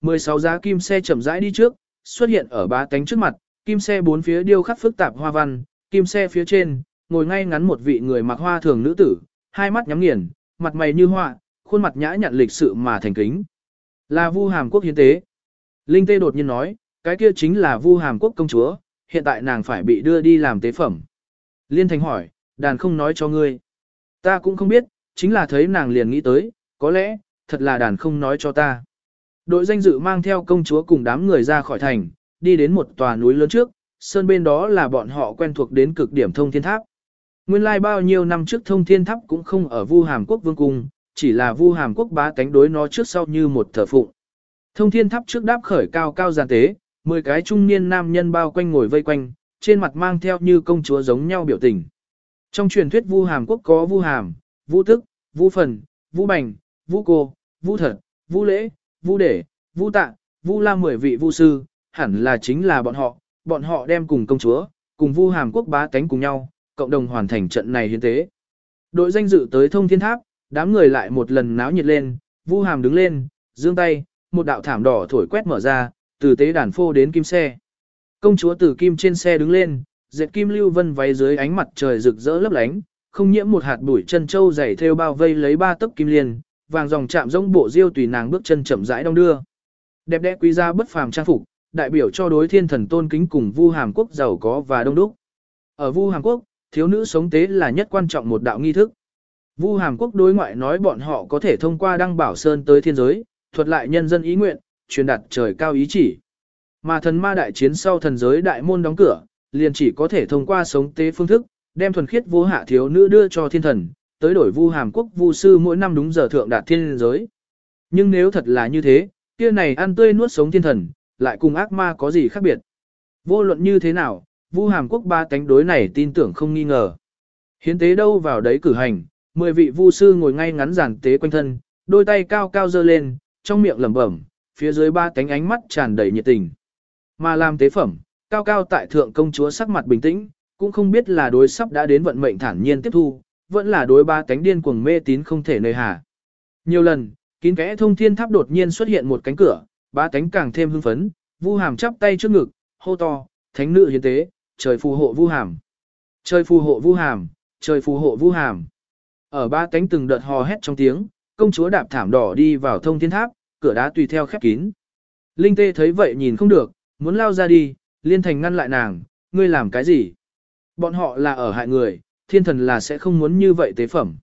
16 giá kim xe chậm rãi đi trước, xuất hiện ở ba cánh trước mặt, kim xe bốn phía điêu khắc phức tạp hoa văn, kim xe phía trên, ngồi ngay ngắn một vị người mặc hoa thường nữ tử, hai mắt nhắm nghiền, mặt mày như hoa, khuôn mặt nhã nhặn lịch sự mà thành kính. Là Vu Hàm Quốc hiến tế. Linh Tê đột nhiên nói, cái kia chính là Vu Hàm Quốc công chúa, hiện tại nàng phải bị đưa đi làm tế phẩm. Liên Thành hỏi, đàn không nói cho ngươi. Ta cũng không biết, chính là thấy nàng liền nghĩ tới, có lẽ, thật là đàn không nói cho ta. Đội danh dự mang theo công chúa cùng đám người ra khỏi thành, đi đến một tòa núi lớn trước, sơn bên đó là bọn họ quen thuộc đến cực điểm thông thiên tháp. Nguyên lai like bao nhiêu năm trước thông thiên tháp cũng không ở Vu Hàm Quốc vương cung, chỉ là Vu Hàm Quốc bá cánh đối nó trước sau như một thờ phụng. Thông thiên tháp trước đáp khởi cao cao giàn tế, 10 cái trung niên nam nhân bao quanh ngồi vây quanh, trên mặt mang theo như công chúa giống nhau biểu tình. Trong truyền thuyết Vu Hàm Quốc có Vu Hàm, Vu Tức, Vu Phần, Vu Bành, Vu Cô, Vu Thật, Vu Lễ, Vu Để, Vu Tạ, Vu La 10 vị Vu Sư, hẳn là chính là bọn họ, bọn họ đem cùng công chúa, cùng Vu Hàm Quốc bá tánh cùng nhau, cộng đồng hoàn thành trận này hiến tế. Đội danh dự tới thông thiên tháp, đám người lại một lần náo nhiệt lên, Vu Hàm đứng lên, giương tay, một đạo thảm đỏ thổi quét mở ra, từ tế đàn phô đến kim xe. Công chúa từ kim trên xe đứng lên, dệt kim lưu vân váy dưới ánh mặt trời rực rỡ lấp lánh, không nhiễm một hạt bụi chân châu dày theo bao vây lấy ba tấc kim liên, vàng dòng chạm rỗng bộ diêu tùy nàng bước chân chậm rãi đong đưa. Đẹp đẽ quý gia bất phàm trang phục, đại biểu cho đối thiên thần tôn kính cùng Vu Hàm Quốc giàu có và đông đúc. Ở Vu Hàm Quốc, thiếu nữ sống tế là nhất quan trọng một đạo nghi thức. Vu Hàm Quốc đối ngoại nói bọn họ có thể thông qua đăng bảo sơn tới thiên giới, thuật lại nhân dân ý nguyện, truyền đạt trời cao ý chỉ. Mà thần ma đại chiến sau thần giới đại môn đóng cửa, liền chỉ có thể thông qua sống tế phương thức, đem thuần khiết vô hạ thiếu nữ đưa cho thiên thần, tới đổi Vu Hàm Quốc Vu sư mỗi năm đúng giờ thượng đạt thiên giới. Nhưng nếu thật là như thế, kia này ăn tươi nuốt sống thiên thần, lại cùng ác ma có gì khác biệt. Vô luận như thế nào, Vu Hàm Quốc ba cánh đối này tin tưởng không nghi ngờ. Hiến tế đâu vào đấy cử hành, mười vị vu sư ngồi ngay ngắn giản tế quanh thân, đôi tay cao cao dơ lên, trong miệng lẩm bẩm, phía dưới ba cánh ánh mắt tràn đầy nhiệt tình. Mà làm tế phẩm, cao cao tại thượng công chúa sắc mặt bình tĩnh, cũng không biết là đối sắp đã đến vận mệnh thản nhiên tiếp thu, vẫn là đối ba cánh điên cuồng mê tín không thể nơi hà. Nhiều lần, kín kẽ thông thiên tháp đột nhiên xuất hiện một cánh cửa, ba cánh càng thêm hưng phấn, vu hàm chắp tay trước ngực, hô to, thánh nữ hiến tế, trời phù hộ vu hàm. Trời phù hộ vu hàm, trời phù hộ vu hàm. Ở ba cánh từng đợt hò hét trong tiếng, công chúa đạp thảm đỏ đi vào thông thiên tháp, cửa đá tùy theo khép kín. Linh tê thấy vậy nhìn không được, muốn lao ra đi, liên thành ngăn lại nàng, ngươi làm cái gì? Bọn họ là ở hại người, thiên thần là sẽ không muốn như vậy tế phẩm.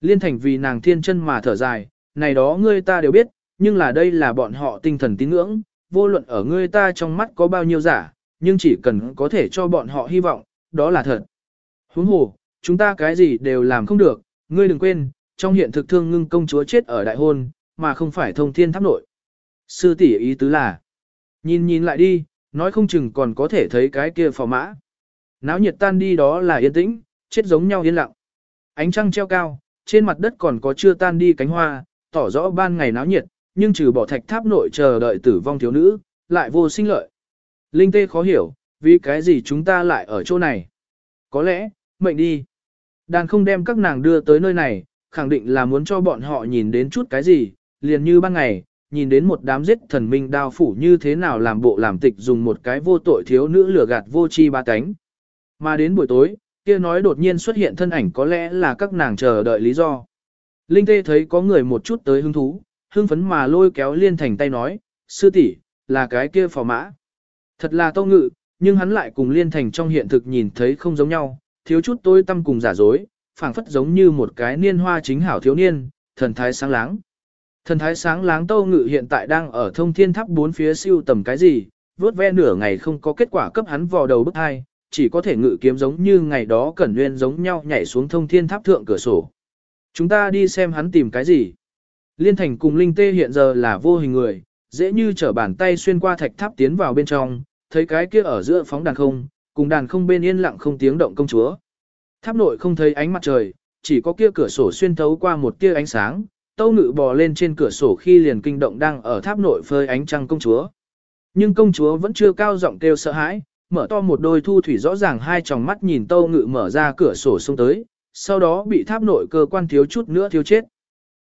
Liên thành vì nàng thiên chân mà thở dài, này đó ngươi ta đều biết, nhưng là đây là bọn họ tinh thần tín ngưỡng, vô luận ở ngươi ta trong mắt có bao nhiêu giả, nhưng chỉ cần có thể cho bọn họ hy vọng, đó là thật. Huống hồ, chúng ta cái gì đều làm không được, ngươi đừng quên, trong hiện thực thương ngưng công chúa chết ở đại hôn, mà không phải thông thiên tháp nội. Sư tỷ ý tứ là, nhìn nhìn lại đi, nói không chừng còn có thể thấy cái kia phò mã. Náo nhiệt tan đi đó là yên tĩnh, chết giống nhau yên lặng. Ánh trăng treo cao, trên mặt đất còn có chưa tan đi cánh hoa, tỏ rõ ban ngày náo nhiệt, nhưng trừ bỏ thạch tháp nội chờ đợi tử vong thiếu nữ, lại vô sinh lợi. Linh tê khó hiểu, vì cái gì chúng ta lại ở chỗ này. Có lẽ, mệnh đi. Đàn không đem các nàng đưa tới nơi này, khẳng định là muốn cho bọn họ nhìn đến chút cái gì, liền như ban ngày, nhìn đến một đám giết thần minh đao phủ như thế nào làm bộ làm tịch dùng một cái vô tội thiếu nữ lừa gạt vô chi ba cánh. Mà đến buổi tối, kia nói đột nhiên xuất hiện thân ảnh có lẽ là các nàng chờ đợi lý do. Linh Tê thấy có người một chút tới hứng thú, hưng phấn mà lôi kéo liên thành tay nói, sư tỷ là cái kia phò mã. Thật là tâu ngự, nhưng hắn lại cùng liên thành trong hiện thực nhìn thấy không giống nhau, thiếu chút tôi tâm cùng giả dối, phảng phất giống như một cái niên hoa chính hảo thiếu niên, thần thái sáng láng. Thần thái sáng láng tâu ngự hiện tại đang ở thông thiên tháp bốn phía siêu tầm cái gì, vốt ve nửa ngày không có kết quả cấp hắn vò đầu bức hai, chỉ có thể ngự kiếm giống như ngày đó cẩn nguyên giống nhau nhảy xuống thông thiên tháp thượng cửa sổ. Chúng ta đi xem hắn tìm cái gì. Liên thành cùng Linh Tê hiện giờ là vô hình người, dễ như trở bàn tay xuyên qua thạch tháp tiến vào bên trong, thấy cái kia ở giữa phóng đàn không, cùng đàn không bên yên lặng không tiếng động công chúa. Tháp nội không thấy ánh mặt trời, chỉ có kia cửa sổ xuyên thấu qua một tia ánh sáng, tâu ngự bò lên trên cửa sổ khi liền kinh động đang ở tháp nội phơi ánh trăng công chúa. Nhưng công chúa vẫn chưa cao giọng kêu sợ hãi, mở to một đôi thu thủy rõ ràng hai tròng mắt nhìn tâu ngự mở ra cửa sổ xông tới, sau đó bị tháp nội cơ quan thiếu chút nữa thiếu chết.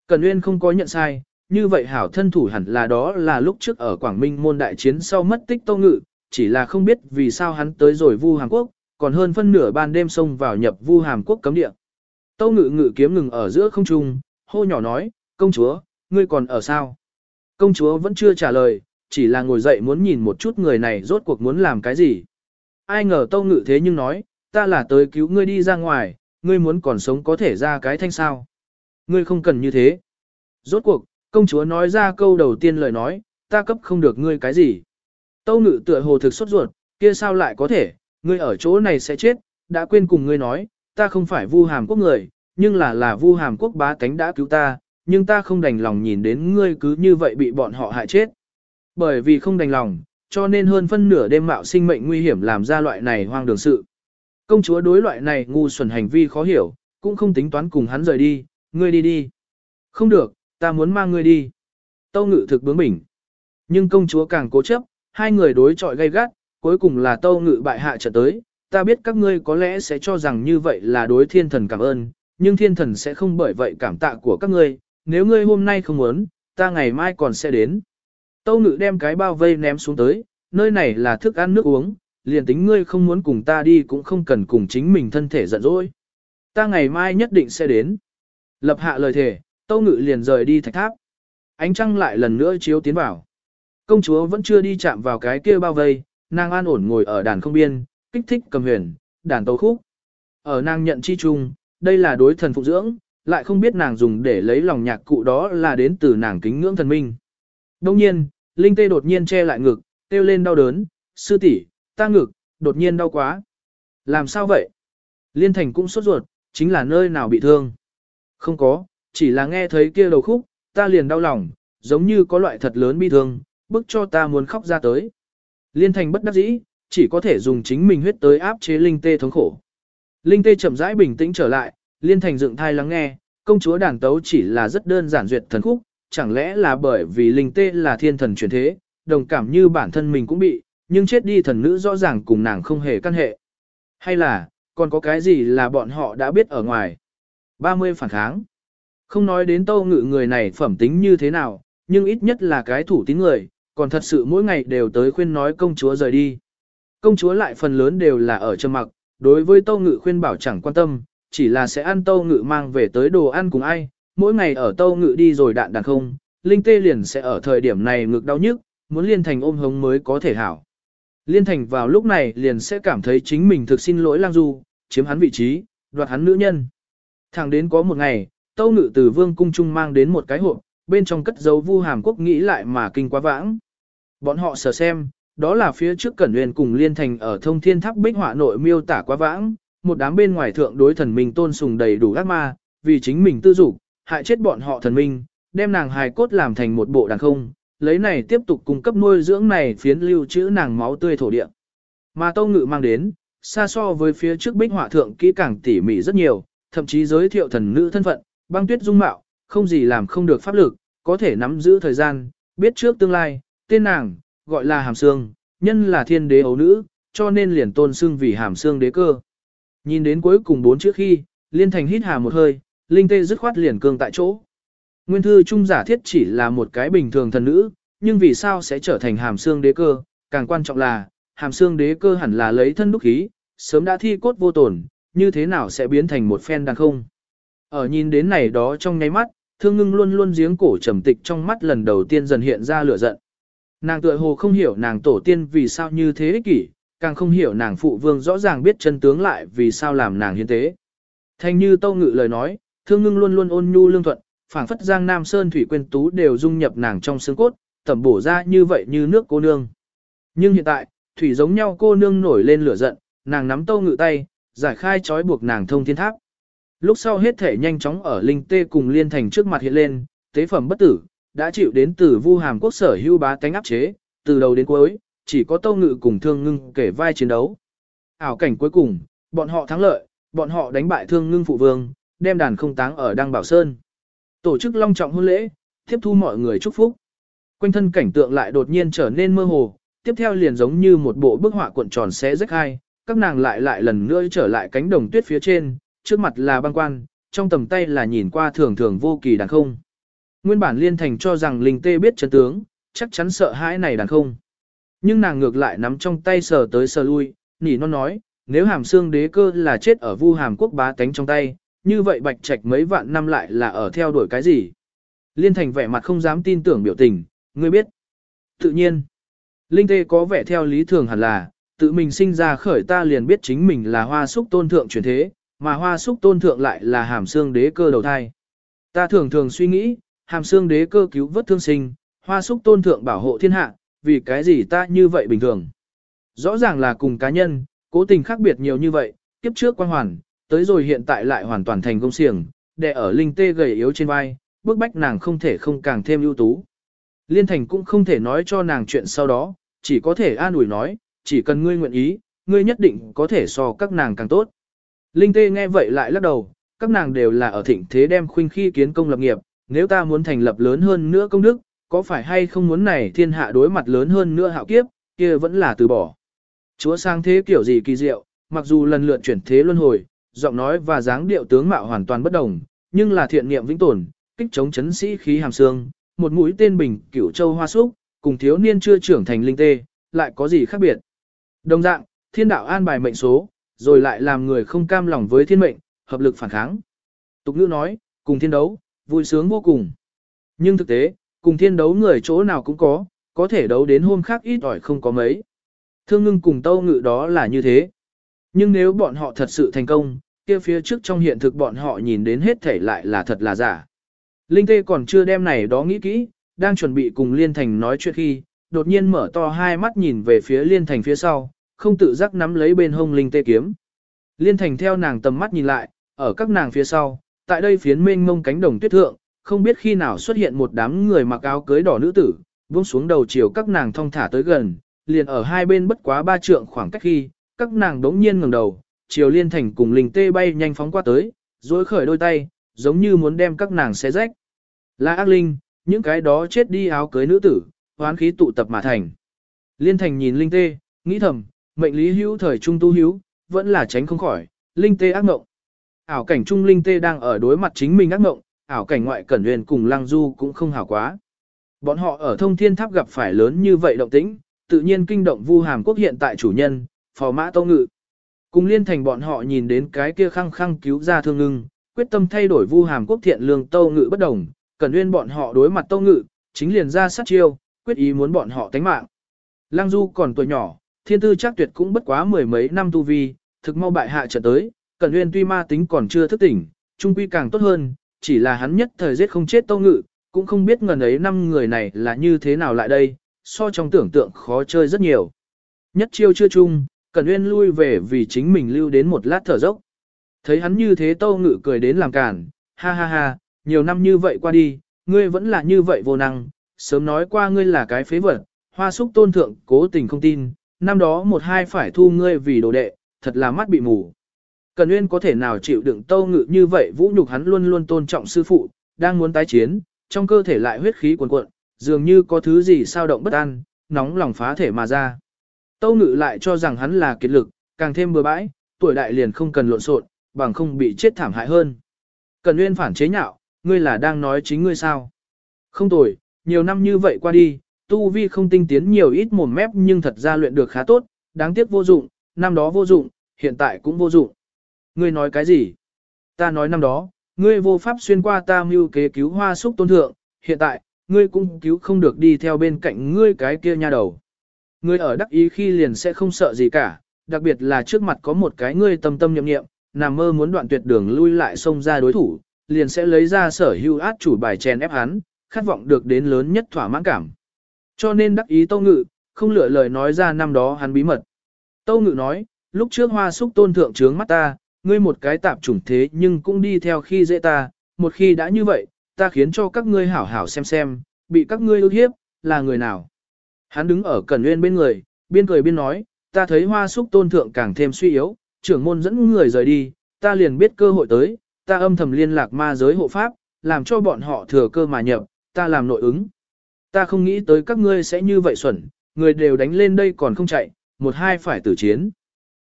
Cần Nguyên không có nhận sai, như vậy hảo thân thủ hẳn là đó là lúc trước ở Quảng Minh môn đại chiến sau mất tích Tâu Ngự, chỉ là không biết vì sao hắn tới rồi Vu hàn Quốc, còn hơn phân nửa ban đêm xông vào nhập Vu hàn Quốc cấm địa. Tâu Ngự ngự kiếm ngừng ở giữa không trung, hô nhỏ nói, công chúa, ngươi còn ở sao? Công chúa vẫn chưa trả lời, chỉ là ngồi dậy muốn nhìn một chút người này rốt cuộc muốn làm cái gì. Ai ngờ Tâu Ngự thế nhưng nói, ta là tới cứu ngươi đi ra ngoài, ngươi muốn còn sống có thể ra cái thanh sao. Ngươi không cần như thế. Rốt cuộc, công chúa nói ra câu đầu tiên lời nói, ta cấp không được ngươi cái gì. Tâu ngự tựa hồ thực xuất ruột, kia sao lại có thể, ngươi ở chỗ này sẽ chết, đã quên cùng ngươi nói, ta không phải vu hàm quốc người, nhưng là là vu hàm quốc bá tánh đã cứu ta, nhưng ta không đành lòng nhìn đến ngươi cứ như vậy bị bọn họ hại chết. Bởi vì không đành lòng, cho nên hơn phân nửa đêm mạo sinh mệnh nguy hiểm làm ra loại này hoang đường sự. Công chúa đối loại này ngu xuẩn hành vi khó hiểu, cũng không tính toán cùng hắn rời đi, ngươi đi đi. Không được, ta muốn mang ngươi đi. Tâu ngự thực bướng bỉnh. Nhưng công chúa càng cố chấp, hai người đối chọi gay gắt, cuối cùng là tâu ngự bại hạ trở tới. Ta biết các ngươi có lẽ sẽ cho rằng như vậy là đối thiên thần cảm ơn, nhưng thiên thần sẽ không bởi vậy cảm tạ của các ngươi. Nếu ngươi hôm nay không muốn, ta ngày mai còn sẽ đến. Tâu ngự đem cái bao vây ném xuống tới, nơi này là thức ăn nước uống, liền tính ngươi không muốn cùng ta đi cũng không cần cùng chính mình thân thể giận dỗi. Ta ngày mai nhất định sẽ đến. Lập hạ lời thề, Tâu Ngự liền rời đi thạch tháp. Ánh trăng lại lần nữa chiếu tiến vào. Công chúa vẫn chưa đi chạm vào cái kia bao vây, nàng an ổn ngồi ở đàn không biên, kích thích cầm huyền, đàn tấu khúc. Ở nàng nhận chi chung, đây là đối thần phụ dưỡng, lại không biết nàng dùng để lấy lòng nhạc cụ đó là đến từ nàng kính ngưỡng thần minh. Đông nhiên, Linh Tê đột nhiên che lại ngực, kêu lên đau đớn, sư tỷ, ta ngực, đột nhiên đau quá. Làm sao vậy? Liên Thành cũng sốt ruột, chính là nơi nào bị thương. Không có, chỉ là nghe thấy kia đầu khúc, ta liền đau lòng, giống như có loại thật lớn bi thương, bức cho ta muốn khóc ra tới. Liên thành bất đắc dĩ, chỉ có thể dùng chính mình huyết tới áp chế linh tê thống khổ. Linh tê chậm rãi bình tĩnh trở lại, liên thành dựng thai lắng nghe, công chúa đàn tấu chỉ là rất đơn giản duyệt thần khúc, chẳng lẽ là bởi vì linh tê là thiên thần truyền thế, đồng cảm như bản thân mình cũng bị, nhưng chết đi thần nữ rõ ràng cùng nàng không hề căn hệ. Hay là, còn có cái gì là bọn họ đã biết ở ngoài? 30 phản kháng. Không nói đến tâu ngự người này phẩm tính như thế nào, nhưng ít nhất là cái thủ tín người, còn thật sự mỗi ngày đều tới khuyên nói công chúa rời đi. Công chúa lại phần lớn đều là ở trầm mặc, đối với tâu ngự khuyên bảo chẳng quan tâm, chỉ là sẽ ăn tâu ngự mang về tới đồ ăn cùng ai, mỗi ngày ở tâu ngự đi rồi đạn đàn không, linh tê liền sẽ ở thời điểm này ngực đau nhức, muốn liên thành ôm hống mới có thể hảo. Liên thành vào lúc này liền sẽ cảm thấy chính mình thực xin lỗi lang du, chiếm hắn vị trí, đoạt hắn nữ nhân. Thẳng đến có một ngày, Tâu Ngự từ Vương cung trung mang đến một cái hộp, bên trong cất dấu Vu Hàm Quốc nghĩ lại mà kinh quá vãng. Bọn họ sờ xem, đó là phía trước Cẩn Nguyên cùng Liên Thành ở Thông Thiên Tháp bích họa nội miêu tả quá vãng, một đám bên ngoài thượng đối thần minh tôn sùng đầy đủ ác ma, vì chính mình tư dục, hại chết bọn họ thần minh, đem nàng hài cốt làm thành một bộ đàn không, lấy này tiếp tục cung cấp nuôi dưỡng này phiến lưu trữ nàng máu tươi thổ địa. Mà Tâu Ngự mang đến, xa so với phía trước bích họa thượng kỹ càng tỉ mỉ rất nhiều, thậm chí giới thiệu thần nữ thân phận, băng tuyết dung mạo, không gì làm không được pháp lực, có thể nắm giữ thời gian, biết trước tương lai, tên nàng, gọi là hàm xương, nhân là thiên đế ấu nữ, cho nên liền tôn xưng vì hàm xương đế cơ. Nhìn đến cuối cùng bốn chữ khi, liên thành hít hà một hơi, linh tê dứt khoát liền cương tại chỗ. Nguyên thư trung giả thiết chỉ là một cái bình thường thần nữ, nhưng vì sao sẽ trở thành hàm xương đế cơ, càng quan trọng là, hàm xương đế cơ hẳn là lấy thân đúc khí, sớm đã thi cốt vô tổn, như thế nào sẽ biến thành một phen đàn không. Ở nhìn đến này đó trong nháy mắt, thương ngưng luôn luôn giếng cổ trầm tịch trong mắt lần đầu tiên dần hiện ra lửa giận. Nàng tựa hồ không hiểu nàng tổ tiên vì sao như thế ích kỷ, càng không hiểu nàng phụ vương rõ ràng biết chân tướng lại vì sao làm nàng hiến tế. Thanh như tâu ngự lời nói, thương ngưng luôn luôn ôn nhu lương thuận, phảng phất giang nam sơn thủy quên tú đều dung nhập nàng trong xương cốt, tẩm bổ ra như vậy như nước cô nương. Nhưng hiện tại, thủy giống nhau cô nương nổi lên lửa giận, nàng nắm tâu ngự tay, giải khai trói buộc nàng thông thiên tháp. Lúc sau hết thể nhanh chóng ở linh tê cùng liên thành trước mặt hiện lên, tế phẩm bất tử, đã chịu đến từ vu hàm quốc sở hưu bá tánh áp chế, từ đầu đến cuối, chỉ có tâu ngự cùng thương ngưng kể vai chiến đấu. Ảo cảnh cuối cùng, bọn họ thắng lợi, bọn họ đánh bại thương ngưng phụ vương, đem đàn không táng ở Đăng Bảo Sơn. Tổ chức long trọng hôn lễ, tiếp thu mọi người chúc phúc. Quanh thân cảnh tượng lại đột nhiên trở nên mơ hồ, tiếp theo liền giống như một bộ bức họa cuộn tròn xé rách hai, các nàng lại lại lần nữa trở lại cánh đồng tuyết phía trên, trước mặt là băng quan, trong tầm tay là nhìn qua thường thường vô kỳ đàn không. Nguyên bản liên thành cho rằng linh tê biết chân tướng, chắc chắn sợ hãi này đàn không. Nhưng nàng ngược lại nắm trong tay sờ tới sờ lui, nỉ non nói, nếu hàm xương đế cơ là chết ở vu hàm quốc bá tánh trong tay, như vậy bạch trạch mấy vạn năm lại là ở theo đuổi cái gì? Liên thành vẻ mặt không dám tin tưởng biểu tình, ngươi biết. Tự nhiên, Linh Tê có vẻ theo lý thường hẳn là, tự mình sinh ra khởi ta liền biết chính mình là hoa súc tôn thượng chuyển thế, mà hoa súc tôn thượng lại là hàm xương đế cơ đầu thai. Ta thường thường suy nghĩ, hàm xương đế cơ cứu vớt thương sinh, hoa súc tôn thượng bảo hộ thiên hạ, vì cái gì ta như vậy bình thường. Rõ ràng là cùng cá nhân, cố tình khác biệt nhiều như vậy, kiếp trước quan hoàn, tới rồi hiện tại lại hoàn toàn thành công xiềng, đè ở linh tê gầy yếu trên vai, bước bách nàng không thể không càng thêm ưu tú. Liên thành cũng không thể nói cho nàng chuyện sau đó, chỉ có thể an ủi nói, chỉ cần ngươi nguyện ý, ngươi nhất định có thể so các nàng càng tốt. Linh tê nghe vậy lại lắc đầu, các nàng đều là ở thịnh thế đem khuynh khi kiến công lập nghiệp, nếu ta muốn thành lập lớn hơn nữa công đức, có phải hay không muốn này thiên hạ đối mặt lớn hơn nữa hạo kiếp, kia vẫn là từ bỏ. Chúa sang thế kiểu gì kỳ diệu, mặc dù lần lượt chuyển thế luân hồi, giọng nói và dáng điệu tướng mạo hoàn toàn bất đồng, nhưng là thiện niệm vĩnh tồn, kích chống chấn sĩ khí hàm xương, một mũi tên bình cửu châu hoa súc, cùng thiếu niên chưa trưởng thành linh tê, lại có gì khác biệt. Đồng dạng, thiên đạo an bài mệnh số, rồi lại làm người không cam lòng với thiên mệnh, hợp lực phản kháng. Tục ngữ nói, cùng thiên đấu, vui sướng vô cùng. Nhưng thực tế, cùng thiên đấu người chỗ nào cũng có, có thể đấu đến hôm khác ít ỏi không có mấy. Thương ngưng cùng tâu ngự đó là như thế. Nhưng nếu bọn họ thật sự thành công, kia phía trước trong hiện thực bọn họ nhìn đến hết thể lại là thật là giả. Linh Tê còn chưa đem này đó nghĩ kỹ, đang chuẩn bị cùng Liên Thành nói chuyện khi, đột nhiên mở to hai mắt nhìn về phía Liên Thành phía sau, không tự giác nắm lấy bên hông Linh Tê kiếm. Liên Thành theo nàng tầm mắt nhìn lại, ở các nàng phía sau, tại đây phiến mênh mông cánh đồng tuyết thượng, không biết khi nào xuất hiện một đám người mặc áo cưới đỏ nữ tử, buông xuống đầu chiều các nàng thong thả tới gần, liền ở hai bên bất quá ba trượng khoảng cách khi, các nàng đống nhiên ngẩng đầu, chiều Liên Thành cùng Linh Tê bay nhanh phóng qua tới, dối khởi đôi tay, giống như muốn đem các nàng xé rách. Là ác linh, những cái đó chết đi áo cưới nữ tử, hoán khí tụ tập mà thành. Liên thành nhìn linh tê, nghĩ thầm, mệnh lý hữu thời trung tu hữu, vẫn là tránh không khỏi, linh tê ác ngộng. Ảo cảnh trung linh tê đang ở đối mặt chính mình ác ngộng, ảo cảnh ngoại cẩn huyền cùng lăng du cũng không hảo quá. Bọn họ ở thông thiên tháp gặp phải lớn như vậy động tĩnh, tự nhiên kinh động vu hàm quốc hiện tại chủ nhân, phò mã tâu ngự. Cùng liên thành bọn họ nhìn đến cái kia khăng khăng cứu ra thương ngưng, quyết tâm thay đổi vu hàm quốc thiện lương tâu ngự bất đồng, cần nguyên bọn họ đối mặt tâu ngự, chính liền ra sát chiêu, quyết ý muốn bọn họ tánh mạng. Lăng Du còn tuổi nhỏ, thiên tư chắc tuyệt cũng bất quá mười mấy năm tu vi, thực mau bại hạ trở tới, Cẩn Nguyên tuy ma tính còn chưa thức tỉnh, trung quy càng tốt hơn, chỉ là hắn nhất thời giết không chết Tâu Ngự, cũng không biết ngần ấy năm người này là như thế nào lại đây, so trong tưởng tượng khó chơi rất nhiều. Nhất chiêu chưa chung, Cẩn Uyên lui về vì chính mình lưu đến một lát thở dốc. Thấy hắn như thế Tâu Ngự cười đến làm cản, ha ha ha, nhiều năm như vậy qua đi, ngươi vẫn là như vậy vô năng, sớm nói qua ngươi là cái phế vật, hoa súc tôn thượng cố tình không tin, năm đó một hai phải thu ngươi vì đồ đệ, thật là mắt bị mù. Cần Uyên có thể nào chịu đựng tâu ngự như vậy vũ nhục hắn luôn luôn tôn trọng sư phụ, đang muốn tái chiến, trong cơ thể lại huyết khí cuồn cuộn, dường như có thứ gì sao động bất an, nóng lòng phá thể mà ra. Tâu ngự lại cho rằng hắn là kiệt lực, càng thêm bừa bãi, tuổi đại liền không cần lộn xộn, bằng không bị chết thảm hại hơn. Cần Nguyên phản chế nhạo, ngươi là đang nói chính ngươi sao? Không tồi, nhiều năm như vậy qua đi, tu vi không tinh tiến nhiều ít mồm mép nhưng thật ra luyện được khá tốt, đáng tiếc vô dụng, năm đó vô dụng, hiện tại cũng vô dụng. Ngươi nói cái gì? Ta nói năm đó, ngươi vô pháp xuyên qua ta mưu kế cứu hoa súc tôn thượng, hiện tại, ngươi cũng cứu không được đi theo bên cạnh ngươi cái kia nha đầu. Ngươi ở đắc ý khi liền sẽ không sợ gì cả, đặc biệt là trước mặt có một cái ngươi tâm tâm nhậm nghiệm, nằm mơ muốn đoạn tuyệt đường lui lại xông ra đối thủ, liền sẽ lấy ra sở hữu át chủ bài chèn ép hắn, khát vọng được đến lớn nhất thỏa mãn cảm. Cho nên đắc ý Tâu Ngự, không lựa lời nói ra năm đó hắn bí mật. Tâu Ngự nói, lúc trước hoa súc tôn thượng trướng mắt ta, ngươi một cái tạp chủng thế nhưng cũng đi theo khi dễ ta, một khi đã như vậy, ta khiến cho các ngươi hảo hảo xem xem, bị các ngươi ưu hiếp, là người nào. Hắn đứng ở cẩn nguyên bên người, biên cười biên nói, ta thấy hoa súc tôn thượng càng thêm suy yếu, trưởng môn dẫn người rời đi, ta liền biết cơ hội tới, ta âm thầm liên lạc ma giới hộ pháp, làm cho bọn họ thừa cơ mà nhập, ta làm nội ứng. Ta không nghĩ tới các ngươi sẽ như vậy xuẩn, người đều đánh lên đây còn không chạy, một hai phải tử chiến.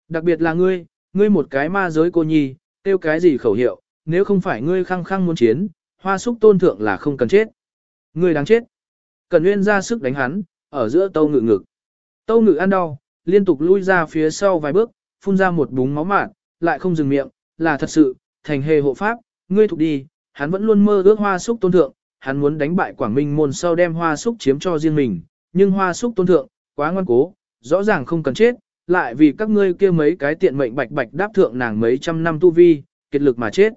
Đặc biệt là ngươi, ngươi một cái ma giới cô nhi, tiêu cái gì khẩu hiệu, nếu không phải ngươi khăng khăng muốn chiến, hoa súc tôn thượng là không cần chết. Người đáng chết. Cẩn Nguyên ra sức đánh hắn, ở giữa tâu ngự ngực. Tâu ngự ăn đau, liên tục lui ra phía sau vài bước, phun ra một búng máu mạn, lại không dừng miệng, là thật sự, thành hề hộ pháp, ngươi thuộc đi, hắn vẫn luôn mơ ước hoa súc tôn thượng, hắn muốn đánh bại Quảng Minh môn sau đem hoa súc chiếm cho riêng mình, nhưng hoa súc tôn thượng, quá ngoan cố, rõ ràng không cần chết, lại vì các ngươi kia mấy cái tiện mệnh bạch bạch đáp thượng nàng mấy trăm năm tu vi, kiệt lực mà chết.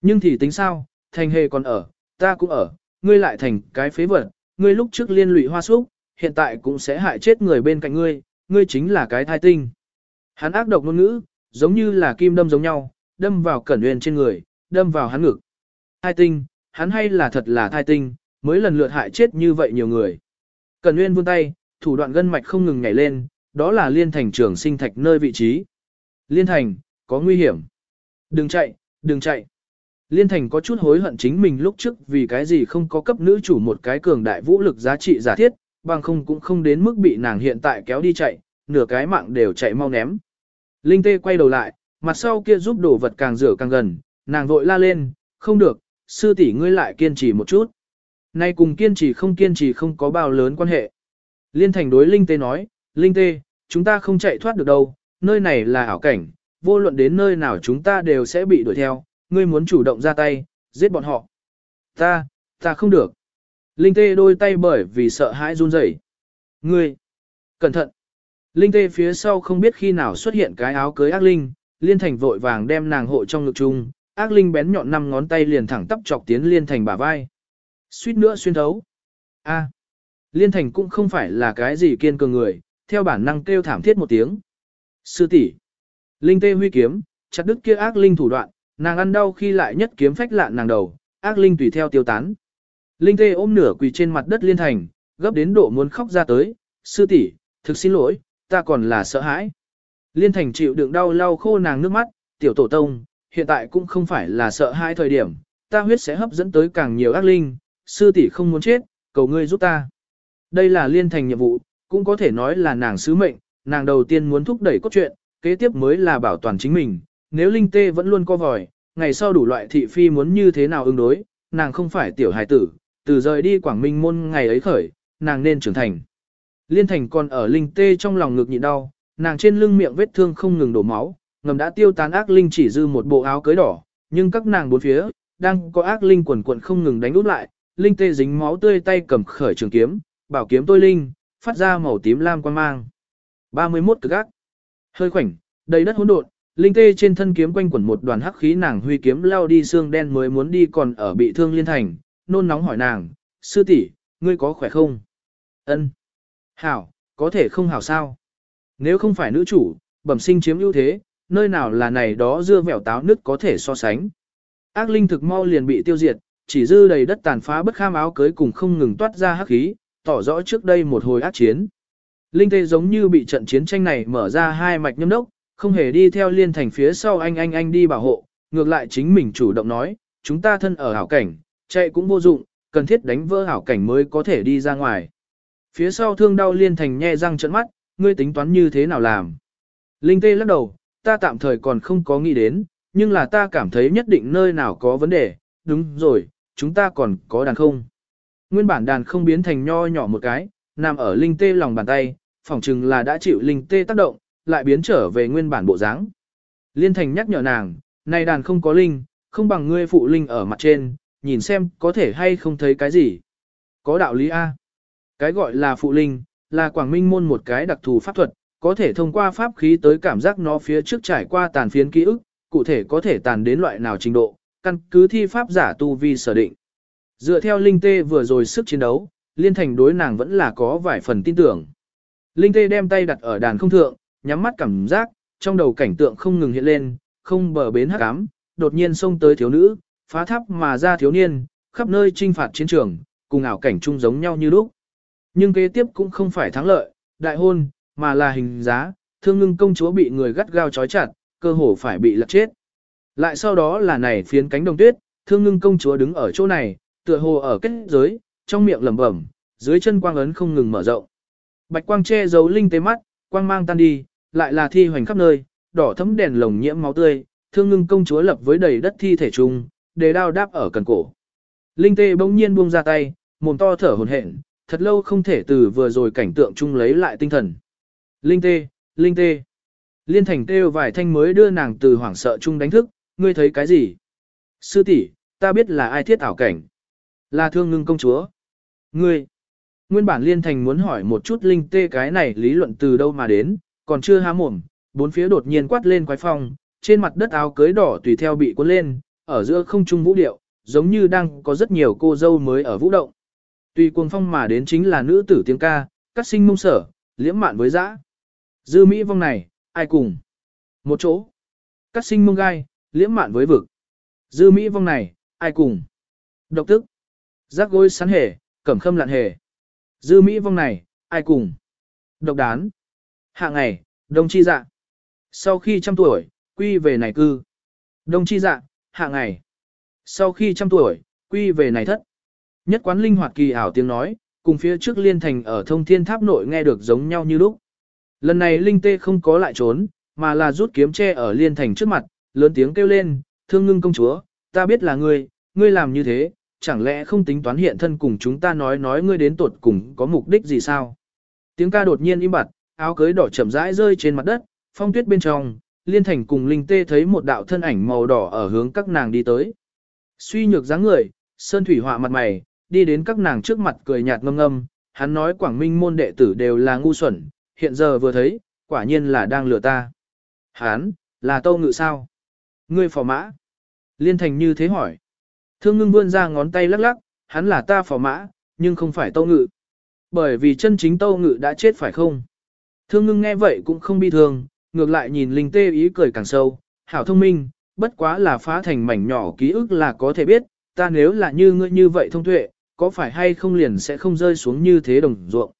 Nhưng thì tính sao, thành hề còn ở, ta cũng ở, ngươi lại thành cái phế vật, ngươi lúc trước liên lụy hoa súc, hiện tại cũng sẽ hại chết người bên cạnh ngươi, ngươi chính là cái thai tinh. Hắn ác độc ngôn ngữ, giống như là kim đâm giống nhau, đâm vào cẩn uyên trên người, đâm vào hắn ngực. Thai tinh, hắn hay là thật là thai tinh, mới lần lượt hại chết như vậy nhiều người. Cẩn uyên vươn tay, thủ đoạn gân mạch không ngừng nhảy lên, đó là liên thành trường sinh thạch nơi vị trí. Liên thành, có nguy hiểm. Đừng chạy, đừng chạy. Liên thành có chút hối hận chính mình lúc trước vì cái gì không có cấp nữ chủ một cái cường đại vũ lực giá trị giả thiết, bằng không cũng không đến mức bị nàng hiện tại kéo đi chạy, nửa cái mạng đều chạy mau ném. Linh tê quay đầu lại, mặt sau kia giúp đổ vật càng rửa càng gần, nàng vội la lên, không được, sư tỷ ngươi lại kiên trì một chút. Nay cùng kiên trì không kiên trì không có bao lớn quan hệ. Liên thành đối Linh tê nói, Linh tê, chúng ta không chạy thoát được đâu, nơi này là ảo cảnh, vô luận đến nơi nào chúng ta đều sẽ bị đuổi theo, ngươi muốn chủ động ra tay, giết bọn họ. Ta, ta không được. Linh tê đôi tay bởi vì sợ hãi run rẩy. Ngươi, cẩn thận. Linh tê phía sau không biết khi nào xuất hiện cái áo cưới ác linh, liên thành vội vàng đem nàng hộ trong ngực chung, ác linh bén nhọn năm ngón tay liền thẳng tắp chọc tiến liên thành bả vai. Suýt nữa xuyên thấu. A. Liên thành cũng không phải là cái gì kiên cường người, theo bản năng kêu thảm thiết một tiếng. Sư tỷ. Linh tê huy kiếm, chặt đứt kia ác linh thủ đoạn, nàng ăn đau khi lại nhất kiếm phách lạn nàng đầu, ác linh tùy theo tiêu tán. Linh tê ôm nửa quỳ trên mặt đất liên thành, gấp đến độ muốn khóc ra tới, sư tỷ, thực xin lỗi, ta còn là sợ hãi. Liên thành chịu đựng đau lau khô nàng nước mắt, tiểu tổ tông, hiện tại cũng không phải là sợ hai thời điểm, ta huyết sẽ hấp dẫn tới càng nhiều ác linh, sư tỷ không muốn chết, cầu ngươi giúp ta. Đây là liên thành nhiệm vụ, cũng có thể nói là nàng sứ mệnh, nàng đầu tiên muốn thúc đẩy cốt truyện, kế tiếp mới là bảo toàn chính mình, nếu linh tê vẫn luôn co vòi, ngày sau đủ loại thị phi muốn như thế nào ứng đối, nàng không phải tiểu hài tử, từ rời đi Quảng Minh môn ngày ấy khởi, nàng nên trưởng thành. Liên thành còn ở linh tê trong lòng ngực nhịn đau, nàng trên lưng miệng vết thương không ngừng đổ máu, ngầm đã tiêu tán ác linh chỉ dư một bộ áo cưới đỏ, nhưng các nàng bốn phía, đang có ác linh quần quần không ngừng đánh út lại, linh tê dính máu tươi tay cầm khởi trường kiếm, bảo kiếm tôi linh, phát ra màu tím lam quan mang. 31 cực ác. Hơi khoảnh, đầy đất hỗn độn, linh tê trên thân kiếm quanh quẩn một đoàn hắc khí nàng huy kiếm lao đi xương đen mới muốn đi còn ở bị thương liên thành, nôn nóng hỏi nàng, sư tỷ, ngươi có khỏe không? Ân. Hảo, có thể không hảo sao? Nếu không phải nữ chủ, bẩm sinh chiếm ưu thế, nơi nào là này đó dưa vẻo táo nứt có thể so sánh. Ác linh thực mau liền bị tiêu diệt, chỉ dư đầy đất tàn phá bất kham áo cưới cùng không ngừng toát ra hắc khí, tỏ rõ trước đây một hồi ác chiến. Linh tê giống như bị trận chiến tranh này mở ra hai mạch nhâm đốc, không hề đi theo liên thành phía sau anh anh anh đi bảo hộ, ngược lại chính mình chủ động nói, chúng ta thân ở hảo cảnh, chạy cũng vô dụng, cần thiết đánh vỡ hảo cảnh mới có thể đi ra ngoài. Phía sau thương đau liên thành nhe răng trận mắt, ngươi tính toán như thế nào làm. Linh tê lắc đầu, ta tạm thời còn không có nghĩ đến, nhưng là ta cảm thấy nhất định nơi nào có vấn đề, đúng rồi, chúng ta còn có đàn không. Nguyên bản đàn không biến thành nho nhỏ một cái, nằm ở linh tê lòng bàn tay, phỏng chừng là đã chịu linh tê tác động, lại biến trở về nguyên bản bộ dáng. Liên thành nhắc nhở nàng, này đàn không có linh, không bằng ngươi phụ linh ở mặt trên, nhìn xem có thể hay không thấy cái gì. Có đạo lý A. Cái gọi là phụ linh, là quảng minh môn một cái đặc thù pháp thuật, có thể thông qua pháp khí tới cảm giác nó phía trước trải qua tàn phiến ký ức, cụ thể có thể tàn đến loại nào trình độ, căn cứ thi pháp giả tu vi sở định. Dựa theo Linh Tê vừa rồi sức chiến đấu, Liên Thành đối nàng vẫn là có vài phần tin tưởng. Linh Tê đem tay đặt ở đàn không thượng, nhắm mắt cảm giác, trong đầu cảnh tượng không ngừng hiện lên, không bờ bến hắc ám, đột nhiên xông tới thiếu nữ, phá tháp mà ra thiếu niên, khắp nơi trinh phạt chiến trường, cùng ảo cảnh chung giống nhau như lúc. Nhưng kế tiếp cũng không phải thắng lợi, đại hôn, mà là hình giá, thương ngưng công chúa bị người gắt gao trói chặt, cơ hồ phải bị lật chết. Lại sau đó là này phiến cánh đồng tuyết, thương ngưng công chúa đứng ở chỗ này, tựa hồ ở kết giới, trong miệng lẩm bẩm, dưới chân quang ấn không ngừng mở rộng. Bạch quang che giấu linh tế mắt, quang mang tan đi, lại là thi hoành khắp nơi, đỏ thấm đèn lồng nhiễm máu tươi, thương ngưng công chúa lập với đầy đất thi thể trùng, đề đao đáp ở cần cổ. Linh tê bỗng nhiên buông ra tay, mồm to thở hổn hển, thật lâu không thể từ vừa rồi cảnh tượng chung lấy lại tinh thần. Linh tê, linh tê. Liên thành kêu vài thanh mới đưa nàng từ hoảng sợ chung đánh thức, ngươi thấy cái gì? Sư tỷ, ta biết là ai thiết ảo cảnh. Là thương ngưng công chúa. Ngươi. Nguyên bản liên thành muốn hỏi một chút linh tê cái này lý luận từ đâu mà đến, còn chưa há mồm, bốn phía đột nhiên quát lên quái phong, trên mặt đất áo cưới đỏ tùy theo bị cuốn lên, ở giữa không trung vũ điệu, giống như đang có rất nhiều cô dâu mới ở vũ động. Tùy cuồng phong mà đến chính là nữ tử tiếng ca, cắt sinh mông sở, liễm mạn với dã. Dư Mỹ vong này, ai cùng? Một chỗ. Cắt sinh mông gai, liễm mạn với vực. Dư Mỹ vong này, ai cùng? Độc tức. Giác gối sắn hề, cẩm khâm lạn hề. Dư Mỹ vong này, ai cùng? Độc đán. Hạ ngày, đông chi dạ. Sau khi trăm tuổi, quy về này cư. Đông chi dạ, hạ ngày. Sau khi trăm tuổi, quy về này thất. Nhất quán linh hoạt kỳ ảo tiếng nói, cùng phía trước liên thành ở thông thiên tháp nội nghe được giống nhau như lúc. Lần này linh tê không có lại trốn, mà là rút kiếm che ở liên thành trước mặt, lớn tiếng kêu lên, thương ngưng công chúa, ta biết là ngươi, ngươi làm như thế, chẳng lẽ không tính toán hiện thân cùng chúng ta nói nói ngươi đến tột cùng có mục đích gì sao? Tiếng ca đột nhiên im bặt, áo cưới đỏ chậm rãi rơi trên mặt đất, phong tuyết bên trong, liên thành cùng linh tê thấy một đạo thân ảnh màu đỏ ở hướng các nàng đi tới. Suy nhược dáng người, sơn thủy họa mặt mày, đi đến các nàng trước mặt cười nhạt ngâm ngâm, hắn nói quảng minh môn đệ tử đều là ngu xuẩn, hiện giờ vừa thấy, quả nhiên là đang lừa ta. Hắn, là tâu ngự sao? Ngươi phò mã. Liên thành như thế hỏi. Thương ngưng vươn ra ngón tay lắc lắc, hắn là ta phò mã, nhưng không phải tâu ngự. Bởi vì chân chính tâu ngự đã chết phải không? Thương ngưng nghe vậy cũng không bi thương, ngược lại nhìn linh tê ý cười càng sâu, hảo thông minh, bất quá là phá thành mảnh nhỏ ký ức là có thể biết, ta nếu là như ngươi như vậy thông tuệ, có phải hay không liền sẽ không rơi xuống như thế đồng ruộng.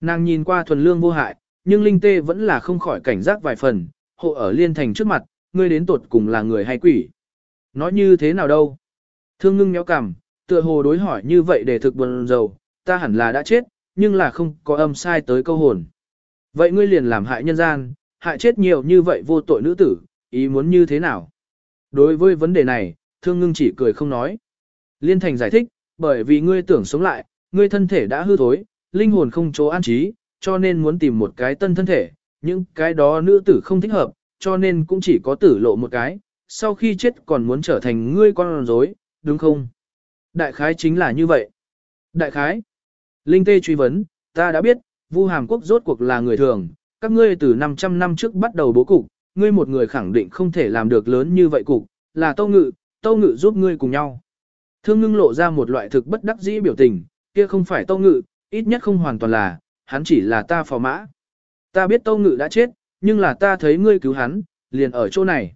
Nàng nhìn qua thuần lương vô hại, nhưng linh tê vẫn là không khỏi cảnh giác vài phần, hộ ở liên thành trước mặt, ngươi đến tột cùng là người hay quỷ. Nói như thế nào đâu? Thương ngưng nhéo cằm, tựa hồ đối hỏi như vậy để thực buồn dầu, ta hẳn là đã chết, nhưng là không có âm sai tới câu hồn. Vậy ngươi liền làm hại nhân gian, hại chết nhiều như vậy vô tội nữ tử, ý muốn như thế nào? Đối với vấn đề này, thương ngưng chỉ cười không nói. Liên thành giải thích, bởi vì ngươi tưởng sống lại, ngươi thân thể đã hư thối, linh hồn không chỗ an trí, cho nên muốn tìm một cái tân thân thể, những cái đó nữ tử không thích hợp, cho nên cũng chỉ có tử lộ một cái, sau khi chết còn muốn trở thành ngươi con rối, đúng không? Đại khái chính là như vậy. Đại khái. Linh tê truy vấn, ta đã biết, Vu Hàm Quốc rốt cuộc là người thường, các ngươi từ 500 năm trước bắt đầu bố cục, ngươi một người khẳng định không thể làm được lớn như vậy cục, là Tâu Ngự, Tâu Ngự giúp ngươi cùng nhau. Thương ngưng lộ ra một loại thực bất đắc dĩ biểu tình, kia không phải Tâu Ngự, ít nhất không hoàn toàn là, hắn chỉ là ta phò mã. Ta biết Tâu Ngự đã chết, nhưng là ta thấy ngươi cứu hắn, liền ở chỗ này.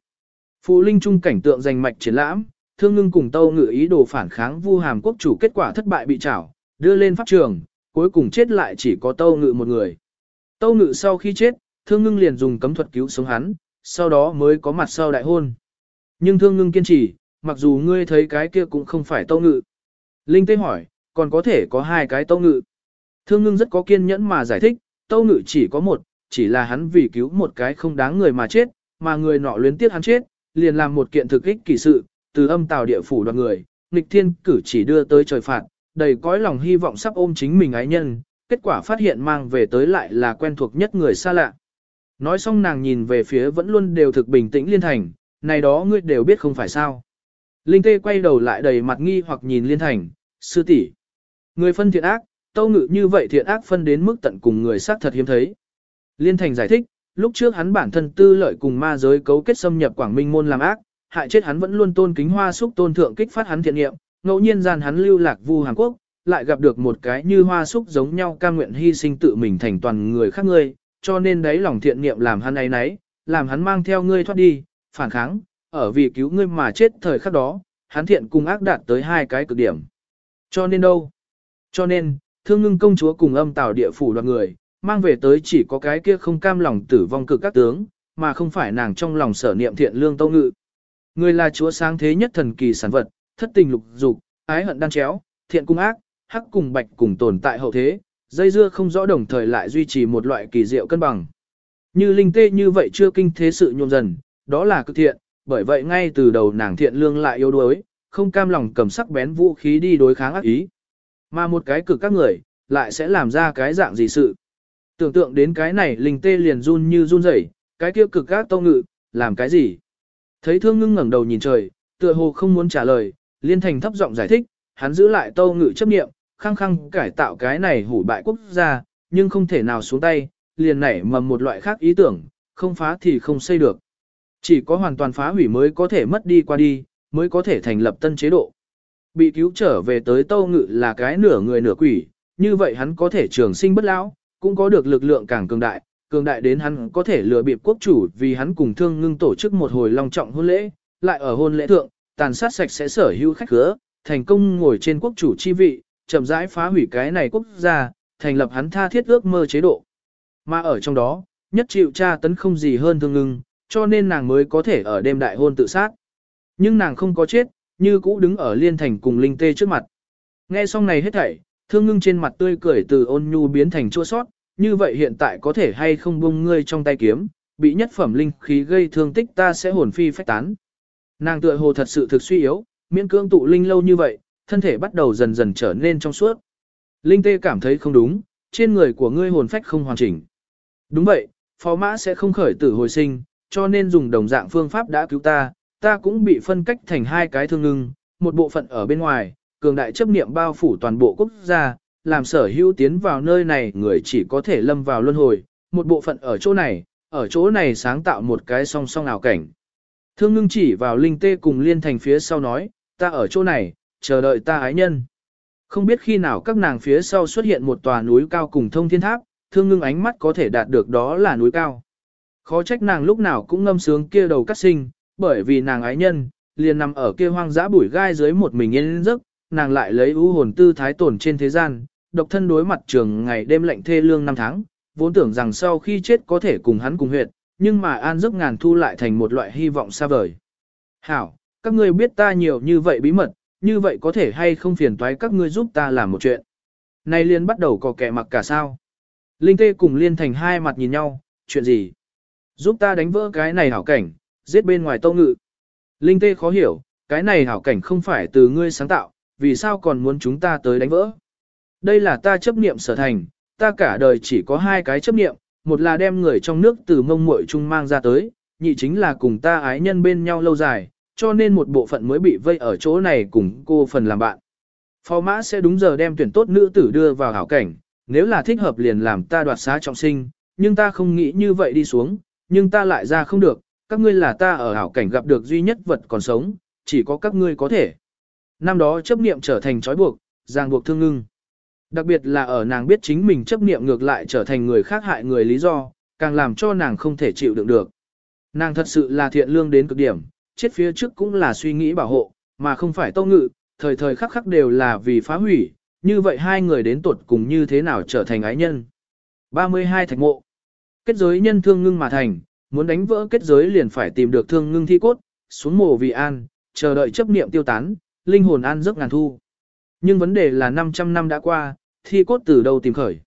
Phụ linh trung cảnh tượng giành mạch triển lãm, thương ngưng cùng Tâu Ngự ý đồ phản kháng Vu Hàm quốc chủ kết quả thất bại bị trảo, đưa lên pháp trường, cuối cùng chết lại chỉ có Tâu Ngự một người. Tâu Ngự sau khi chết, thương ngưng liền dùng cấm thuật cứu sống hắn, sau đó mới có mặt sau đại hôn. Nhưng thương ngưng kiên trì, mặc dù ngươi thấy cái kia cũng không phải Tâu Ngự. Linh Tế hỏi, còn có thể có hai cái Tâu Ngự. Thương ngưng rất có kiên nhẫn mà giải thích, Tâu Ngự chỉ có một, chỉ là hắn vì cứu một cái không đáng người mà chết, mà người nọ luyến tiếc hắn chết, liền làm một kiện thực ích kỳ sự, từ âm tào địa phủ đoàn người, nghịch thiên cử chỉ đưa tới trời phạt, đầy cõi lòng hy vọng sắp ôm chính mình ái nhân, kết quả phát hiện mang về tới lại là quen thuộc nhất người xa lạ. Nói xong nàng nhìn về phía vẫn luôn đều thực bình tĩnh liên thành, này đó ngươi đều biết không phải sao. Linh tê quay đầu lại đầy mặt nghi hoặc nhìn liên thành, sư tỷ Người phân thiện ác, tâu ngự như vậy thiện ác phân đến mức tận cùng người xác thật hiếm thấy. Liên thành giải thích, lúc trước hắn bản thân tư lợi cùng ma giới cấu kết xâm nhập Quảng Minh môn làm ác, hại chết hắn vẫn luôn tôn kính hoa xúc tôn thượng kích phát hắn thiện nghiệm, ngẫu nhiên gian hắn lưu lạc vu Hàn Quốc, lại gặp được một cái như hoa súc giống nhau cam nguyện hy sinh tự mình thành toàn người khác ngươi, cho nên đấy lòng thiện niệm làm hắn ấy nấy, làm hắn mang theo ngươi thoát đi, phản kháng, ở vì cứu ngươi mà chết thời khắc đó, hắn thiện cùng ác đạt tới hai cái cực điểm. Cho nên đâu? Cho nên, thương ngưng công chúa cùng âm tào địa phủ đoàn người, mang về tới chỉ có cái kia không cam lòng tử vong cực các tướng, mà không phải nàng trong lòng sở niệm thiện lương tâu ngự. Người là chúa sáng thế nhất thần kỳ sản vật, thất tình lục dục, ái hận đan chéo, thiện cung ác, hắc cùng bạch cùng tồn tại hậu thế, dây dưa không rõ đồng thời lại duy trì một loại kỳ diệu cân bằng. Như linh tê như vậy chưa kinh thế sự nhộn dần, đó là cực thiện, bởi vậy ngay từ đầu nàng thiện lương lại yếu đuối, không cam lòng cầm sắc bén vũ khí đi đối kháng ác ý. Mà một cái cực các người, lại sẽ làm ra cái dạng gì sự. Tưởng tượng đến cái này linh tê liền run như run rẩy, cái kia cực các tông ngự, làm cái gì? Thấy thương ngưng ngẩng đầu nhìn trời, tựa hồ không muốn trả lời, liên thành thấp giọng giải thích, hắn giữ lại tâu ngự chấp nghiệm, khăng khăng cải tạo cái này hủ bại quốc gia, nhưng không thể nào xuống tay, liền nảy mầm một loại khác ý tưởng, không phá thì không xây được. Chỉ có hoàn toàn phá hủy mới có thể mất đi qua đi, mới có thể thành lập tân chế độ. Bị cứu trở về tới tâu ngự là cái nửa người nửa quỷ, như vậy hắn có thể trường sinh bất lão, cũng có được lực lượng càng cường đại, cường đại đến hắn có thể lừa bịp quốc chủ vì hắn cùng thương ngưng tổ chức một hồi long trọng hôn lễ, lại ở hôn lễ thượng, tàn sát sạch sẽ sở hữu khách khứa, thành công ngồi trên quốc chủ chi vị, chậm rãi phá hủy cái này quốc gia, thành lập hắn tha thiết ước mơ chế độ. Mà ở trong đó, nhất chịu tra tấn không gì hơn thương ngưng, cho nên nàng mới có thể ở đêm đại hôn tự sát. Nhưng nàng không có chết, như cũ đứng ở liên thành cùng linh tê trước mặt. Nghe xong này hết thảy, thương ngưng trên mặt tươi cười từ ôn nhu biến thành chua sót, như vậy hiện tại có thể hay không buông ngươi trong tay kiếm, bị nhất phẩm linh khí gây thương tích ta sẽ hồn phi phách tán. Nàng tựa hồ thật sự thực suy yếu, miễn cưỡng tụ linh lâu như vậy, thân thể bắt đầu dần dần trở nên trong suốt. Linh tê cảm thấy không đúng, trên người của ngươi hồn phách không hoàn chỉnh. Đúng vậy, phó mã sẽ không khởi tử hồi sinh, cho nên dùng đồng dạng phương pháp đã cứu ta, ta cũng bị phân cách thành hai cái thương ngưng, một bộ phận ở bên ngoài, cường đại chấp niệm bao phủ toàn bộ quốc gia, làm sở hữu tiến vào nơi này người chỉ có thể lâm vào luân hồi, một bộ phận ở chỗ này, ở chỗ này sáng tạo một cái song song ảo cảnh. Thương ngưng chỉ vào linh tê cùng liên thành phía sau nói, ta ở chỗ này, chờ đợi ta ái nhân. Không biết khi nào các nàng phía sau xuất hiện một tòa núi cao cùng thông thiên tháp, thương ngưng ánh mắt có thể đạt được đó là núi cao. Khó trách nàng lúc nào cũng ngâm sướng kia đầu cắt sinh, bởi vì nàng ái nhân, liền nằm ở kia hoang dã bụi gai dưới một mình yên giấc, nàng lại lấy ưu hồn tư thái tổn trên thế gian, độc thân đối mặt trường ngày đêm lạnh thê lương năm tháng, vốn tưởng rằng sau khi chết có thể cùng hắn cùng huyệt, nhưng mà an giấc ngàn thu lại thành một loại hy vọng xa vời. Hảo, các ngươi biết ta nhiều như vậy bí mật, như vậy có thể hay không phiền toái các ngươi giúp ta làm một chuyện. Nay liên bắt đầu có kẻ mặc cả sao. Linh tê cùng liên thành hai mặt nhìn nhau, chuyện gì? Giúp ta đánh vỡ cái này hảo cảnh, giết bên ngoài tâu ngự. Linh tê khó hiểu, cái này hảo cảnh không phải từ ngươi sáng tạo, vì sao còn muốn chúng ta tới đánh vỡ? Đây là ta chấp niệm sở thành, ta cả đời chỉ có hai cái chấp niệm, một là đem người trong nước từ mông muội chung mang ra tới, nhị chính là cùng ta ái nhân bên nhau lâu dài, cho nên một bộ phận mới bị vây ở chỗ này cùng cô phần làm bạn. Phó mã sẽ đúng giờ đem tuyển tốt nữ tử đưa vào hảo cảnh, nếu là thích hợp liền làm ta đoạt xá trọng sinh, nhưng ta không nghĩ như vậy đi xuống, nhưng ta lại ra không được, các ngươi là ta ở hảo cảnh gặp được duy nhất vật còn sống, chỉ có các ngươi có thể. Năm đó chấp niệm trở thành trói buộc, ràng buộc thương ngưng. Đặc biệt là ở nàng biết chính mình chấp niệm ngược lại trở thành người khác hại người lý do, càng làm cho nàng không thể chịu đựng được. Nàng thật sự là thiện lương đến cực điểm, chết phía trước cũng là suy nghĩ bảo hộ, mà không phải tâu ngự, thời thời khắc khắc đều là vì phá hủy, như vậy hai người đến tuột cùng như thế nào trở thành ái nhân. 32 thạch mộ Kết giới nhân thương ngưng mà thành, muốn đánh vỡ kết giới liền phải tìm được thương ngưng thi cốt, xuống mồ vì an, chờ đợi chấp niệm tiêu tán, linh hồn an giấc ngàn thu. Nhưng vấn đề là 500 năm đã qua, thi cốt từ đâu tìm khởi.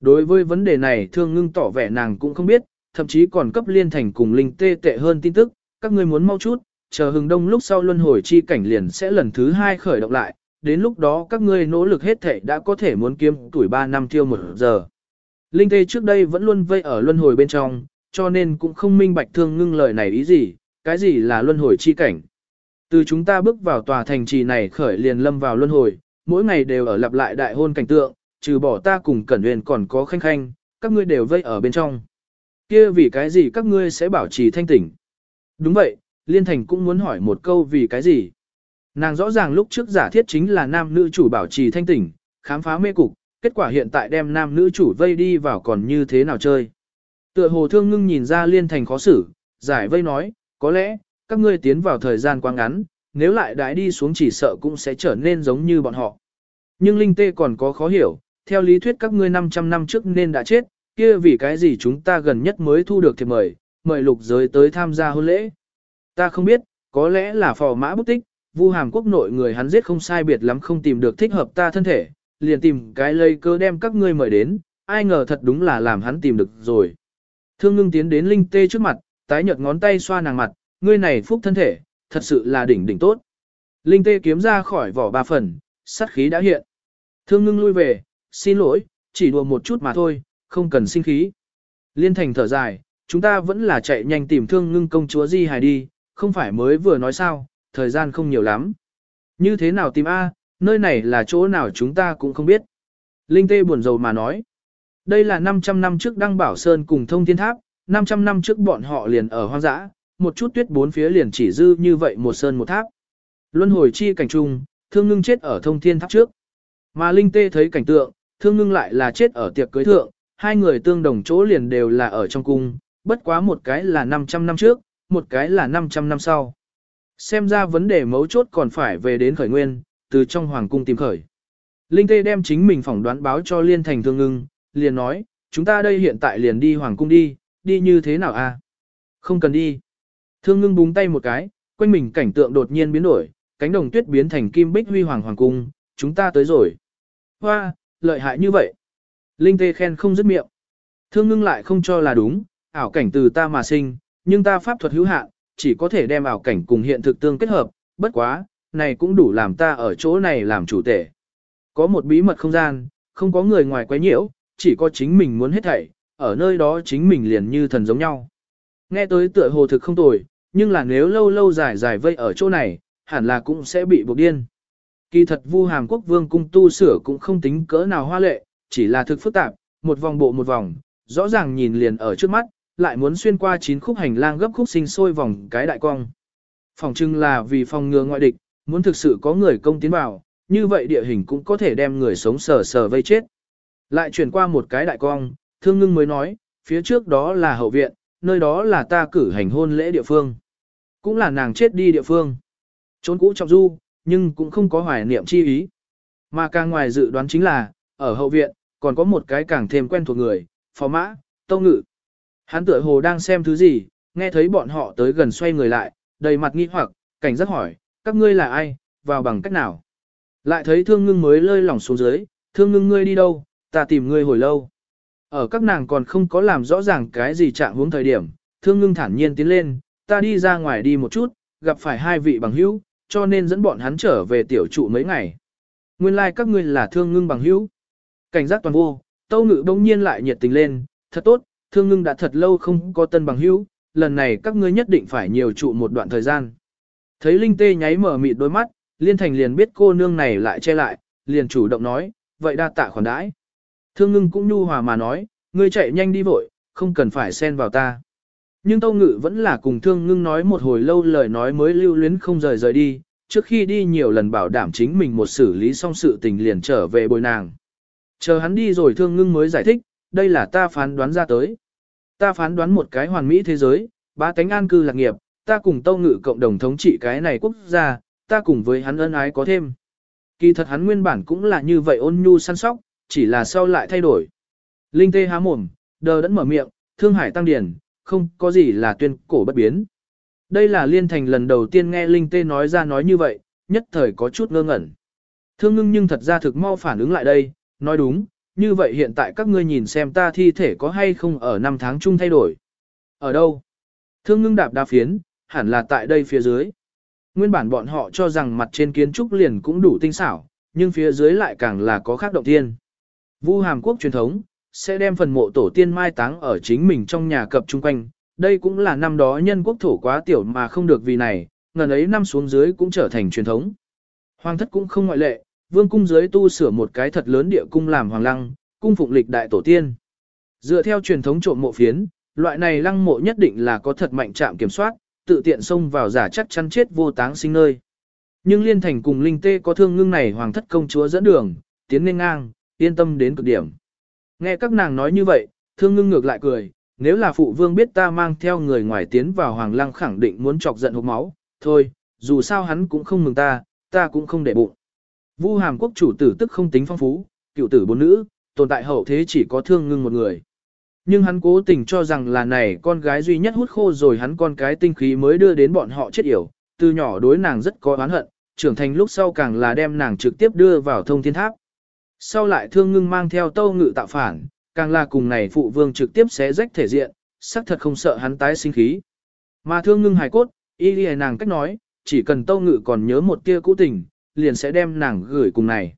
Đối với vấn đề này thương ngưng tỏ vẻ nàng cũng không biết, thậm chí còn cấp liên thành cùng linh tê tệ hơn tin tức, các ngươi muốn mau chút, chờ hừng đông lúc sau luân hồi chi cảnh liền sẽ lần thứ hai khởi động lại, đến lúc đó các ngươi nỗ lực hết thể đã có thể muốn kiếm tuổi 3 năm tiêu một giờ. Linh tê trước đây vẫn luôn vây ở luân hồi bên trong, cho nên cũng không minh bạch thương ngưng lời này ý gì, cái gì là luân hồi chi cảnh. Từ chúng ta bước vào tòa thành trì này khởi liền lâm vào luân hồi, mỗi ngày đều ở lặp lại đại hôn cảnh tượng, trừ bỏ ta cùng Cẩn Huyền còn có khanh khanh, các ngươi đều vây ở bên trong. Kia vì cái gì các ngươi sẽ bảo trì thanh tỉnh? Đúng vậy, Liên Thành cũng muốn hỏi một câu vì cái gì? Nàng rõ ràng lúc trước giả thiết chính là nam nữ chủ bảo trì thanh tỉnh, khám phá mê cục, kết quả hiện tại đem nam nữ chủ vây đi vào còn như thế nào chơi. Tựa hồ thương ngưng nhìn ra Liên Thành khó xử, giải vây nói, có lẽ, các ngươi tiến vào thời gian quá ngắn, nếu lại đãi đi xuống chỉ sợ cũng sẽ trở nên giống như bọn họ. Nhưng Linh Tê còn có khó hiểu, theo lý thuyết các ngươi 500 năm trước nên đã chết, kia vì cái gì chúng ta gần nhất mới thu được thiệp mời, mời lục giới tới tham gia hôn lễ. Ta không biết, có lẽ là phò mã bút tích, vu hàm quốc nội người hắn giết không sai biệt lắm không tìm được thích hợp ta thân thể, liền tìm cái lây cơ đem các ngươi mời đến, ai ngờ thật đúng là làm hắn tìm được rồi. Thương ngưng tiến đến Linh Tê trước mặt, tái nhợt ngón tay xoa nàng mặt, ngươi này phúc thân thể, thật sự là đỉnh đỉnh tốt. Linh tê kiếm ra khỏi vỏ ba phần, sát khí đã hiện. Thương ngưng lui về, xin lỗi, chỉ đùa một chút mà thôi, không cần sinh khí. Liên thành thở dài, chúng ta vẫn là chạy nhanh tìm thương ngưng công chúa Di Hải đi, không phải mới vừa nói sao, thời gian không nhiều lắm. Như thế nào tìm A, nơi này là chỗ nào chúng ta cũng không biết. Linh Tê buồn rầu mà nói. Đây là 500 năm trước Đăng Bảo Sơn cùng thông thiên tháp, 500 năm trước bọn họ liền ở hoang dã, một chút tuyết bốn phía liền chỉ dư như vậy một sơn một tháp. Luân hồi chi cảnh trung, thương ngưng chết ở thông thiên tháp trước. Mà Linh Tê thấy cảnh tượng, thương ngưng lại là chết ở tiệc cưới thượng, hai người tương đồng chỗ liền đều là ở trong cung, bất quá một cái là 500 năm trước, một cái là 500 năm sau. Xem ra vấn đề mấu chốt còn phải về đến khởi nguyên, từ trong hoàng cung tìm khởi. Linh Tê đem chính mình phỏng đoán báo cho Liên Thành Thương Ngưng, liền nói, chúng ta đây hiện tại liền đi hoàng cung đi, đi như thế nào a? À? Không cần đi. Thương Ngưng búng tay một cái, quanh mình cảnh tượng đột nhiên biến đổi, cánh đồng tuyết biến thành kim bích huy hoàng hoàng cung, chúng ta tới rồi. Hoa, lợi hại như vậy. Linh Tê khen không dứt miệng. Thương Ngưng lại không cho là đúng, ảo cảnh từ ta mà sinh, nhưng ta pháp thuật hữu hạn, chỉ có thể đem ảo cảnh cùng hiện thực tương kết hợp, bất quá, này cũng đủ làm ta ở chỗ này làm chủ tể. Có một bí mật không gian, không có người ngoài quấy nhiễu, chỉ có chính mình muốn hết thảy, ở nơi đó chính mình liền như thần giống nhau. Nghe tới tựa hồ thực không tồi, nhưng là nếu lâu lâu dài dài vây ở chỗ này, hẳn là cũng sẽ bị buộc điên. Kỳ thật Vu Hàm Quốc Vương cung tu sửa cũng không tính cỡ nào hoa lệ, chỉ là thực phức tạp, một vòng bộ một vòng, rõ ràng nhìn liền ở trước mắt, lại muốn xuyên qua chín khúc hành lang gấp khúc sinh sôi vòng cái đại cong. Phòng trưng là vì phòng ngừa ngoại địch, muốn thực sự có người công tiến vào, như vậy địa hình cũng có thể đem người sống sờ sờ vây chết. Lại chuyển qua một cái đại cong, thương ngưng mới nói, phía trước đó là hậu viện, nơi đó là ta cử hành hôn lễ địa phương. Cũng là nàng chết đi địa phương. Trốn cũ trọng du, nhưng cũng không có hoài niệm chi ý. Mà càng ngoài dự đoán chính là, ở hậu viện, còn có một cái càng thêm quen thuộc người, phó mã, tâu ngự. Hắn tựa hồ đang xem thứ gì, nghe thấy bọn họ tới gần xoay người lại, đầy mặt nghi hoặc, cảnh giác hỏi, các ngươi là ai, vào bằng cách nào. Lại thấy thương ngưng mới lơi lỏng xuống dưới, thương ngưng ngươi đi đâu, ta tìm ngươi hồi lâu. Ở các nàng còn không có làm rõ ràng cái gì trạng hướng thời điểm, thương ngưng thản nhiên tiến lên, ta đi ra ngoài đi một chút, gặp phải hai vị bằng hữu, cho nên dẫn bọn hắn trở về tiểu trụ mấy ngày. Nguyên lai like các ngươi là thương ngưng bằng hữu. Cảnh giác toàn vô, tâu ngự bỗng nhiên lại nhiệt tình lên, thật tốt, thương ngưng đã thật lâu không có tân bằng hữu, lần này các ngươi nhất định phải nhiều trụ một đoạn thời gian. Thấy Linh Tê nháy mở mịt đôi mắt, Liên Thành liền biết cô nương này lại che lại, liền chủ động nói, vậy đa tạ khoản đãi. Thương ngưng cũng nhu hòa mà nói, ngươi chạy nhanh đi vội, không cần phải xen vào ta. Nhưng Tâu Ngự vẫn là cùng thương ngưng nói một hồi lâu lời nói mới lưu luyến không rời rời đi, trước khi đi nhiều lần bảo đảm chính mình một xử lý xong sự tình liền trở về bồi nàng. Chờ hắn đi rồi thương ngưng mới giải thích, đây là ta phán đoán ra tới. Ta phán đoán một cái hoàn mỹ thế giới, ba tánh an cư lạc nghiệp, ta cùng Tâu Ngự cộng đồng thống trị cái này quốc gia, ta cùng với hắn ân ái có thêm. Kỳ thật hắn nguyên bản cũng là như vậy ôn nhu săn sóc, chỉ là sau lại thay đổi. Linh tê há mồm, đờ đẫn mở miệng, thương hải tăng điển, không có gì là tuyên cổ bất biến. Đây là liên thành lần đầu tiên nghe Linh tê nói ra nói như vậy, nhất thời có chút ngơ ngẩn. Thương ngưng nhưng thật ra thực mau phản ứng lại đây, nói đúng, như vậy hiện tại các ngươi nhìn xem ta thi thể có hay không ở năm tháng chung thay đổi. Ở đâu? Thương ngưng đạp đa phiến, hẳn là tại đây phía dưới. Nguyên bản bọn họ cho rằng mặt trên kiến trúc liền cũng đủ tinh xảo, nhưng phía dưới lại càng là có khác động tiên. Vu Hàm Quốc truyền thống, sẽ đem phần mộ tổ tiên mai táng ở chính mình trong nhà cập chung quanh. Đây cũng là năm đó nhân quốc thổ quá tiểu mà không được vì này, ngần ấy năm xuống dưới cũng trở thành truyền thống. Hoàng thất cũng không ngoại lệ, vương cung dưới tu sửa một cái thật lớn địa cung làm hoàng lăng, cung phụng lịch đại tổ tiên. Dựa theo truyền thống trộm mộ phiến, loại này lăng mộ nhất định là có thật mạnh trạm kiểm soát, tự tiện xông vào giả chắc chắn chết vô táng sinh nơi. Nhưng liên thành cùng linh tê có thương ngưng này hoàng thất công chúa dẫn đường, tiến lên ngang, yên tâm đến cực điểm. Nghe các nàng nói như vậy, thương ngưng ngược lại cười, nếu là phụ vương biết ta mang theo người ngoài tiến vào hoàng lăng khẳng định muốn chọc giận hộp máu, thôi, dù sao hắn cũng không mừng ta, ta cũng không để bụng. Vu hàm quốc chủ tử tức không tính phong phú, cựu tử bốn nữ, tồn tại hậu thế chỉ có thương ngưng một người. Nhưng hắn cố tình cho rằng là này con gái duy nhất hút khô rồi hắn con cái tinh khí mới đưa đến bọn họ chết yểu, từ nhỏ đối nàng rất có oán hận, trưởng thành lúc sau càng là đem nàng trực tiếp đưa vào thông thiên tháp. Sau lại thương ngưng mang theo tâu ngự tạo phản, càng là cùng này phụ vương trực tiếp xé rách thể diện, xác thật không sợ hắn tái sinh khí. Mà thương ngưng hài cốt, y lìa nàng cách nói, chỉ cần tâu ngự còn nhớ một tia cũ tình, liền sẽ đem nàng gửi cùng này.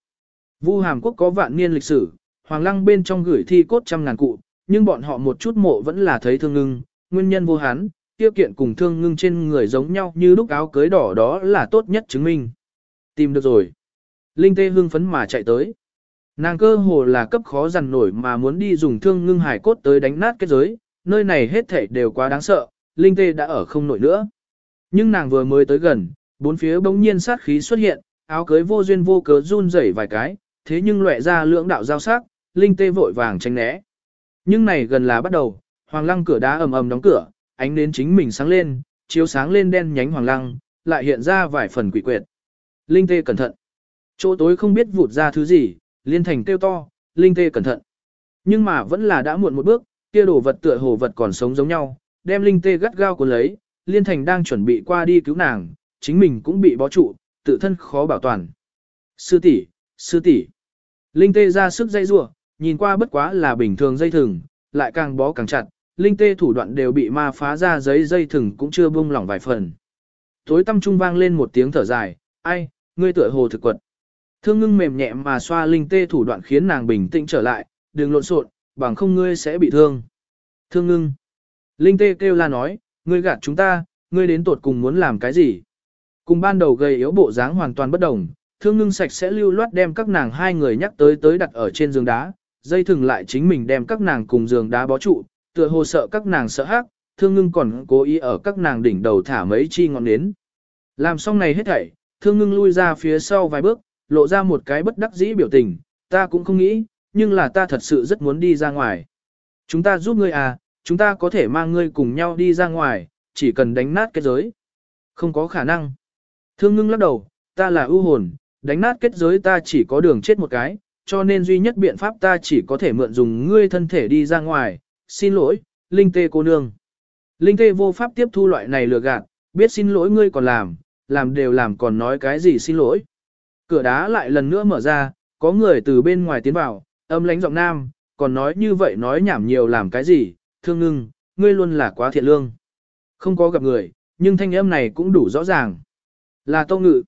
Vu Hàm Quốc có vạn niên lịch sử, Hoàng Lăng bên trong gửi thi cốt trăm ngàn cụ, nhưng bọn họ một chút mộ vẫn là thấy thương ngưng, nguyên nhân vô hán, tiêu kiện cùng thương ngưng trên người giống nhau như lúc áo cưới đỏ đó là tốt nhất chứng minh. Tìm được rồi. Linh Tê hưng phấn mà chạy tới. Nàng cơ hồ là cấp khó dằn nổi mà muốn đi dùng thương ngưng hải cốt tới đánh nát cái giới, nơi này hết thảy đều quá đáng sợ, Linh Tê đã ở không nổi nữa. Nhưng nàng vừa mới tới gần, bốn phía bỗng nhiên sát khí xuất hiện, áo cưới vô duyên vô cớ run rẩy vài cái, thế nhưng lóe ra lưỡng đạo giao sắc, Linh Tê vội vàng tránh né. Nhưng này gần là bắt đầu, Hoàng Lăng cửa đá ầm ầm đóng cửa, ánh đến chính mình sáng lên, chiếu sáng lên đen nhánh Hoàng Lăng, lại hiện ra vài phần quỷ quyệt. Linh Tê cẩn thận. Chỗ tối không biết vụt ra thứ gì, liên thành kêu to, Linh Tê cẩn thận. Nhưng mà vẫn là đã muộn một bước, kia đồ vật tựa hồ vật còn sống giống nhau, đem Linh Tê gắt gao cuốn lấy, Liên Thành đang chuẩn bị qua đi cứu nàng, chính mình cũng bị bó trụ, tự thân khó bảo toàn. Sư tỷ, sư tỷ. Linh Tê ra sức dây rủa, nhìn qua bất quá là bình thường dây thừng, lại càng bó càng chặt, Linh Tê thủ đoạn đều bị ma phá ra giấy dây thừng cũng chưa buông lỏng vài phần. Tối tâm trung vang lên một tiếng thở dài, ai, ngươi tựa hồ thực quật. Thương ngưng mềm nhẹ mà xoa Linh Tê thủ đoạn khiến nàng bình tĩnh trở lại, đừng lộn xộn, bằng không ngươi sẽ bị thương. Thương ngưng. Linh Tê kêu la nói, ngươi gạt chúng ta, ngươi đến tột cùng muốn làm cái gì? Cùng ban đầu gầy yếu bộ dáng hoàn toàn bất đồng, thương ngưng sạch sẽ lưu loát đem các nàng hai người nhắc tới tới đặt ở trên giường đá, dây thừng lại chính mình đem các nàng cùng giường đá bó trụ, tựa hồ sợ các nàng sợ hắc, thương ngưng còn cố ý ở các nàng đỉnh đầu thả mấy chi ngọn nến. Làm xong này hết thảy, thương ngưng lui ra phía sau vài bước, lộ ra một cái bất đắc dĩ biểu tình, ta cũng không nghĩ, nhưng là ta thật sự rất muốn đi ra ngoài. Chúng ta giúp ngươi à, chúng ta có thể mang ngươi cùng nhau đi ra ngoài, chỉ cần đánh nát kết giới. Không có khả năng. Thương ngưng lắc đầu, ta là ưu hồn, đánh nát kết giới ta chỉ có đường chết một cái, cho nên duy nhất biện pháp ta chỉ có thể mượn dùng ngươi thân thể đi ra ngoài, xin lỗi, Linh Tê cô nương. Linh Tê vô pháp tiếp thu loại này lừa gạt, biết xin lỗi ngươi còn làm, làm đều làm còn nói cái gì xin lỗi. Cửa đá lại lần nữa mở ra, có người từ bên ngoài tiến vào, âm lãnh giọng nam, còn nói như vậy nói nhảm nhiều làm cái gì, thương ngưng, ngươi luôn là quá thiện lương. Không có gặp người, nhưng thanh âm này cũng đủ rõ ràng. Là tâu ngự.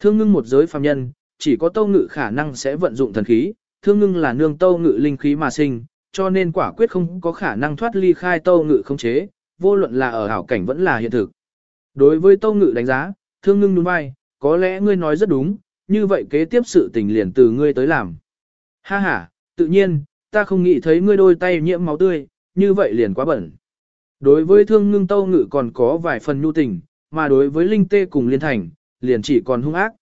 Thương ngưng một giới phàm nhân, chỉ có tâu ngự khả năng sẽ vận dụng thần khí, thương ngưng là nương tâu ngự linh khí mà sinh, cho nên quả quyết không có khả năng thoát ly khai tâu ngự không chế, vô luận là ở hảo cảnh vẫn là hiện thực. Đối với tâu ngự đánh giá, thương ngưng đúng vai, có lẽ ngươi nói rất đúng, như vậy kế tiếp sự tình liền từ ngươi tới làm. Ha ha, tự nhiên, ta không nghĩ thấy ngươi đôi tay nhiễm máu tươi, như vậy liền quá bẩn. Đối với thương ngưng tâu ngự còn có vài phần nhu tình, mà đối với linh tê cùng liên thành, liền chỉ còn hung ác.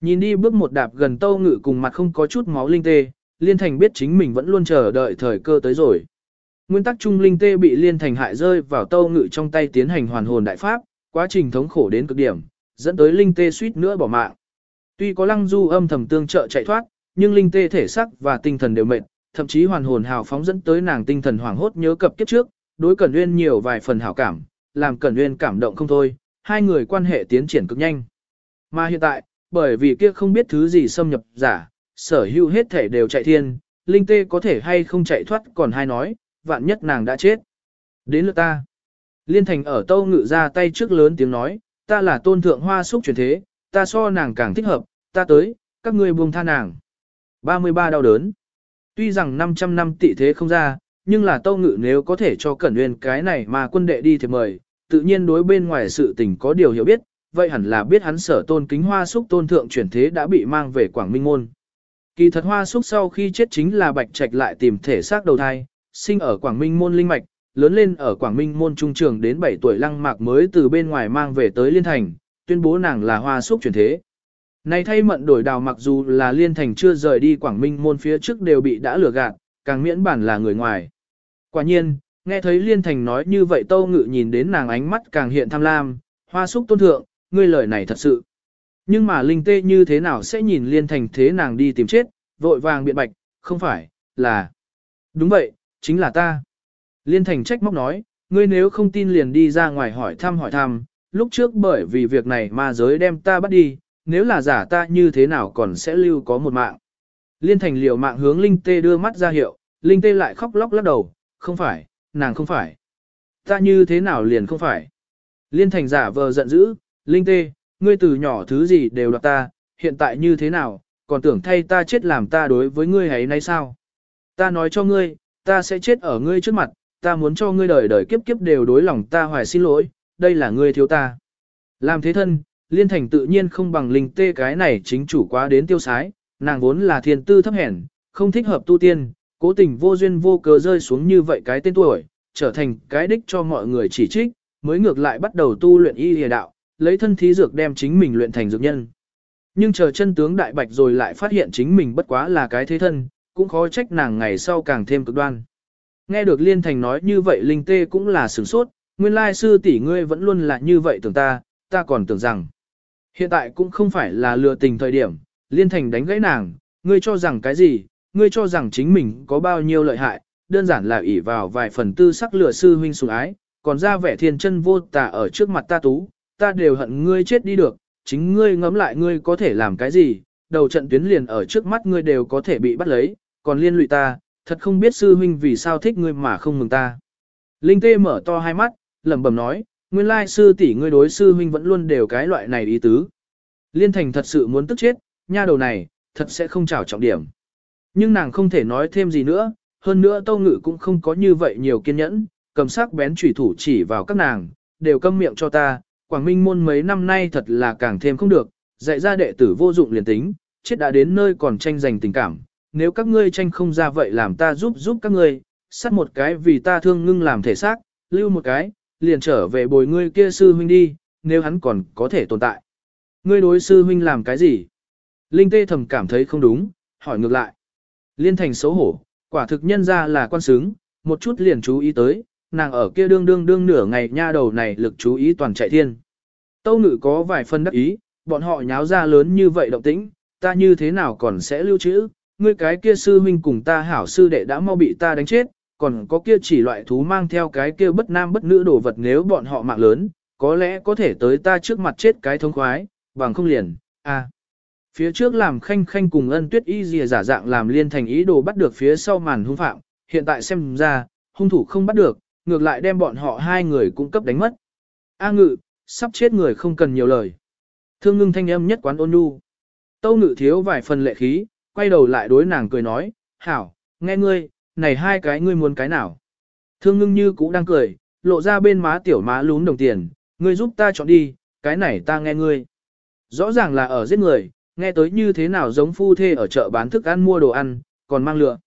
Nhìn đi bước một đạp gần tâu ngự cùng mặt không có chút máu linh tê, liên thành biết chính mình vẫn luôn chờ đợi thời cơ tới rồi. Nguyên tắc Chung linh tê bị liên thành hại rơi vào tâu ngự trong tay tiến hành hoàn hồn đại pháp, quá trình thống khổ đến cực điểm, dẫn tới linh tê suýt nữa bỏ mạng. Tuy có lăng du âm thầm tương trợ chạy thoát, nhưng linh tê thể sắc và tinh thần đều mệt, thậm chí hoàn hồn hào phóng dẫn tới nàng tinh thần hoảng hốt nhớ cập kiếp trước, đối Cẩn Uyên nhiều vài phần hảo cảm, làm Cẩn Uyên cảm động không thôi, hai người quan hệ tiến triển cực nhanh. Mà hiện tại, bởi vì kia không biết thứ gì xâm nhập giả, sở hữu hết thể đều chạy thiên, linh tê có thể hay không chạy thoát còn hai nói, vạn nhất nàng đã chết. Đến lượt ta. Liên thành ở tâu ngự ra tay trước lớn tiếng nói, ta là tôn thượng hoa súc truyền thế, ta so nàng càng thích hợp, ta tới, các ngươi buông tha nàng. 33 đau đớn. Tuy rằng 500 năm tỷ thế không ra, nhưng là tâu ngự nếu có thể cho Cẩn Nguyên cái này mà quân đệ đi thì mời, tự nhiên đối bên ngoài sự tình có điều hiểu biết, vậy hẳn là biết hắn sở tôn kính hoa súc tôn thượng chuyển thế đã bị mang về Quảng Minh Môn. Kỳ thật hoa súc sau khi chết chính là bạch trạch lại tìm thể xác đầu thai, sinh ở Quảng Minh Môn Linh Mạch, lớn lên ở Quảng Minh Môn Trung Trường đến 7 tuổi lăng mạc mới từ bên ngoài mang về tới Liên Thành, tuyên bố nàng là hoa súc chuyển thế. Này thay mận đổi đào mặc dù là Liên Thành chưa rời đi Quảng Minh Môn phía trước đều bị đã lừa gạt, càng miễn bản là người ngoài. Quả nhiên, nghe thấy Liên Thành nói như vậy Tâu Ngự nhìn đến nàng ánh mắt càng hiện tham lam, hoa súc tôn thượng, ngươi lời này thật sự. Nhưng mà Linh Tê như thế nào sẽ nhìn Liên Thành thế nàng đi tìm chết, vội vàng biện bạch, không phải, là... Đúng vậy, chính là ta. Liên Thành trách móc nói, ngươi nếu không tin liền đi ra ngoài hỏi thăm hỏi thăm, lúc trước bởi vì việc này ma giới đem ta bắt đi, nếu là giả ta như thế nào còn sẽ lưu có một mạng. Liên Thành liều mạng hướng Linh Tê đưa mắt ra hiệu, Linh Tê lại khóc lóc lắc đầu, không phải, nàng không phải. Ta như thế nào liền không phải. Liên Thành giả vờ giận dữ, Linh Tê, ngươi từ nhỏ thứ gì đều đoạt ta, hiện tại như thế nào, còn tưởng thay ta chết làm ta đối với ngươi ấy nay sao? Ta nói cho ngươi, ta sẽ chết ở ngươi trước mặt, ta muốn cho ngươi đời đời kiếp kiếp đều đối lòng ta hoài xin lỗi, đây là ngươi thiếu ta. Làm thế thân, liên thành tự nhiên không bằng linh tê cái này chính chủ quá đến tiêu sái, nàng vốn là thiên tư thấp hèn, không thích hợp tu tiên, cố tình vô duyên vô cớ rơi xuống như vậy cái tên tuổi, trở thành cái đích cho mọi người chỉ trích, mới ngược lại bắt đầu tu luyện y hề đạo, lấy thân thí dược đem chính mình luyện thành dược nhân. Nhưng chờ chân tướng đại bạch rồi lại phát hiện chính mình bất quá là cái thế thân, cũng khó trách nàng ngày sau càng thêm cực đoan. Nghe được Liên Thành nói như vậy Linh Tê cũng là sửng sốt, nguyên lai sư tỷ ngươi vẫn luôn là như vậy tưởng ta, ta còn tưởng rằng. Hiện tại cũng không phải là lừa tình thời điểm, Liên Thành đánh gãy nàng, ngươi cho rằng cái gì, ngươi cho rằng chính mình có bao nhiêu lợi hại, đơn giản là ỷ vào vài phần tư sắc lừa sư huynh sủng ái, còn ra vẻ thiên chân vô tà ở trước mặt ta tú, ta đều hận ngươi chết đi được, chính ngươi ngẫm lại ngươi có thể làm cái gì, đầu trận tuyến liền ở trước mắt ngươi đều có thể bị bắt lấy, còn liên lụy ta, thật không biết sư huynh vì sao thích ngươi mà không mừng ta. Linh tê mở to hai mắt, lẩm bẩm nói, nguyên lai sư tỷ ngươi đối sư huynh vẫn luôn đều cái loại này ý tứ. Liên thành thật sự muốn tức chết, nha đầu này, thật sẽ không trảo trọng điểm. Nhưng nàng không thể nói thêm gì nữa, hơn nữa tâu ngự cũng không có như vậy nhiều kiên nhẫn, cầm sắc bén chủy thủ chỉ vào các nàng, đều câm miệng cho ta, Quảng Minh môn mấy năm nay thật là càng thêm không được, dạy ra đệ tử vô dụng liền tính, chết đã đến nơi còn tranh giành tình cảm, nếu các ngươi tranh không ra vậy làm ta giúp giúp các ngươi, sát một cái vì ta thương ngưng làm thể xác, lưu một cái, liền trở về bồi ngươi kia sư huynh đi, nếu hắn còn có thể tồn tại. Ngươi đối sư huynh làm cái gì? Linh tê thầm cảm thấy không đúng, hỏi ngược lại. Liên thành xấu hổ, quả thực nhân ra là quan sướng, một chút liền chú ý tới, nàng ở kia đương đương đương nửa ngày nha đầu này lực chú ý toàn chạy thiên. Tâu ngự có vài phân đắc ý, bọn họ nháo ra lớn như vậy động tĩnh, ta như thế nào còn sẽ lưu trữ, ngươi cái kia sư huynh cùng ta hảo sư đệ đã mau bị ta đánh chết, còn có kia chỉ loại thú mang theo cái kia bất nam bất nữ đồ vật nếu bọn họ mạng lớn, có lẽ có thể tới ta trước mặt chết cái thông khoái, bằng không liền, a. Phía trước làm khanh khanh cùng ân tuyết y dìa giả dạng làm liên thành ý đồ bắt được phía sau màn hung phạm, hiện tại xem ra, hung thủ không bắt được, ngược lại đem bọn họ hai người cung cấp đánh mất. A ngự, sắp chết người không cần nhiều lời. Thương ngưng thanh âm nhất quán ôn nhu. Tâu ngự thiếu vài phần lệ khí, quay đầu lại đối nàng cười nói, hảo, nghe ngươi, này hai cái ngươi muốn cái nào. Thương ngưng như cũ đang cười, lộ ra bên má tiểu má lún đồng tiền, ngươi giúp ta chọn đi, cái này ta nghe ngươi. Rõ ràng là ở giết người, nghe tới như thế nào giống phu thê ở chợ bán thức ăn mua đồ ăn, còn mang lựa.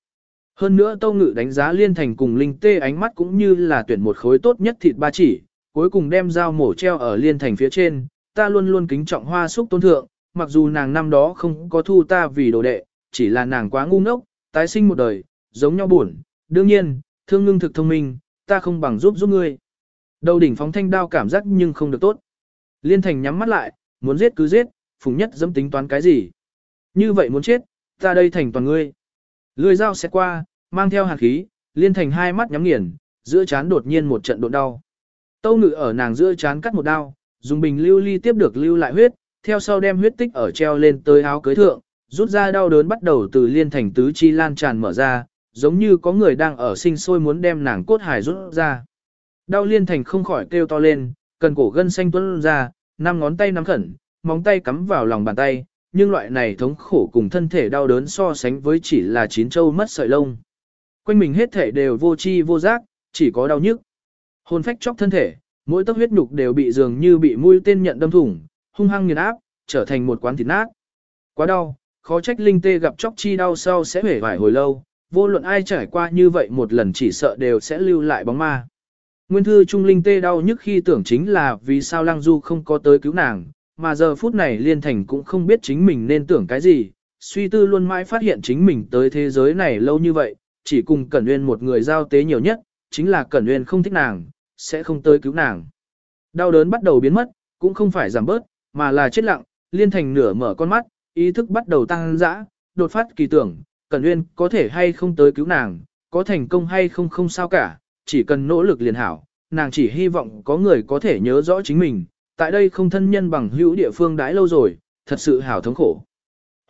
Hơn nữa Tâu Ngự đánh giá Liên Thành cùng Linh Tê ánh mắt cũng như là tuyển một khối tốt nhất thịt ba chỉ, cuối cùng đem dao mổ treo ở Liên Thành phía trên, ta luôn luôn kính trọng hoa súc tôn thượng, mặc dù nàng năm đó không có thu ta vì đồ đệ, chỉ là nàng quá ngu ngốc, tái sinh một đời, giống nhau buồn, đương nhiên, thương ngưng thực thông minh, ta không bằng giúp giúp ngươi. Đầu đỉnh phóng thanh đao cảm giác nhưng không được tốt. Liên Thành nhắm mắt lại, muốn giết cứ giết, phùng nhất dám tính toán cái gì. Như vậy muốn chết, ta đây thành toàn ngươi. Lưỡi dao sẽ qua, mang theo hàn khí, liên thành hai mắt nhắm nghiền, giữa chán đột nhiên một trận độ đau. Tâu ngự ở nàng giữa chán cắt một đao, dùng bình lưu ly tiếp được lưu lại huyết, theo sau đem huyết tích ở treo lên tới áo cưới thượng, rút ra đau đớn bắt đầu từ liên thành tứ chi lan tràn mở ra, giống như có người đang ở sinh sôi muốn đem nàng cốt hải rút ra. Đau liên thành không khỏi kêu to lên, cần cổ gân xanh tuấn ra, năm ngón tay nắm khẩn, móng tay cắm vào lòng bàn tay, nhưng loại này thống khổ cùng thân thể đau đớn so sánh với chỉ là chín châu mất sợi lông. Quanh mình hết thể đều vô chi vô giác, chỉ có đau nhức. Hồn phách chóc thân thể, mỗi tấc huyết nhục đều bị dường như bị mũi tên nhận đâm thủng, hung hăng nghiền áp, trở thành một quán thịt nát. Quá đau, khó trách linh tê gặp chóc chi đau sau sẽ hể vải hồi lâu, vô luận ai trải qua như vậy một lần chỉ sợ đều sẽ lưu lại bóng ma. Nguyên thư trung linh tê đau nhức khi tưởng chính là vì sao lăng du không có tới cứu nàng, mà giờ phút này Liên Thành cũng không biết chính mình nên tưởng cái gì, suy tư luôn mãi phát hiện chính mình tới thế giới này lâu như vậy, chỉ cùng Cẩn Uyên một người giao tế nhiều nhất, chính là Cẩn Uyên không thích nàng, sẽ không tới cứu nàng. Đau đớn bắt đầu biến mất, cũng không phải giảm bớt, mà là chết lặng, Liên Thành nửa mở con mắt, ý thức bắt đầu tăng dã, đột phát kỳ tưởng, Cẩn Uyên có thể hay không tới cứu nàng, có thành công hay không không sao cả, chỉ cần nỗ lực liền hảo, nàng chỉ hy vọng có người có thể nhớ rõ chính mình, tại đây không thân nhân bằng hữu địa phương đãi lâu rồi, thật sự hảo thống khổ.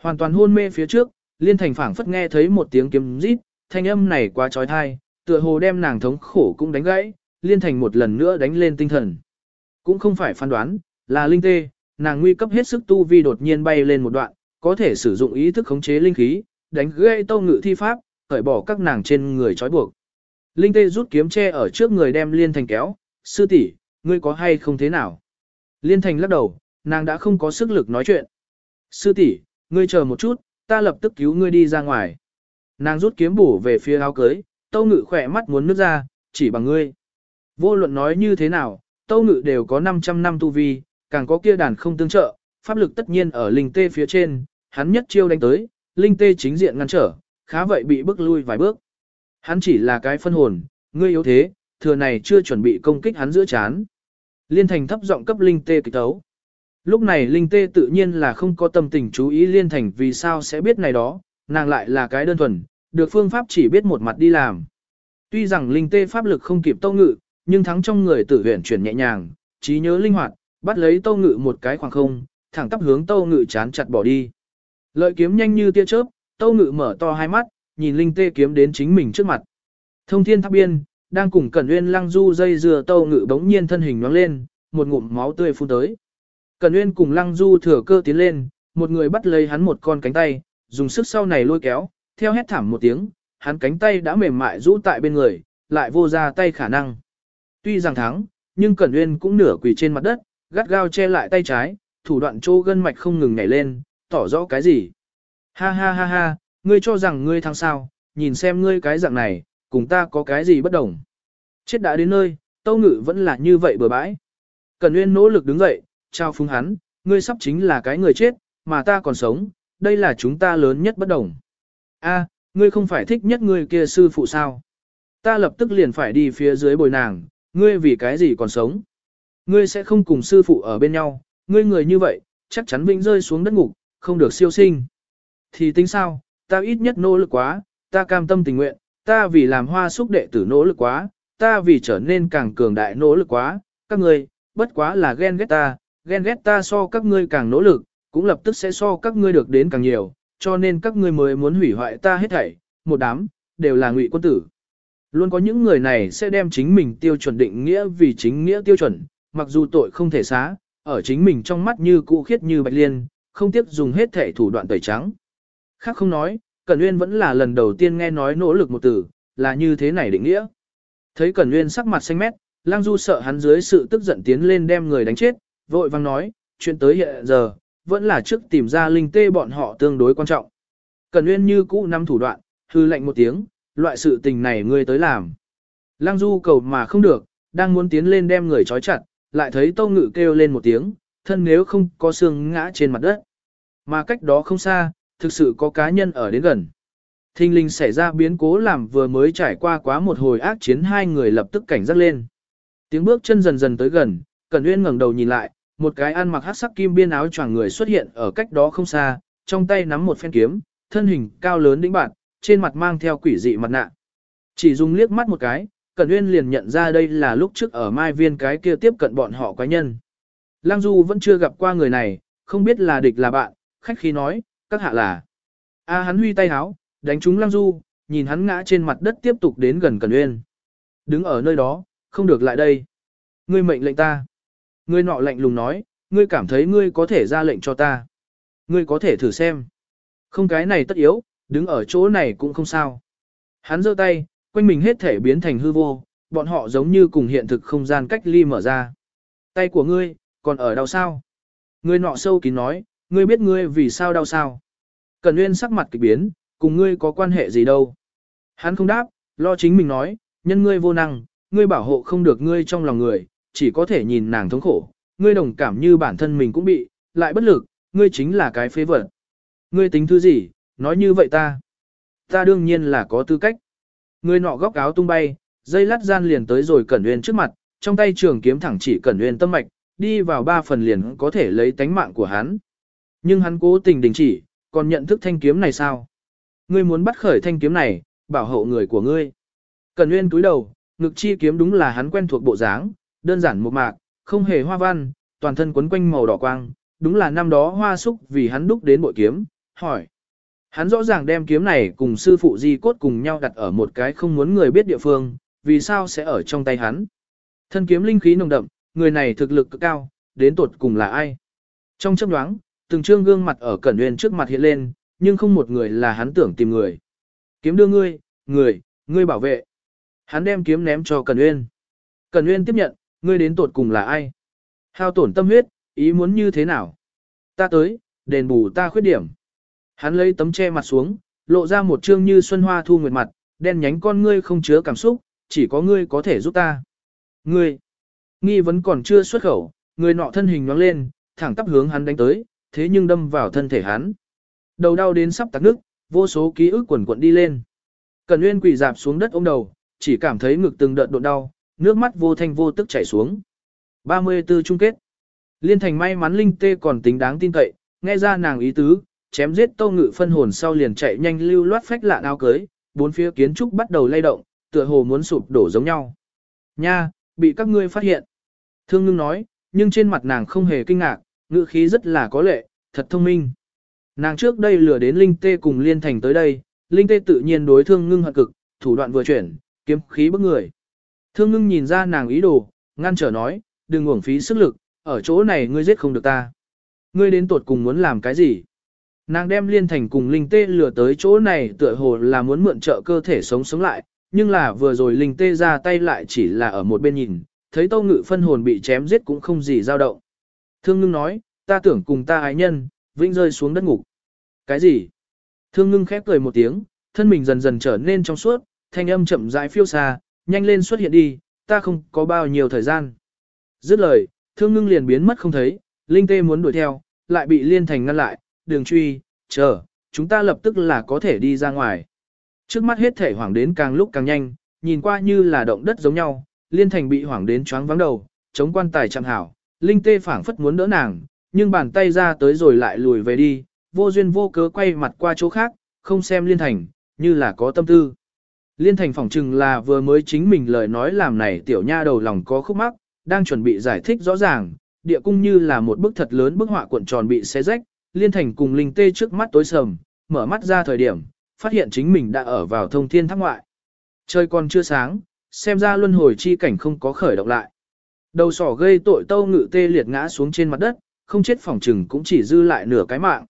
Hoàn toàn hôn mê phía trước, Liên Thành phảng phất nghe thấy một tiếng kiếm rít, thanh âm này quá trói thai, tựa hồ đem nàng thống khổ cũng đánh gãy, Liên Thành một lần nữa đánh lên tinh thần. Cũng không phải phán đoán, là linh tê, nàng nguy cấp hết sức tu vi đột nhiên bay lên một đoạn, có thể sử dụng ý thức khống chế linh khí, đánh gãy tâu ngự thi pháp, cởi bỏ các nàng trên người trói buộc. Linh tê rút kiếm che ở trước người đem liên thành kéo, sư tỷ, ngươi có hay không thế nào? Liên thành lắc đầu, nàng đã không có sức lực nói chuyện. Sư tỷ, ngươi chờ một chút, ta lập tức cứu ngươi đi ra ngoài. Nàng rút kiếm bổ về phía áo cưới, tâu ngự khỏe mắt muốn nước ra, chỉ bằng ngươi. Vô luận nói như thế nào, tâu ngự đều có 500 năm tu vi, càng có kia đàn không tương trợ, pháp lực tất nhiên ở linh tê phía trên, hắn nhất chiêu đánh tới, linh tê chính diện ngăn trở, khá vậy bị bước lui vài bước. Hắn chỉ là cái phân hồn, ngươi yếu thế, thừa này chưa chuẩn bị công kích hắn giữa chán. Liên thành thấp giọng cấp linh tê kịch tấu. Lúc này linh tê tự nhiên là không có tâm tình chú ý liên thành vì sao sẽ biết này đó, nàng lại là cái đơn thuần, được phương pháp chỉ biết một mặt đi làm. Tuy rằng linh tê pháp lực không kịp tâu ngự, nhưng thắng trong người tử huyện chuyển nhẹ nhàng, trí nhớ linh hoạt, bắt lấy tâu ngự một cái khoảng không, thẳng tắp hướng tâu ngự chán chặt bỏ đi. Lợi kiếm nhanh như tia chớp, tâu ngự mở to hai mắt, nhìn linh tê kiếm đến chính mình trước mặt. Thông thiên tháp biên, đang cùng Cẩn Uyên lăng du dây dừa tâu ngự bỗng nhiên thân hình nhoáng lên, một ngụm máu tươi phun tới. Cẩn Uyên cùng lăng du thừa cơ tiến lên, một người bắt lấy hắn một con cánh tay, dùng sức sau này lôi kéo, theo hét thảm một tiếng, hắn cánh tay đã mềm mại rũ tại bên người, lại vô ra tay khả năng. Tuy rằng thắng, nhưng Cẩn Uyên cũng nửa quỳ trên mặt đất, gắt gao che lại tay trái, thủ đoạn trô gân mạch không ngừng nhảy lên, tỏ rõ cái gì. Ha ha ha ha, ngươi cho rằng ngươi thắng sao, nhìn xem ngươi cái dạng này, cùng ta có cái gì bất đồng. Chết đã đến nơi, tâu ngự vẫn là như vậy bừa bãi. Cần Nguyên nỗ lực đứng dậy, trao phúng hắn, ngươi sắp chính là cái người chết, mà ta còn sống, đây là chúng ta lớn nhất bất đồng. A, ngươi không phải thích nhất ngươi kia sư phụ sao? Ta lập tức liền phải đi phía dưới bồi nàng, ngươi vì cái gì còn sống? Ngươi sẽ không cùng sư phụ ở bên nhau, ngươi người như vậy, chắc chắn vĩnh rơi xuống đất ngục, không được siêu sinh. Thì tính sao, ta ít nhất nỗ lực quá, ta cam tâm tình nguyện, ta vì làm hoa xúc đệ tử nỗ lực quá, ta vì trở nên càng cường đại nỗ lực quá, các ngươi, bất quá là ghen ghét ta, ghen ghét ta so các ngươi càng nỗ lực, cũng lập tức sẽ so các ngươi được đến càng nhiều, cho nên các ngươi mới muốn hủy hoại ta hết thảy, một đám, đều là ngụy quân tử. Luôn có những người này sẽ đem chính mình tiêu chuẩn định nghĩa vì chính nghĩa tiêu chuẩn, mặc dù tội không thể xá, ở chính mình trong mắt như cũ khiết như bạch liên, không tiếp dùng hết thể thủ đoạn tẩy trắng. Khác không nói, Cẩn Nguyên vẫn là lần đầu tiên nghe nói nỗ lực một từ, là như thế này định nghĩa. Thấy Cẩn Nguyên sắc mặt xanh mét, Lang Du sợ hắn dưới sự tức giận tiến lên đem người đánh chết, vội vang nói, chuyện tới hiện giờ, vẫn là trước tìm ra linh tê bọn họ tương đối quan trọng. Cẩn Nguyên như cũ năm thủ đoạn, hư lệnh một tiếng, loại sự tình này ngươi tới làm. Lang Du cầu mà không được, đang muốn tiến lên đem người trói chặt, lại thấy Tâu Ngự kêu lên một tiếng, thân nếu không có xương ngã trên mặt đất. Mà cách đó không xa, thực sự có cá nhân ở đến gần. Thinh linh xảy ra biến cố làm vừa mới trải qua quá một hồi ác chiến hai người lập tức cảnh giác lên. Tiếng bước chân dần dần tới gần, Cẩn Uyên ngẩng đầu nhìn lại, một cái ăn mặc hắc sắc kim biên áo choàng người xuất hiện ở cách đó không xa, trong tay nắm một phen kiếm, thân hình cao lớn đĩnh bạn, trên mặt mang theo quỷ dị mặt nạ. Chỉ dùng liếc mắt một cái, Cẩn Uyên liền nhận ra đây là lúc trước ở Mai Viên cái kia tiếp cận bọn họ quái nhân. Lang Du vẫn chưa gặp qua người này, không biết là địch là bạn, khách khí nói, các hạ là. A hắn huy tay háo, đánh trúng Lang Du, nhìn hắn ngã trên mặt đất tiếp tục đến gần Cẩn Uyên. Đứng ở nơi đó, không được lại đây. Ngươi mệnh lệnh ta. Ngươi nọ lạnh lùng nói, ngươi cảm thấy ngươi có thể ra lệnh cho ta. Ngươi có thể thử xem. Không cái này tất yếu, đứng ở chỗ này cũng không sao. Hắn giơ tay, quanh mình hết thể biến thành hư vô, bọn họ giống như cùng hiện thực không gian cách ly mở ra. Tay của ngươi, còn ở đâu sao? Ngươi nọ sâu kín nói, ngươi biết ngươi vì sao đau sao? Cần Nguyên sắc mặt kỳ biến, cùng ngươi có quan hệ gì đâu? Hắn không đáp, lo chính mình nói, nhân ngươi vô năng, ngươi bảo hộ không được ngươi trong lòng người, chỉ có thể nhìn nàng thống khổ, ngươi đồng cảm như bản thân mình cũng bị, lại bất lực, ngươi chính là cái phế vật. Ngươi tính thứ gì, nói như vậy ta. Ta đương nhiên là có tư cách. Ngươi nọ góc áo tung bay, dây lát gian liền tới rồi Cẩn Nguyên trước mặt, trong tay trường kiếm thẳng chỉ Cẩn Nguyên tâm mạch, đi vào ba phần liền có thể lấy tánh mạng của hắn. Nhưng hắn cố tình đình chỉ, còn nhận thức thanh kiếm này sao? Ngươi muốn bắt khởi thanh kiếm này, bảo hộ người của ngươi. cần nguyên túi đầu, ngực chi kiếm đúng là hắn quen thuộc bộ dáng, đơn giản một mạc, không hề hoa văn, toàn thân quấn quanh màu đỏ quang, đúng là năm đó hoa súc vì hắn đúc đến bội kiếm, hỏi. Hắn rõ ràng đem kiếm này cùng sư phụ di cốt cùng nhau đặt ở một cái không muốn người biết địa phương, vì sao sẽ ở trong tay hắn. Thân kiếm linh khí nồng đậm, người này thực lực cực cao, đến tột cùng là ai. Trong chấp đoáng, từng trương gương mặt ở Cẩn Uyên trước mặt hiện lên, nhưng không một người là hắn tưởng tìm người. Kiếm đưa ngươi, người, ngươi bảo vệ. Hắn đem kiếm ném cho Cẩn Uyên. Cẩn Uyên tiếp nhận, ngươi đến tột cùng là ai? Hao tổn tâm huyết, ý muốn như thế nào? Ta tới, đền bù ta khuyết điểm. Hắn lấy tấm che mặt xuống, lộ ra một trương như xuân hoa thu nguyệt mặt, đen nhánh con ngươi không chứa cảm xúc, chỉ có ngươi có thể giúp ta. Ngươi, nghi vấn còn chưa xuất khẩu, người nọ thân hình nhoáng lên, thẳng tắp hướng hắn đánh tới, thế nhưng đâm vào thân thể hắn. Đầu đau đến sắp tắc nước, vô số ký ức quần quận đi lên. Cần Nguyên quỳ dạp xuống đất ôm đầu, chỉ cảm thấy ngực từng đợt đột đau, nước mắt vô thanh vô tức chảy xuống. 34 chung kết. Liên thành may mắn Linh Tê còn tính đáng tin cậy, nghe ra nàng ý tứ, chém giết tô Ngự phân hồn sau liền chạy nhanh lưu loát phách lạ áo cưới, bốn phía kiến trúc bắt đầu lay động, tựa hồ muốn sụp đổ giống nhau. Nha, bị các ngươi phát hiện. Thương ngưng nói, nhưng trên mặt nàng không hề kinh ngạc, ngữ khí rất là có lệ, thật thông minh. Nàng trước đây lừa đến Linh Tê cùng Liên Thành tới đây, Linh Tê tự nhiên đối thương ngưng hận cực, thủ đoạn vừa chuyển, kiếm khí bức người. Thương ngưng nhìn ra nàng ý đồ, ngăn trở nói, đừng uổng phí sức lực, ở chỗ này ngươi giết không được ta. Ngươi đến tột cùng muốn làm cái gì? Nàng đem liên thành cùng linh tê lừa tới chỗ này tựa hồ là muốn mượn trợ cơ thể sống sống lại, nhưng là vừa rồi linh tê ra tay lại chỉ là ở một bên nhìn, thấy tâu ngự phân hồn bị chém giết cũng không gì dao động. Thương ngưng nói, ta tưởng cùng ta ái nhân, vĩnh rơi xuống đất ngục. Cái gì? Thương ngưng khép cười một tiếng, thân mình dần dần trở nên trong suốt, thanh âm chậm rãi phiêu xa, nhanh lên xuất hiện đi, ta không có bao nhiêu thời gian. Dứt lời, thương ngưng liền biến mất không thấy, Linh Tê muốn đuổi theo, lại bị Liên Thành ngăn lại, đường truy, chờ, chúng ta lập tức là có thể đi ra ngoài. Trước mắt hết thể hoảng đến càng lúc càng nhanh, nhìn qua như là động đất giống nhau, Liên Thành bị hoảng đến choáng vắng đầu, chống quan tài chẳng hảo, Linh Tê phảng phất muốn đỡ nàng, nhưng bàn tay ra tới rồi lại lùi về đi, vô duyên vô cớ quay mặt qua chỗ khác, không xem Liên Thành, như là có tâm tư. Liên Thành phỏng chừng là vừa mới chính mình lời nói làm này tiểu nha đầu lòng có khúc mắc, đang chuẩn bị giải thích rõ ràng, địa cung như là một bức thật lớn bức họa cuộn tròn bị xé rách, Liên Thành cùng Linh Tê trước mắt tối sầm, mở mắt ra thời điểm, phát hiện chính mình đã ở vào thông thiên tháp ngoại. Trời còn chưa sáng, xem ra luân hồi chi cảnh không có khởi động lại. Đầu sỏ gây tội tâu ngự tê liệt ngã xuống trên mặt đất, không chết phòng trừng cũng chỉ dư lại nửa cái mạng.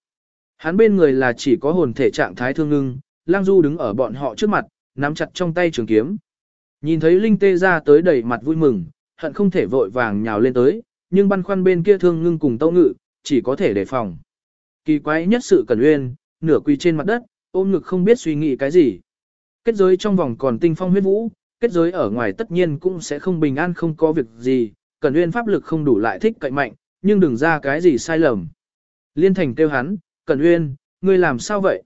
Hắn bên người là chỉ có hồn thể trạng thái thương ngưng, lang du đứng ở bọn họ trước mặt, nắm chặt trong tay trường kiếm. Nhìn thấy Linh Tê ra tới đầy mặt vui mừng, hận không thể vội vàng nhào lên tới, nhưng băn khoăn bên kia thương ngưng cùng tâu ngự, chỉ có thể đề phòng. Kỳ quái nhất sự cần uyên, nửa quỳ trên mặt đất, ôm ngực không biết suy nghĩ cái gì. Kết giới trong vòng còn tinh phong huyết vũ, kết giới ở ngoài tất nhiên cũng sẽ không bình an không có việc gì, cần uyên pháp lực không đủ lại thích cậy mạnh, nhưng đừng ra cái gì sai lầm. Liên thành kêu hắn, Cẩn Uyên, ngươi làm sao vậy?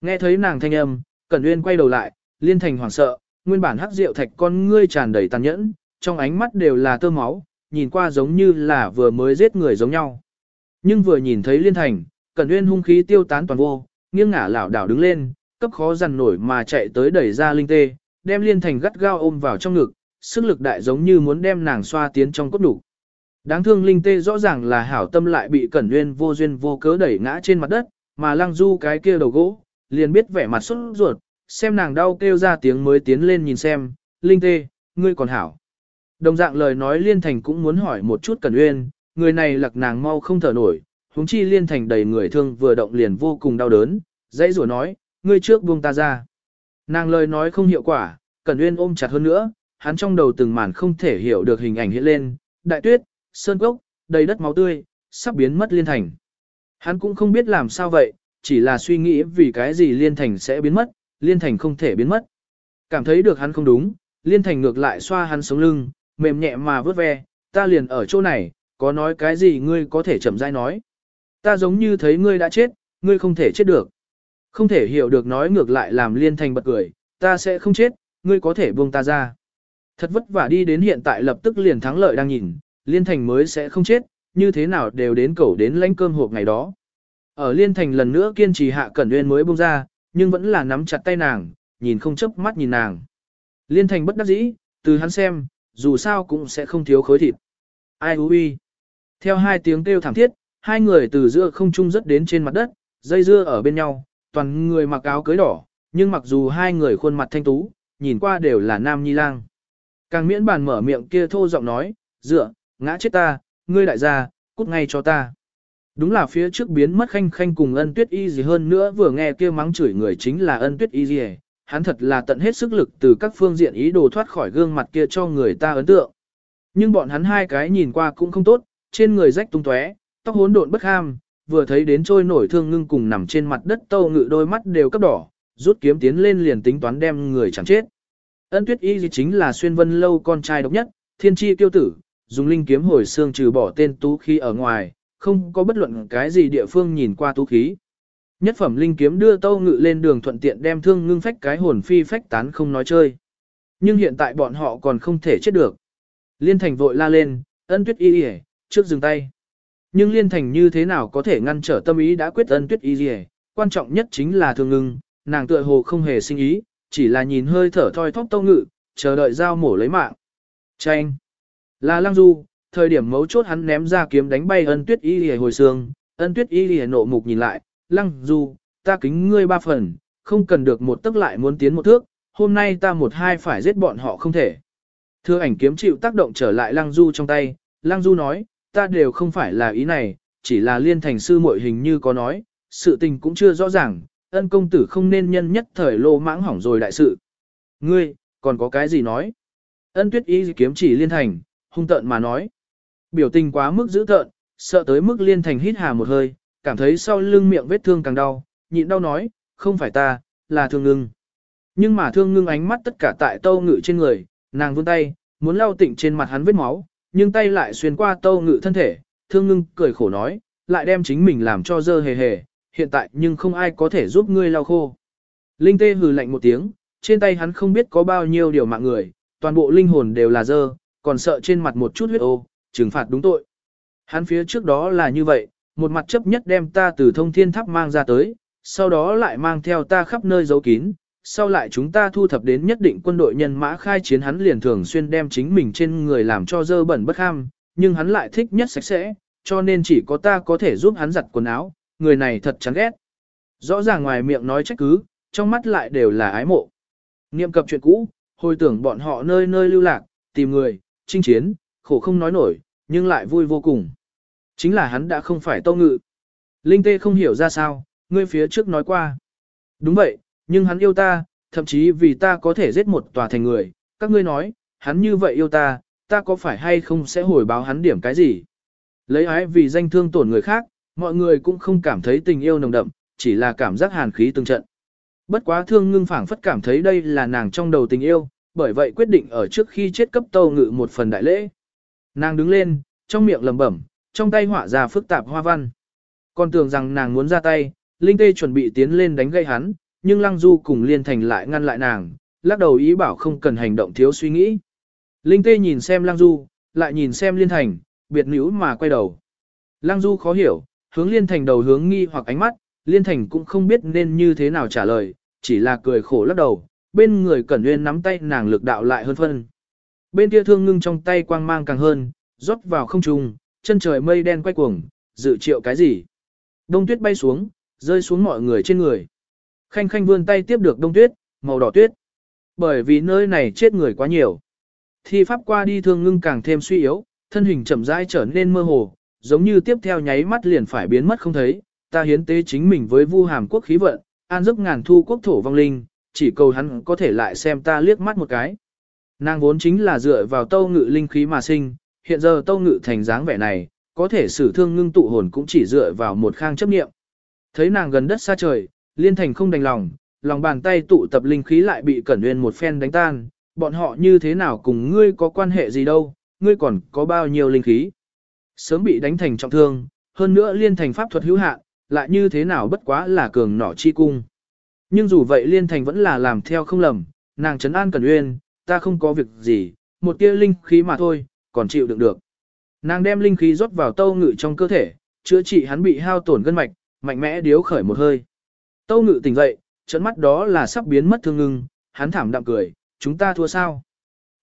Nghe thấy nàng thanh âm, Cẩn Uyên quay đầu lại, Liên thành hoảng sợ, nguyên bản hắc rượu thạch con ngươi tràn đầy tàn nhẫn, trong ánh mắt đều là tơ máu, nhìn qua giống như là vừa mới giết người giống nhau. Nhưng vừa nhìn thấy Liên thành, Cẩn Uyên hung khí tiêu tán toàn vô, nghiêng ngả lảo đảo đứng lên, cấp khó dằn nổi mà chạy tới đẩy ra linh tê, đem Liên Thành gắt gao ôm vào trong ngực, sức lực đại giống như muốn đem nàng xoa tiến trong cốt đủ. Đáng thương linh tê rõ ràng là hảo tâm lại bị Cẩn Uyên vô duyên vô cớ đẩy ngã trên mặt đất, mà Lăng Du cái kia đầu gỗ, liền biết vẻ mặt sốt ruột, xem nàng đau kêu ra tiếng mới tiến lên nhìn xem, linh tê, ngươi còn hảo. Đồng dạng lời nói Liên Thành cũng muốn hỏi một chút Cẩn Uyên, người này lặc nàng mau không thở nổi, huống chi liên thành đầy người thương vừa động liền vô cùng đau đớn, dãy rủa nói, ngươi trước buông ta ra. Nàng lời nói không hiệu quả, Cẩn Uyên ôm chặt hơn nữa, hắn trong đầu từng màn không thể hiểu được hình ảnh hiện lên, đại tuyết, sơn cốc, đầy đất máu tươi, sắp biến mất liên thành. Hắn cũng không biết làm sao vậy, chỉ là suy nghĩ vì cái gì liên thành sẽ biến mất, liên thành không thể biến mất. Cảm thấy được hắn không đúng, liên thành ngược lại xoa hắn sống lưng, mềm nhẹ mà vớt ve, ta liền ở chỗ này, có nói cái gì ngươi có thể chậm rãi nói. Ta giống như thấy ngươi đã chết, ngươi không thể chết được. Không thể hiểu được nói ngược lại làm liên thành bật cười, ta sẽ không chết, ngươi có thể buông ta ra. Thật vất vả đi đến hiện tại lập tức liền thắng lợi đang nhìn, liên thành mới sẽ không chết, như thế nào đều đến cầu đến lãnh cơm hộp ngày đó. Ở liên thành lần nữa kiên trì hạ cẩn uyên mới buông ra, nhưng vẫn là nắm chặt tay nàng, nhìn không chớp mắt nhìn nàng. Liên thành bất đắc dĩ, từ hắn xem, dù sao cũng sẽ không thiếu khối thịt. Ai hú Theo hai tiếng kêu thảm thiết, hai người từ giữa không trung rất đến trên mặt đất, dây dưa ở bên nhau, toàn người mặc áo cưới đỏ, nhưng mặc dù hai người khuôn mặt thanh tú, nhìn qua đều là nam nhi lang. Càng miễn bàn mở miệng kia thô giọng nói, dựa, ngã chết ta, ngươi đại gia, cút ngay cho ta. Đúng là phía trước biến mất khanh khanh cùng ân tuyết y gì hơn nữa vừa nghe kia mắng chửi người chính là ân tuyết y gì hắn thật là tận hết sức lực từ các phương diện ý đồ thoát khỏi gương mặt kia cho người ta ấn tượng. Nhưng bọn hắn hai cái nhìn qua cũng không tốt, trên người rách tung tóe, tóc hỗn độn bất ham, vừa thấy đến trôi nổi thương ngưng cùng nằm trên mặt đất tâu ngự đôi mắt đều cấp đỏ, rút kiếm tiến lên liền tính toán đem người chẳng chết. Ân tuyết y gì chính là xuyên vân lâu con trai độc nhất, thiên tri kiêu tử, dùng linh kiếm hồi xương trừ bỏ tên tú khí ở ngoài, không có bất luận cái gì địa phương nhìn qua tú khí. Nhất phẩm linh kiếm đưa tâu ngự lên đường thuận tiện đem thương ngưng phách cái hồn phi phách tán không nói chơi. Nhưng hiện tại bọn họ còn không thể chết được. Liên thành vội la lên, ân tuyết y y, trước dừng tay. Nhưng liên thành như thế nào có thể ngăn trở tâm ý đã quyết ân tuyết y gì quan trọng nhất chính là thương ngưng, nàng tựa hồ không hề sinh ý, chỉ là nhìn hơi thở thoi thóp tâu ngự, chờ đợi dao mổ lấy mạng. Chanh! Là lăng du, thời điểm mấu chốt hắn ném ra kiếm đánh bay ân tuyết y lìa hồi xương, ân tuyết y lìa nộ mục nhìn lại, lăng du, ta kính ngươi ba phần, không cần được một tức lại muốn tiến một thước, hôm nay ta một hai phải giết bọn họ không thể. Thưa ảnh kiếm chịu tác động trở lại lăng du trong tay, lăng du nói, ta đều không phải là ý này, chỉ là liên thành sư muội hình như có nói, sự tình cũng chưa rõ ràng, ân công tử không nên nhân nhất thời lô mãng hỏng rồi đại sự. Ngươi, còn có cái gì nói? Ân tuyết ý kiếm chỉ liên thành, hung tợn mà nói. Biểu tình quá mức dữ tợn, sợ tới mức liên thành hít hà một hơi, cảm thấy sau lưng miệng vết thương càng đau, nhịn đau nói, không phải ta, là thương ngưng. Nhưng mà thương ngưng ánh mắt tất cả tại tâu ngự trên người, nàng vươn tay, muốn lau tịnh trên mặt hắn vết máu, nhưng tay lại xuyên qua tâu ngự thân thể, thương ngưng cười khổ nói, lại đem chính mình làm cho dơ hề hề, hiện tại nhưng không ai có thể giúp ngươi lau khô. Linh tê hừ lạnh một tiếng, trên tay hắn không biết có bao nhiêu điều mạng người, toàn bộ linh hồn đều là dơ, còn sợ trên mặt một chút huyết ô, trừng phạt đúng tội. Hắn phía trước đó là như vậy, một mặt chấp nhất đem ta từ thông thiên tháp mang ra tới, sau đó lại mang theo ta khắp nơi giấu kín, sau lại chúng ta thu thập đến nhất định quân đội nhân mã khai chiến hắn liền thường xuyên đem chính mình trên người làm cho dơ bẩn bất ham, nhưng hắn lại thích nhất sạch sẽ, cho nên chỉ có ta có thể giúp hắn giặt quần áo, người này thật chán ghét. Rõ ràng ngoài miệng nói trách cứ, trong mắt lại đều là ái mộ. Niệm cập chuyện cũ, hồi tưởng bọn họ nơi nơi lưu lạc, tìm người, chinh chiến, khổ không nói nổi, nhưng lại vui vô cùng. Chính là hắn đã không phải tâu ngự. Linh tê không hiểu ra sao, ngươi phía trước nói qua. Đúng vậy, nhưng hắn yêu ta, thậm chí vì ta có thể giết một tòa thành người, các ngươi nói, hắn như vậy yêu ta, ta có phải hay không sẽ hồi báo hắn điểm cái gì? Lấy ái vì danh thương tổn người khác, mọi người cũng không cảm thấy tình yêu nồng đậm, chỉ là cảm giác hàn khí từng trận. Bất quá thương ngưng phảng phất cảm thấy đây là nàng trong đầu tình yêu, bởi vậy quyết định ở trước khi chết cấp tâu ngự một phần đại lễ. Nàng đứng lên, trong miệng lẩm bẩm, trong tay họa ra phức tạp hoa văn. Còn tưởng rằng nàng muốn ra tay, Linh Tê chuẩn bị tiến lên đánh gây hắn, nhưng Lăng Du cùng Liên Thành lại ngăn lại nàng, lắc đầu ý bảo không cần hành động thiếu suy nghĩ. Linh Tê nhìn xem Lăng Du, lại nhìn xem Liên Thành, biệt nữ mà quay đầu. Lăng Du khó hiểu, hướng Liên Thành đầu hướng nghi hoặc ánh mắt, Liên Thành cũng không biết nên như thế nào trả lời, chỉ là cười khổ lắc đầu, bên người Cẩn Nguyên nắm tay nàng lực đạo lại hơn phân. Bên kia thương ngưng trong tay quang mang càng hơn, rót vào không trung, chân trời mây đen quay cuồng, dự triệu cái gì. Đông tuyết bay xuống, rơi xuống mọi người trên người. Khanh khanh vươn tay tiếp được đông tuyết, màu đỏ tuyết. Bởi vì nơi này chết người quá nhiều. Thi pháp qua đi thương ngưng càng thêm suy yếu, thân hình chậm rãi trở nên mơ hồ, giống như tiếp theo nháy mắt liền phải biến mất không thấy. Ta hiến tế chính mình với vu hàm quốc khí vận, an giấc ngàn thu quốc thổ vong linh, chỉ cầu hắn có thể lại xem ta liếc mắt một cái. Nàng vốn chính là dựa vào tâu ngự linh khí mà sinh, hiện giờ tâu ngự thành dáng vẻ này, có thể sử thương ngưng tụ hồn cũng chỉ dựa vào một khang chấp niệm. Thấy nàng gần đất xa trời, liên thành không đành lòng, lòng bàn tay tụ tập linh khí lại bị cẩn nguyên một phen đánh tan, bọn họ như thế nào cùng ngươi có quan hệ gì đâu, ngươi còn có bao nhiêu linh khí. Sớm bị đánh thành trọng thương, hơn nữa liên thành pháp thuật hữu hạn, lại như thế nào bất quá là cường nỏ chi cung. Nhưng dù vậy liên thành vẫn là làm theo không lầm, nàng trấn an cẩn uyên, ta không có việc gì, một tia linh khí mà thôi, còn chịu đựng được. Nàng đem linh khí rót vào tâu ngự trong cơ thể, chữa trị hắn bị hao tổn gân mạch, mạnh mẽ điếu khởi một hơi. Tâu ngự tỉnh dậy, trận mắt đó là sắp biến mất thương ngưng, hắn thảm đạm cười, chúng ta thua sao?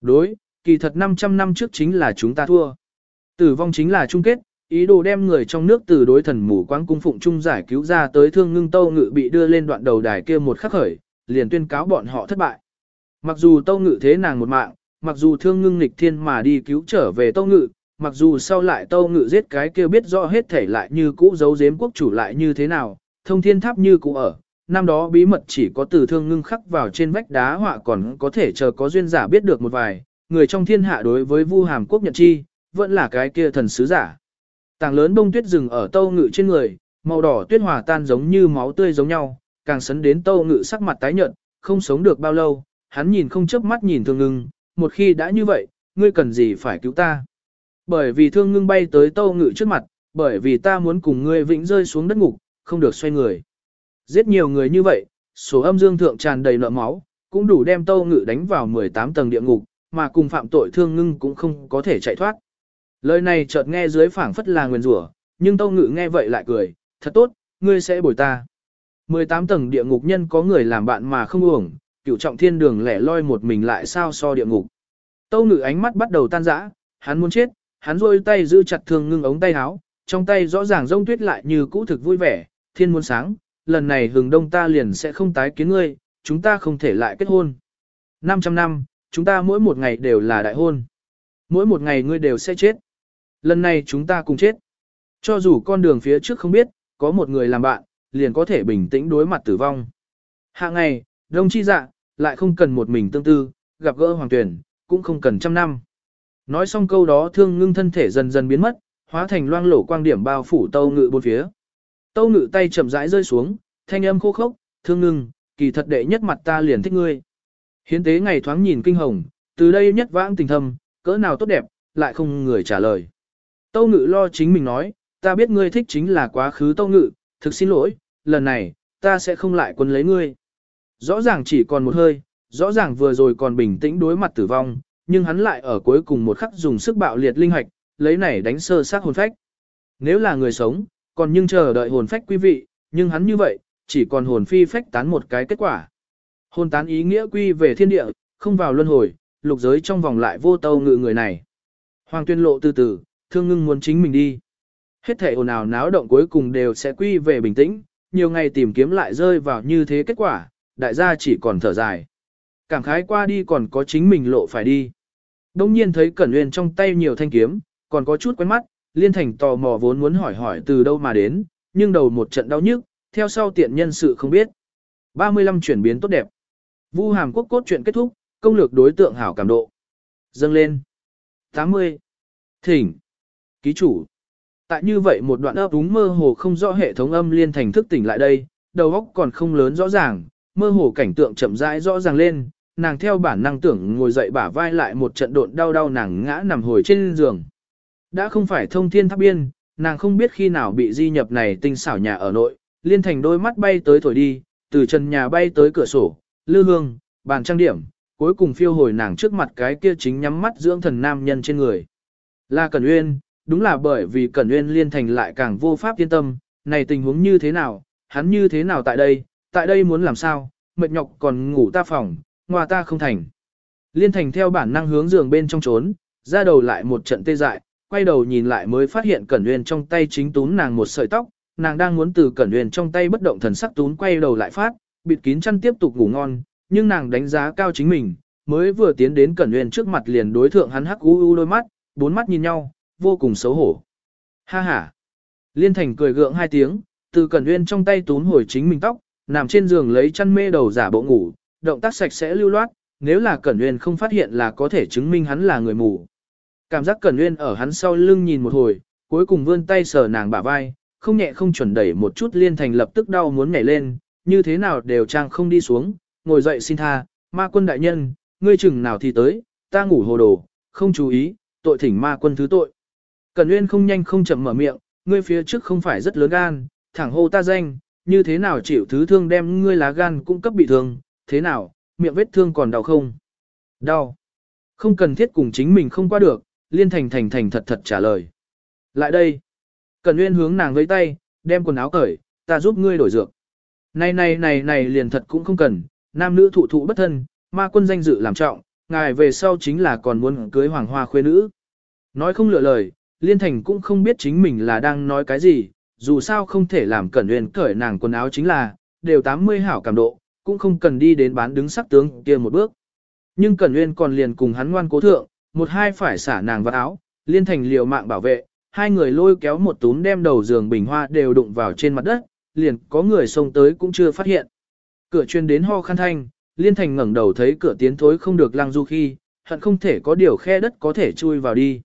Đối, kỳ thật 500 năm trước chính là chúng ta thua. Tử vong chính là chung kết, ý đồ đem người trong nước từ đối thần mù quáng cung phụng trung giải cứu ra tới thương ngưng tâu ngự bị đưa lên đoạn đầu đài kia một khắc khởi, liền tuyên cáo bọn họ thất bại. Mặc dù tâu ngự thế nàng một mạng, mặc dù thương ngưng nghịch thiên mà đi cứu trở về tâu ngự, mặc dù sau lại tâu ngự giết cái kia biết rõ hết thể lại như cũ giấu giếm quốc chủ lại như thế nào, thông thiên tháp như cũ ở, năm đó bí mật chỉ có từ thương ngưng khắc vào trên vách đá họa còn có thể chờ có duyên giả biết được một vài, người trong thiên hạ đối với vu hàm quốc nhận chi, vẫn là cái kia thần sứ giả. Tảng lớn bông tuyết rừng ở tâu ngự trên người, màu đỏ tuyết hòa tan giống như máu tươi giống nhau, càng sấn đến tâu ngự sắc mặt tái nhợt, không sống được bao lâu, hắn nhìn không chớp mắt nhìn thương ngưng, một khi đã như vậy, ngươi cần gì phải cứu ta. Bởi vì thương ngưng bay tới tâu ngự trước mặt, bởi vì ta muốn cùng ngươi vĩnh rơi xuống đất ngục, không được xoay người. Giết nhiều người như vậy, số âm dương thượng tràn đầy nợ máu, cũng đủ đem tâu ngự đánh vào 18 tầng địa ngục, mà cùng phạm tội thương ngưng cũng không có thể chạy thoát. Lời này chợt nghe dưới phảng phất là nguyền rủa, nhưng tâu ngự nghe vậy lại cười, thật tốt, ngươi sẽ bồi ta. 18 tầng địa ngục nhân có người làm bạn mà không uổng, cựu trọng thiên đường lẻ loi một mình lại sao so địa ngục. Tâu ngự ánh mắt bắt đầu tan rã, hắn muốn chết, hắn rôi tay giữ chặt thương ngưng ống tay áo, trong tay rõ ràng rông tuyết lại như cũ thực vui vẻ, thiên muốn sáng, lần này hừng đông ta liền sẽ không tái kiến ngươi, chúng ta không thể lại kết hôn. 500 năm, chúng ta mỗi một ngày đều là đại hôn. Mỗi một ngày ngươi đều sẽ chết. Lần này chúng ta cùng chết. Cho dù con đường phía trước không biết, có một người làm bạn, liền có thể bình tĩnh đối mặt tử vong. Hạ ngày, đông chi dạ, lại không cần một mình tương tư, gặp gỡ hoàng tuyển, cũng không cần trăm năm. Nói xong câu đó thương ngưng thân thể dần dần biến mất, hóa thành loang lổ quang điểm bao phủ tâu ngự bốn phía. Tâu ngự tay chậm rãi rơi xuống, thanh âm khô khốc, thương ngưng, kỳ thật đệ nhất mặt ta liền thích ngươi. Hiến tế ngày thoáng nhìn kinh hồng, từ đây nhất vãng tình thâm, cỡ nào tốt đẹp, lại không người trả lời. Tâu ngự lo chính mình nói, ta biết ngươi thích chính là quá khứ tâu ngự, thực xin lỗi, lần này, ta sẽ không lại quân lấy ngươi. Rõ ràng chỉ còn một hơi, rõ ràng vừa rồi còn bình tĩnh đối mặt tử vong, nhưng hắn lại ở cuối cùng một khắc dùng sức bạo liệt linh hoạch, lấy này đánh sơ xác hồn phách. Nếu là người sống, còn nhưng chờ đợi hồn phách quý vị, nhưng hắn như vậy, chỉ còn hồn phi phách tán một cái kết quả. Hồn tán ý nghĩa quy về thiên địa, không vào luân hồi, lục giới trong vòng lại vô tâu ngự người này. Hoàng tuyên lộ từ từ, thương ngưng muốn chính mình đi. Hết thể ồn ào náo động cuối cùng đều sẽ quy về bình tĩnh, nhiều ngày tìm kiếm lại rơi vào như thế kết quả, đại gia chỉ còn thở dài. Cảm khái qua đi còn có chính mình lộ phải đi. Đông nhiên thấy Cẩn Nguyên trong tay nhiều thanh kiếm, còn có chút quen mắt, Liên Thành tò mò vốn muốn hỏi hỏi từ đâu mà đến, nhưng đầu một trận đau nhức, theo sau tiện nhân sự không biết. 35 chuyển biến tốt đẹp. Vu Hàm Quốc cốt truyện kết thúc, công lược đối tượng hảo cảm độ. Dâng lên. 80. Thỉnh. Ký chủ. Tại như vậy một đoạn ấp đúng mơ hồ không rõ hệ thống âm liên thành thức tỉnh lại đây, đầu óc còn không lớn rõ ràng, mơ hồ cảnh tượng chậm rãi rõ ràng lên, nàng theo bản năng tưởng ngồi dậy bả vai lại một trận độn đau đau nàng ngã nằm hồi trên giường. Đã không phải thông thiên tháp biên, nàng không biết khi nào bị di nhập này tinh xảo nhà ở nội, liên thành đôi mắt bay tới thổi đi, từ trần nhà bay tới cửa sổ, lư hương, bàn trang điểm, cuối cùng phiêu hồi nàng trước mặt cái kia chính nhắm mắt dưỡng thần nam nhân trên người. Là Cẩn Uyên, đúng là bởi vì Cẩn Uyên liên thành lại càng vô pháp yên tâm, này tình huống như thế nào, hắn như thế nào tại đây, tại đây muốn làm sao, mệt nhọc còn ngủ ta phòng, ngoài ta không thành. Liên thành theo bản năng hướng giường bên trong trốn, ra đầu lại một trận tê dại, quay đầu nhìn lại mới phát hiện Cẩn Uyên trong tay chính túm nàng một sợi tóc, nàng đang muốn từ Cẩn Uyên trong tay bất động thần sắc túm quay đầu lại phát, bịt kín chăn tiếp tục ngủ ngon, nhưng nàng đánh giá cao chính mình, mới vừa tiến đến Cẩn Uyên trước mặt liền đối thượng hắn hắc u u đôi mắt, bốn mắt nhìn nhau, vô cùng xấu hổ. Ha ha. Liên Thành cười gượng hai tiếng, từ Cẩn Uyên trong tay túm hồi chính mình tóc, nằm trên giường lấy chăn mê đầu giả bộ ngủ, động tác sạch sẽ lưu loát, nếu là Cẩn Uyên không phát hiện là có thể chứng minh hắn là người mù. Cảm giác Cẩn nguyên ở hắn sau lưng nhìn một hồi, cuối cùng vươn tay sờ nàng bả vai, không nhẹ không chuẩn đẩy một chút liên thành lập tức đau muốn nhảy lên, như thế nào đều trang không đi xuống, ngồi dậy xin tha, ma quân đại nhân, ngươi chừng nào thì tới, ta ngủ hồ đồ, không chú ý, tội thỉnh ma quân thứ tội. Cẩn nguyên không nhanh không chậm mở miệng, ngươi phía trước không phải rất lớn gan, thẳng hô ta danh, như thế nào chịu thứ thương đem ngươi lá gan cung cấp bị thương, thế nào, miệng vết thương còn đau không? Đau. Không cần thiết cùng chính mình không qua được, liên thành thành thành thật thật trả lời. Lại đây. Cần Nguyên hướng nàng với tay, đem quần áo cởi, ta giúp ngươi đổi dược. Này này này này liền thật cũng không cần, nam nữ thụ thụ bất thân, ma quân danh dự làm trọng, ngài về sau chính là còn muốn cưới hoàng hoa khuê nữ. Nói không lựa lời, liên thành cũng không biết chính mình là đang nói cái gì, dù sao không thể làm cẩn nguyên cởi nàng quần áo chính là, đều 80 hảo cảm độ, cũng không cần đi đến bán đứng sắc tướng kia một bước. Nhưng cẩn nguyên còn liền cùng hắn ngoan cố thượng, một hai phải xả nàng vào áo, liên thành liều mạng bảo vệ, hai người lôi kéo một túm đem đầu giường bình hoa đều đụng vào trên mặt đất, liền có người xông tới cũng chưa phát hiện. Cửa chuyên đến ho khăn thanh, liên thành ngẩng đầu thấy cửa tiến thối không được lăng du khi, hận không thể có điều khe đất có thể chui vào đi.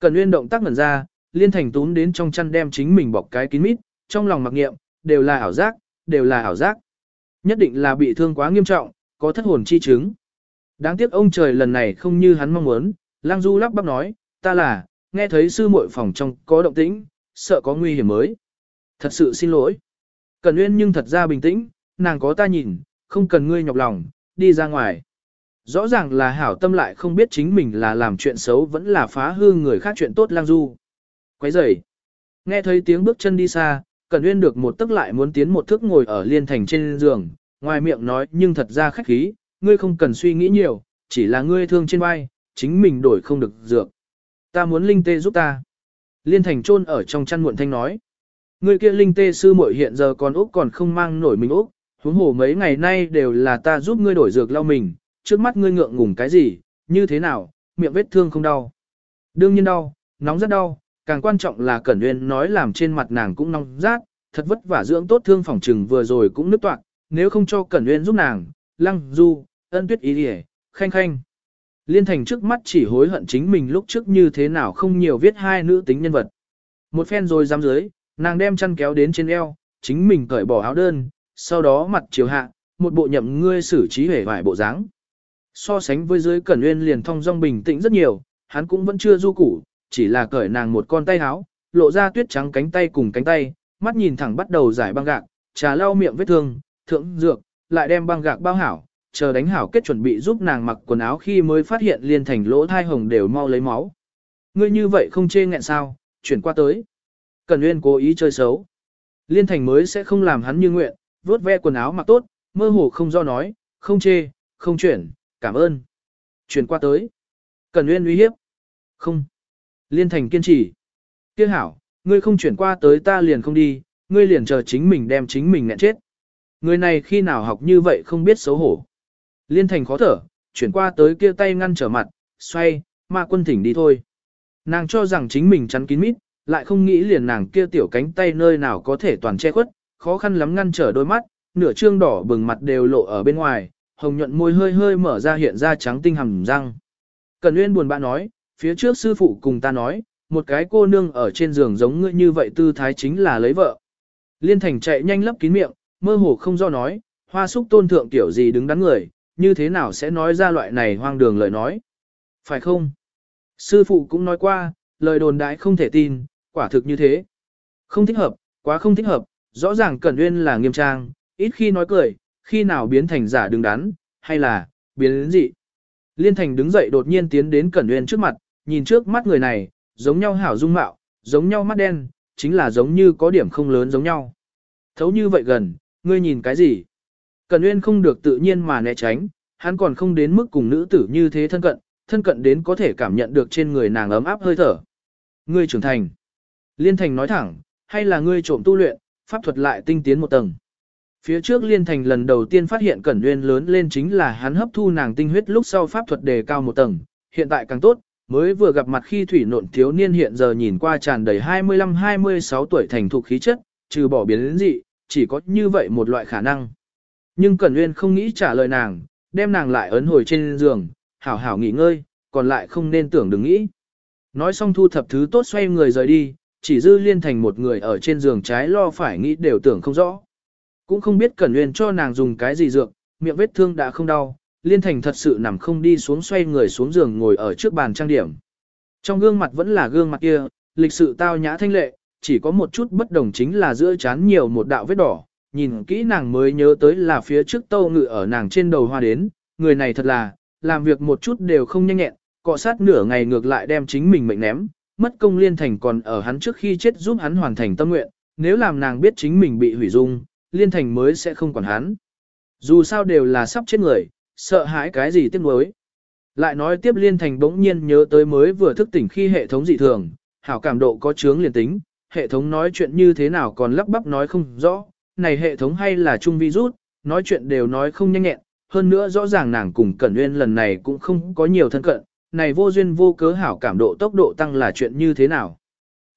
Cần nguyên động tác ngẩn ra, liên thành túm đến trong chăn đem chính mình bọc cái kín mít, trong lòng mặc nghiệm, đều là ảo giác, đều là ảo giác. Nhất định là bị thương quá nghiêm trọng, có thất hồn chi chứng. Đáng tiếc ông trời lần này không như hắn mong muốn, lang du lắp bắp nói, ta là, nghe thấy sư muội phòng trong có động tĩnh, sợ có nguy hiểm mới. Thật sự xin lỗi. Cần Nguyên nhưng thật ra bình tĩnh, nàng có ta nhìn, không cần ngươi nhọc lòng, đi ra ngoài. Rõ ràng là hảo tâm lại không biết chính mình là làm chuyện xấu vẫn là phá hư người khác chuyện tốt lang du. Quấy rầy. Nghe thấy tiếng bước chân đi xa, Cẩn Nguyên được một tức lại muốn tiến một thước ngồi ở liên thành trên giường, ngoài miệng nói nhưng thật ra khách khí, ngươi không cần suy nghĩ nhiều, chỉ là ngươi thương trên vai, chính mình đổi không được dược. Ta muốn linh tê giúp ta. Liên thành chôn ở trong chăn muộn thanh nói. người kia linh tê sư muội hiện giờ còn Úc còn không mang nổi mình Úc, huống hồ mấy ngày nay đều là ta giúp ngươi đổi dược lau mình, trước mắt ngươi ngượng ngùng cái gì, như thế nào, miệng vết thương không đau. Đương nhiên đau, nóng rất đau, càng quan trọng là Cẩn Nguyên nói làm trên mặt nàng cũng nóng rát, thật vất vả dưỡng tốt thương phòng trừng vừa rồi cũng nứt toạc, nếu không cho Cẩn Nguyên giúp nàng, lăng, du, ân tuyết ý đi khanh khanh. Liên thành trước mắt chỉ hối hận chính mình lúc trước như thế nào không nhiều viết hai nữ tính nhân vật. Một phen rồi dám dưới, nàng đem chăn kéo đến trên eo, chính mình cởi bỏ áo đơn, sau đó mặt chiều hạ, một bộ nhậm ngươi xử trí hề vải bộ dáng. So sánh với dưới Cẩn Nguyên liền thong dong bình tĩnh rất nhiều, hắn cũng vẫn chưa du củ, chỉ là cởi nàng một con tay áo, lộ ra tuyết trắng cánh tay cùng cánh tay, mắt nhìn thẳng bắt đầu giải băng gạc, trà lau miệng vết thương, thượng dược, lại đem băng gạc bao hảo, chờ đánh hảo kết chuẩn bị giúp nàng mặc quần áo khi mới phát hiện liên thành lỗ thai hồng đều mau lấy máu. Ngươi như vậy không chê nghẹn sao, chuyển qua tới. Cần Nguyên cố ý chơi xấu. Liên thành mới sẽ không làm hắn như nguyện, vớt ve quần áo mặc tốt, mơ hồ không do nói, không chê, không chuyển, cảm ơn. Chuyển qua tới. Cần Nguyên uy hiếp. Không. Liên thành kiên trì. Kia hảo, ngươi không chuyển qua tới ta liền không đi, ngươi liền chờ chính mình đem chính mình nghẹn chết. Người này khi nào học như vậy không biết xấu hổ. Liên thành khó thở, chuyển qua tới kia tay ngăn trở mặt, xoay, ma quân thỉnh đi thôi. Nàng cho rằng chính mình chắn kín mít, lại không nghĩ liền nàng kia tiểu cánh tay nơi nào có thể toàn che khuất, khó khăn lắm ngăn trở đôi mắt, nửa trương đỏ bừng mặt đều lộ ở bên ngoài, hồng nhuận môi hơi hơi mở ra hiện ra trắng tinh hầm răng. Cần Nguyên buồn bã nói, phía trước sư phụ cùng ta nói, một cái cô nương ở trên giường giống ngươi như vậy tư thái chính là lấy vợ. Liên Thành chạy nhanh lấp kín miệng, mơ hồ không do nói, hoa súc tôn thượng tiểu gì đứng đắn người, như thế nào sẽ nói ra loại này hoang đường lời nói. Phải không? Sư phụ cũng nói qua, lời đồn đại không thể tin, quả thực như thế. Không thích hợp, quá không thích hợp, rõ ràng Cẩn Uyên là nghiêm trang, ít khi nói cười, khi nào biến thành giả đứng đắn, hay là, biến đến gì. Liên Thành đứng dậy đột nhiên tiến đến Cẩn Uyên trước mặt, nhìn trước mắt người này, giống nhau hảo dung mạo, giống nhau mắt đen, chính là giống như có điểm không lớn giống nhau. Thấu như vậy gần, ngươi nhìn cái gì? Cẩn Uyên không được tự nhiên mà né tránh, hắn còn không đến mức cùng nữ tử như thế thân cận, thân cận đến có thể cảm nhận được trên người nàng ấm áp hơi thở. Ngươi trưởng thành. Liên Thành nói thẳng, hay là ngươi trộm tu luyện, pháp thuật lại tinh tiến một tầng. Phía trước Liên Thành lần đầu tiên phát hiện Cẩn Uyên lớn lên chính là hắn hấp thu nàng tinh huyết lúc sau pháp thuật đề cao một tầng, hiện tại càng tốt, mới vừa gặp mặt khi thủy nộn thiếu niên hiện giờ nhìn qua tràn đầy 25-26 tuổi thành thục khí chất, trừ bỏ biến đến dị, chỉ có như vậy một loại khả năng. Nhưng Cẩn Nguyên không nghĩ trả lời nàng, đem nàng lại ấn hồi trên giường, hảo hảo nghỉ ngơi, còn lại không nên tưởng đừng nghĩ. Nói xong thu thập thứ tốt xoay người rời đi, chỉ dư liên thành một người ở trên giường trái lo phải nghĩ đều tưởng không rõ. Cũng không biết Cẩn Nguyên cho nàng dùng cái gì dược, miệng vết thương đã không đau, liên thành thật sự nằm không đi xuống xoay người xuống giường ngồi ở trước bàn trang điểm. Trong gương mặt vẫn là gương mặt kia, lịch sự tao nhã thanh lệ, chỉ có một chút bất đồng chính là giữa chán nhiều một đạo vết đỏ, nhìn kỹ nàng mới nhớ tới là phía trước tâu ngự ở nàng trên đầu hoa đến, người này thật là, làm việc một chút đều không nhanh nhẹn, cọ sát nửa ngày ngược lại đem chính mình mệnh ném, mất công liên thành còn ở hắn trước khi chết giúp hắn hoàn thành tâm nguyện, nếu làm nàng biết chính mình bị hủy dung, liên thành mới sẽ không quản hắn. Dù sao đều là sắp chết người, sợ hãi cái gì tiếc nuối. Lại nói tiếp liên thành bỗng nhiên nhớ tới mới vừa thức tỉnh khi hệ thống dị thường, hảo cảm độ có chướng liền tính, hệ thống nói chuyện như thế nào còn lắp bắp nói không rõ, này hệ thống hay là chung virus, nói chuyện đều nói không nhanh nhẹn, hơn nữa rõ ràng nàng cùng Cẩn Nguyên lần này cũng không có nhiều thân cận, này vô duyên vô cớ hảo cảm độ tốc độ tăng là chuyện như thế nào.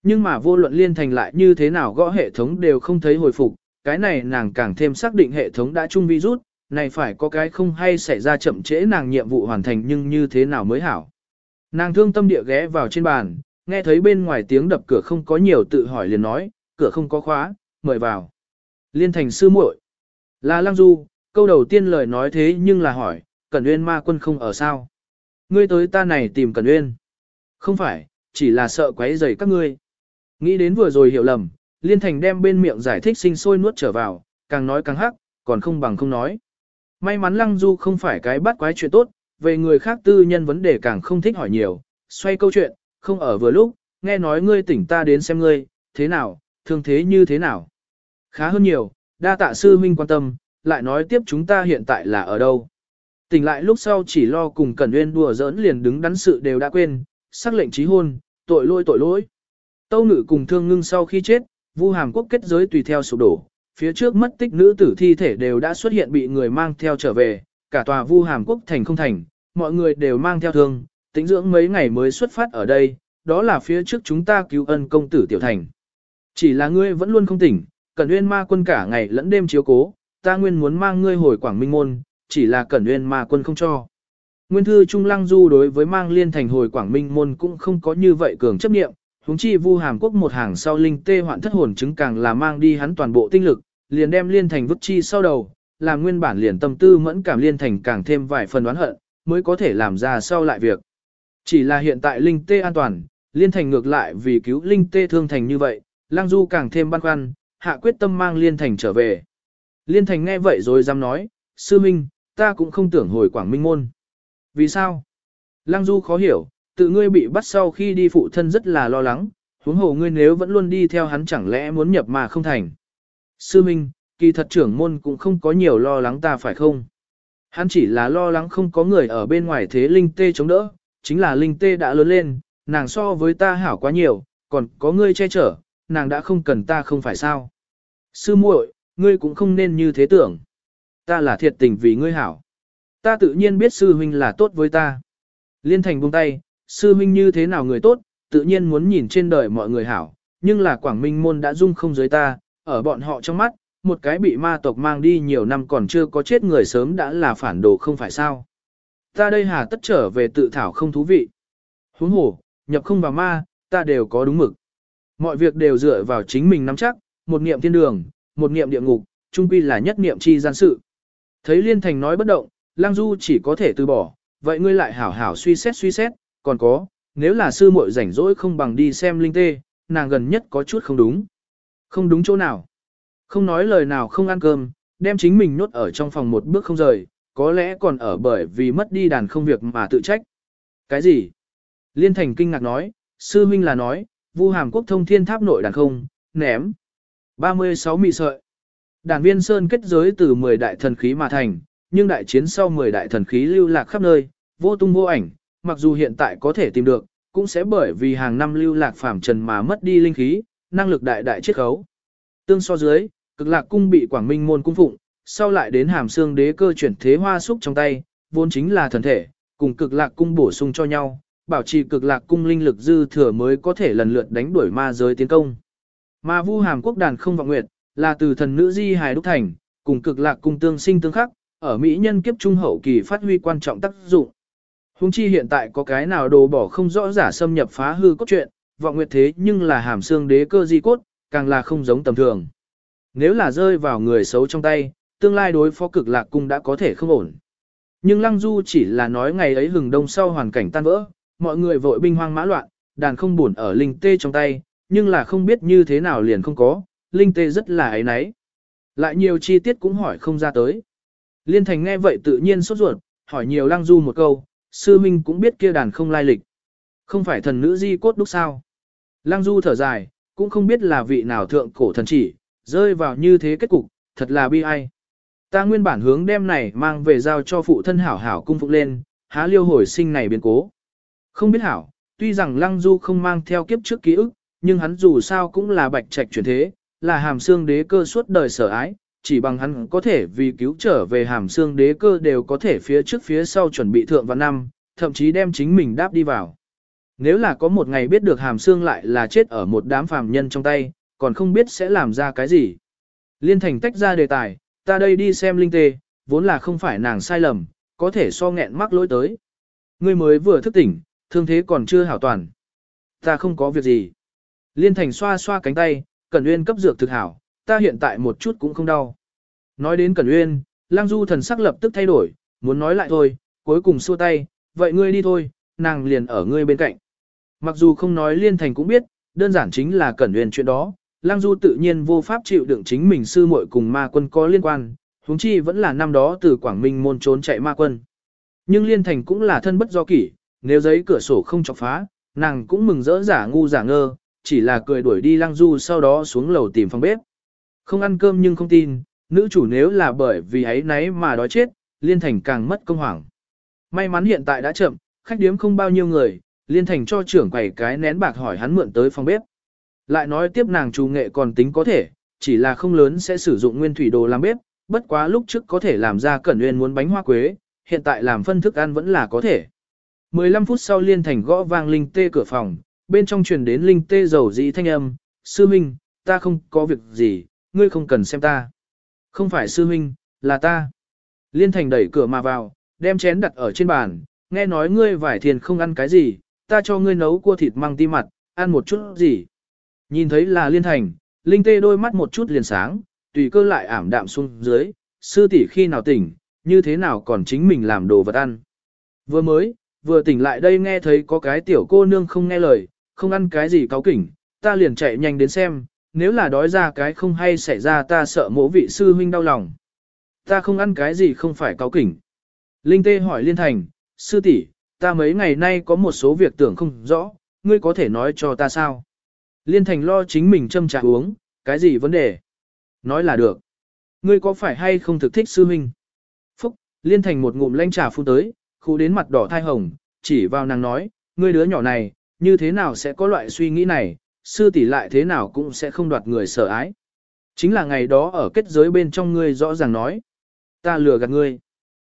Nhưng mà vô luận liên thành lại như thế nào gõ hệ thống đều không thấy hồi phục, cái này nàng càng thêm xác định hệ thống đã chung virus, này phải có cái không hay xảy ra chậm trễ nàng nhiệm vụ hoàn thành nhưng như thế nào mới hảo. Nàng thương tâm địa ghé vào trên bàn, nghe thấy bên ngoài tiếng đập cửa không có nhiều tự hỏi liền nói, cửa không có khóa, mời vào. Liên thành sư muội Là Lăng Du, câu đầu tiên lời nói thế nhưng là hỏi, Cẩn Uyên ma quân không ở sao? Ngươi tới ta này tìm Cẩn Uyên. Không phải, chỉ là sợ quấy rầy các ngươi. Nghĩ đến vừa rồi hiểu lầm, Liên Thành đem bên miệng giải thích sinh sôi nuốt trở vào, càng nói càng hắc, còn không bằng không nói. May mắn Lăng Du không phải cái bắt quái chuyện tốt, về người khác tư nhân vấn đề càng không thích hỏi nhiều, xoay câu chuyện, không ở vừa lúc, nghe nói ngươi tỉnh ta đến xem ngươi, thế nào, thương thế như thế nào. Khá hơn nhiều, đa tạ sư huynh quan tâm, lại nói tiếp chúng ta hiện tại là ở đâu. Tỉnh lại lúc sau chỉ lo cùng Cẩn Nguyên đùa giỡn liền đứng đắn sự đều đã quên, sắc lệnh trí hôn, tội lỗi tội lỗi. Tâu ngự cùng thương ngưng sau khi chết, Vu Hàm Quốc kết giới tùy theo sụp đổ, phía trước mất tích nữ tử thi thể đều đã xuất hiện bị người mang theo trở về, cả tòa Vu Hàm Quốc thành không thành, mọi người đều mang theo thương, tính dưỡng mấy ngày mới xuất phát ở đây, đó là phía trước chúng ta cứu ân công tử tiểu thành. Chỉ là ngươi vẫn luôn không tỉnh, Cẩn Nguyên ma quân cả ngày lẫn đêm chiếu cố, ta nguyên muốn mang ngươi hồi Quảng Minh môn, chỉ là Cẩn Nguyên ma quân không cho. Nguyên thư Trung Lăng Du đối với mang liên thành hồi Quảng Minh môn cũng không có như vậy cường chấp niệm, huống chi Vu Hàm Quốc một hàng sau linh tê hoạn thất hồn chứng càng là mang đi hắn toàn bộ tinh lực, liền đem liên thành vứt chi sau đầu, làm nguyên bản liền tâm tư mẫn cảm liên thành càng thêm vài phần đoán hận, mới có thể làm ra sau lại việc. Chỉ là hiện tại linh tê an toàn, liên thành ngược lại vì cứu linh tê thương thành như vậy, Lăng Du càng thêm băn khoăn, hạ quyết tâm mang liên thành trở về. Liên thành nghe vậy rồi dám nói, sư minh, ta cũng không tưởng hồi Quảng Minh môn. Vì sao? Lăng Du khó hiểu, tự ngươi bị bắt sau khi đi phụ thân rất là lo lắng, huống hồ ngươi nếu vẫn luôn đi theo hắn chẳng lẽ muốn nhập mà không thành. Sư Minh, kỳ thật trưởng môn cũng không có nhiều lo lắng ta phải không? Hắn chỉ là lo lắng không có người ở bên ngoài thế Linh Tê chống đỡ, chính là Linh Tê đã lớn lên, nàng so với ta hảo quá nhiều, còn có ngươi che chở, nàng đã không cần ta không phải sao. Sư muội, ngươi cũng không nên như thế tưởng. Ta là thiệt tình vì ngươi hảo. Ta tự nhiên biết sư huynh là tốt với ta. Liên thành buông tay, sư huynh như thế nào người tốt, tự nhiên muốn nhìn trên đời mọi người hảo, nhưng là Quảng Minh môn đã dung không giới ta, ở bọn họ trong mắt, một cái bị ma tộc mang đi nhiều năm còn chưa có chết người sớm đã là phản đồ không phải sao. Ta đây hà tất trở về tự thảo không thú vị. Huống hồ, nhập không vào ma, ta đều có đúng mực. Mọi việc đều dựa vào chính mình nắm chắc, một niệm thiên đường, một niệm địa ngục, chung quy là nhất niệm chi gian sự. Thấy Liên Thành nói bất động, Lang Du chỉ có thể từ bỏ, vậy ngươi lại hảo hảo suy xét suy xét, còn có, nếu là sư muội rảnh rỗi không bằng đi xem linh tê, nàng gần nhất có chút không đúng. Không đúng chỗ nào. Không nói lời nào không ăn cơm, đem chính mình nốt ở trong phòng một bước không rời, có lẽ còn ở bởi vì mất đi đàn không việc mà tự trách. Cái gì? Liên Thành kinh ngạc nói, sư huynh là nói, Vu Hàm Quốc thông thiên tháp nội đàn không, ném. 36 mị sợi. Đàn viên sơn kết giới từ 10 đại thần khí mà thành, nhưng đại chiến sau 10 đại thần khí lưu lạc khắp nơi, vô tung vô ảnh, mặc dù hiện tại có thể tìm được, cũng sẽ bởi vì hàng năm lưu lạc phàm trần mà mất đi linh khí, năng lực đại đại chiết khấu. Tương so dưới, cực lạc cung bị Quảng Minh môn cung phụng, sau lại đến hàm xương đế cơ chuyển thế hoa súc trong tay, vốn chính là thần thể, cùng cực lạc cung bổ sung cho nhau, bảo trì cực lạc cung linh lực dư thừa mới có thể lần lượt đánh đuổi ma giới tiến công. Mà vu hàm quốc đàn không vọng nguyệt, là từ thần nữ di hài đúc thành, cùng cực lạc cung tương sinh tương khắc, ở Mỹ nhân kiếp trung hậu kỳ phát huy quan trọng tác dụng. Hùng chi hiện tại có cái nào đồ bỏ không rõ giả xâm nhập phá hư cốt truyện, vọng nguyệt thế nhưng là hàm xương đế cơ di cốt, càng là không giống tầm thường. Nếu là rơi vào người xấu trong tay, tương lai đối phó cực lạc cung đã có thể không ổn. Nhưng Lăng Du chỉ là nói ngày ấy hừng đông sau hoàn cảnh tan vỡ, mọi người vội binh hoang mã loạn, đàn không buồn ở linh tê trong tay, nhưng là không biết như thế nào liền không có, linh tê rất là ấy nấy. Lại nhiều chi tiết cũng hỏi không ra tới. Liên thành nghe vậy tự nhiên sốt ruột, hỏi nhiều Lăng Du một câu, sư minh cũng biết kia đàn không lai lịch. Không phải thần nữ di cốt đúc sao. Lăng Du thở dài, cũng không biết là vị nào thượng cổ thần chỉ, rơi vào như thế kết cục, thật là bi ai. Ta nguyên bản hướng đem này mang về giao cho phụ thân hảo hảo cung phục lên, há liêu hồi sinh này biến cố. Không biết hảo, tuy rằng Lăng Du không mang theo kiếp trước ký ức, nhưng hắn dù sao cũng là bạch trạch chuyển thế, là hàm xương đế cơ suốt đời sở ái, chỉ bằng hắn có thể vì cứu trở về hàm xương đế cơ đều có thể phía trước phía sau chuẩn bị thượng vào năm, thậm chí đem chính mình đáp đi vào. Nếu là có một ngày biết được hàm xương lại là chết ở một đám phàm nhân trong tay, còn không biết sẽ làm ra cái gì. Liên thành tách ra đề tài, ta đây đi xem linh tê, vốn là không phải nàng sai lầm, có thể so nghẹn mắc lỗi tới. Ngươi mới vừa thức tỉnh, thương thế còn chưa hảo toàn. Ta không có việc gì. Liên thành xoa xoa cánh tay, Cẩn Uyên cấp dược thực hảo, ta hiện tại một chút cũng không đau. Nói đến Cẩn Uyên, Lang Du thần sắc lập tức thay đổi, muốn nói lại thôi, cuối cùng xua tay, vậy ngươi đi thôi, nàng liền ở ngươi bên cạnh. Mặc dù không nói Liên Thành cũng biết, đơn giản chính là Cẩn Uyên chuyện đó, Lang Du tự nhiên vô pháp chịu đựng chính mình sư muội cùng ma quân có liên quan, huống chi vẫn là năm đó từ Quảng Minh môn trốn chạy ma quân. Nhưng Liên Thành cũng là thân bất do kỷ, nếu giấy cửa sổ không chọc phá, nàng cũng mừng rỡ giả ngu giả ngơ, chỉ là cười đuổi đi Lang Du sau đó xuống lầu tìm phòng bếp. Không ăn cơm nhưng không tin, nữ chủ nếu là bởi vì ấy nấy mà đói chết, Liên Thành càng mất công hoảng. May mắn hiện tại đã chậm, khách điếm không bao nhiêu người, Liên Thành cho trưởng quầy cái nén bạc hỏi hắn mượn tới phòng bếp. Lại nói tiếp nàng chủ nghệ còn tính có thể, chỉ là không lớn sẽ sử dụng nguyên thủy đồ làm bếp, bất quá lúc trước có thể làm ra cẩn nguyên muốn bánh hoa quế, hiện tại làm phân thức ăn vẫn là có thể. 15 phút sau Liên Thành gõ vang linh tê cửa phòng, bên trong truyền đến linh tê dầu dĩ thanh âm, sư minh, ta không có việc gì, ngươi không cần xem ta. Không phải sư minh, là ta. Liên Thành đẩy cửa mà vào, đem chén đặt ở trên bàn, nghe nói ngươi vải thiền không ăn cái gì, ta cho ngươi nấu cua thịt măng ti mặt, ăn một chút gì. Nhìn thấy là Liên Thành, Linh Tê đôi mắt một chút liền sáng, tùy cơ lại ảm đạm xuống dưới, sư tỷ khi nào tỉnh, như thế nào còn chính mình làm đồ vật ăn. Vừa mới, vừa tỉnh lại đây nghe thấy có cái tiểu cô nương không nghe lời, không ăn cái gì cáo kỉnh, ta liền chạy nhanh đến xem, nếu là đói ra cái không hay xảy ra ta sợ mỗ vị sư huynh đau lòng. Ta không ăn cái gì không phải cáo kỉnh. Linh Tê hỏi Liên Thành, sư tỷ, ta mấy ngày nay có một số việc tưởng không rõ, ngươi có thể nói cho ta sao? Liên Thành lo chính mình châm trà uống, cái gì vấn đề? Nói là được. Ngươi có phải hay không thực thích sư huynh? Phúc, Liên Thành một ngụm lanh trà phun tới, khu đến mặt đỏ thai hồng, chỉ vào nàng nói, ngươi đứa nhỏ này, như thế nào sẽ có loại suy nghĩ này, sư tỷ lại thế nào cũng sẽ không đoạt người sợ ái. Chính là ngày đó ở kết giới bên trong ngươi rõ ràng nói. Ta lừa gạt ngươi.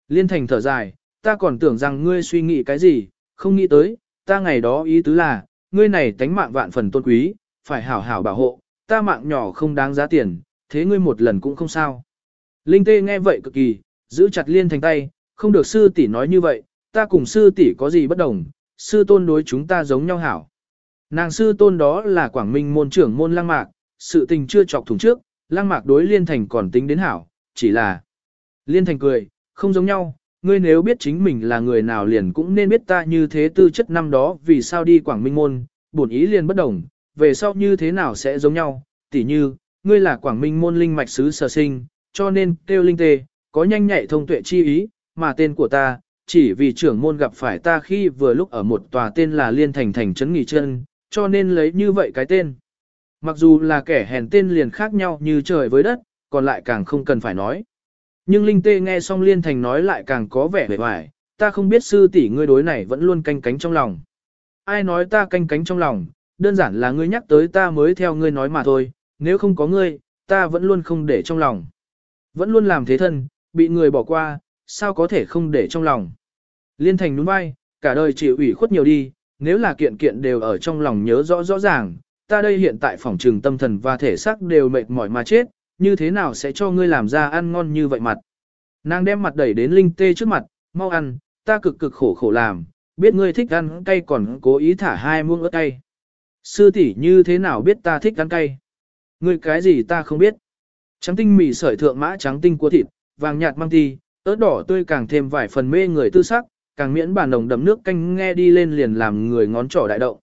Liên thành thở dài, ta còn tưởng rằng ngươi suy nghĩ cái gì, không nghĩ tới, ta ngày đó ý tứ là, ngươi này tánh mạng vạn phần tôn quý, phải hảo hảo bảo hộ, ta mạng nhỏ không đáng giá tiền, thế ngươi một lần cũng không sao. Linh tê nghe vậy cực kỳ, giữ chặt liên thành tay, không được sư tỷ nói như vậy, ta cùng sư tỷ có gì bất đồng, sư tôn đối chúng ta giống nhau hảo. Nàng sư tôn đó là quảng minh môn trưởng môn lăng mạc, sự tình chưa chọc thủng trước, lăng mạc đối liên thành còn tính đến hảo, chỉ là liên thành cười, không giống nhau, ngươi nếu biết chính mình là người nào liền cũng nên biết ta như thế tư chất năm đó vì sao đi quảng minh môn, bổn ý liền bất đồng, về sau như thế nào sẽ giống nhau, tỉ như, ngươi là quảng minh môn linh mạch sứ sở sinh, cho nên kêu linh tê, có nhanh nhạy thông tuệ chi ý, mà tên của ta, chỉ vì trưởng môn gặp phải ta khi vừa lúc ở một tòa tên là Liên Thành Thành Trấn Nghỉ Chân, cho nên lấy như vậy cái tên. Mặc dù là kẻ hèn tên liền khác nhau như trời với đất, còn lại càng không cần phải nói. Nhưng Linh Tê nghe xong Liên Thành nói lại càng có vẻ vẻ vải, ta không biết sư tỷ ngươi đối này vẫn luôn canh cánh trong lòng. Ai nói ta canh cánh trong lòng, đơn giản là ngươi nhắc tới ta mới theo ngươi nói mà thôi, nếu không có ngươi, ta vẫn luôn không để trong lòng. Vẫn luôn làm thế thân, bị người bỏ qua, sao có thể không để trong lòng. Liên Thành đúng vai, cả đời chịu ủy khuất nhiều đi, nếu là kiện kiện đều ở trong lòng nhớ rõ rõ ràng, ta đây hiện tại phòng trừng tâm thần và thể xác đều mệt mỏi mà chết, như thế nào sẽ cho ngươi làm ra ăn ngon như vậy mặt. Nàng đem mặt đẩy đến Linh Tê trước mặt, mau ăn, ta cực cực khổ khổ làm, biết ngươi thích ăn cay còn cố ý thả hai muỗng ớt cay. Sư tỷ như thế nào biết ta thích ăn cay? Ngươi cái gì ta không biết. Trắng tinh mì sợi thượng mã trắng tinh của thịt, vàng nhạt mang ti, ớt đỏ tươi càng thêm vài phần mê người tư sắc, càng miễn bàn nồng đậm nước canh nghe đi lên liền làm người ngón trỏ đại động.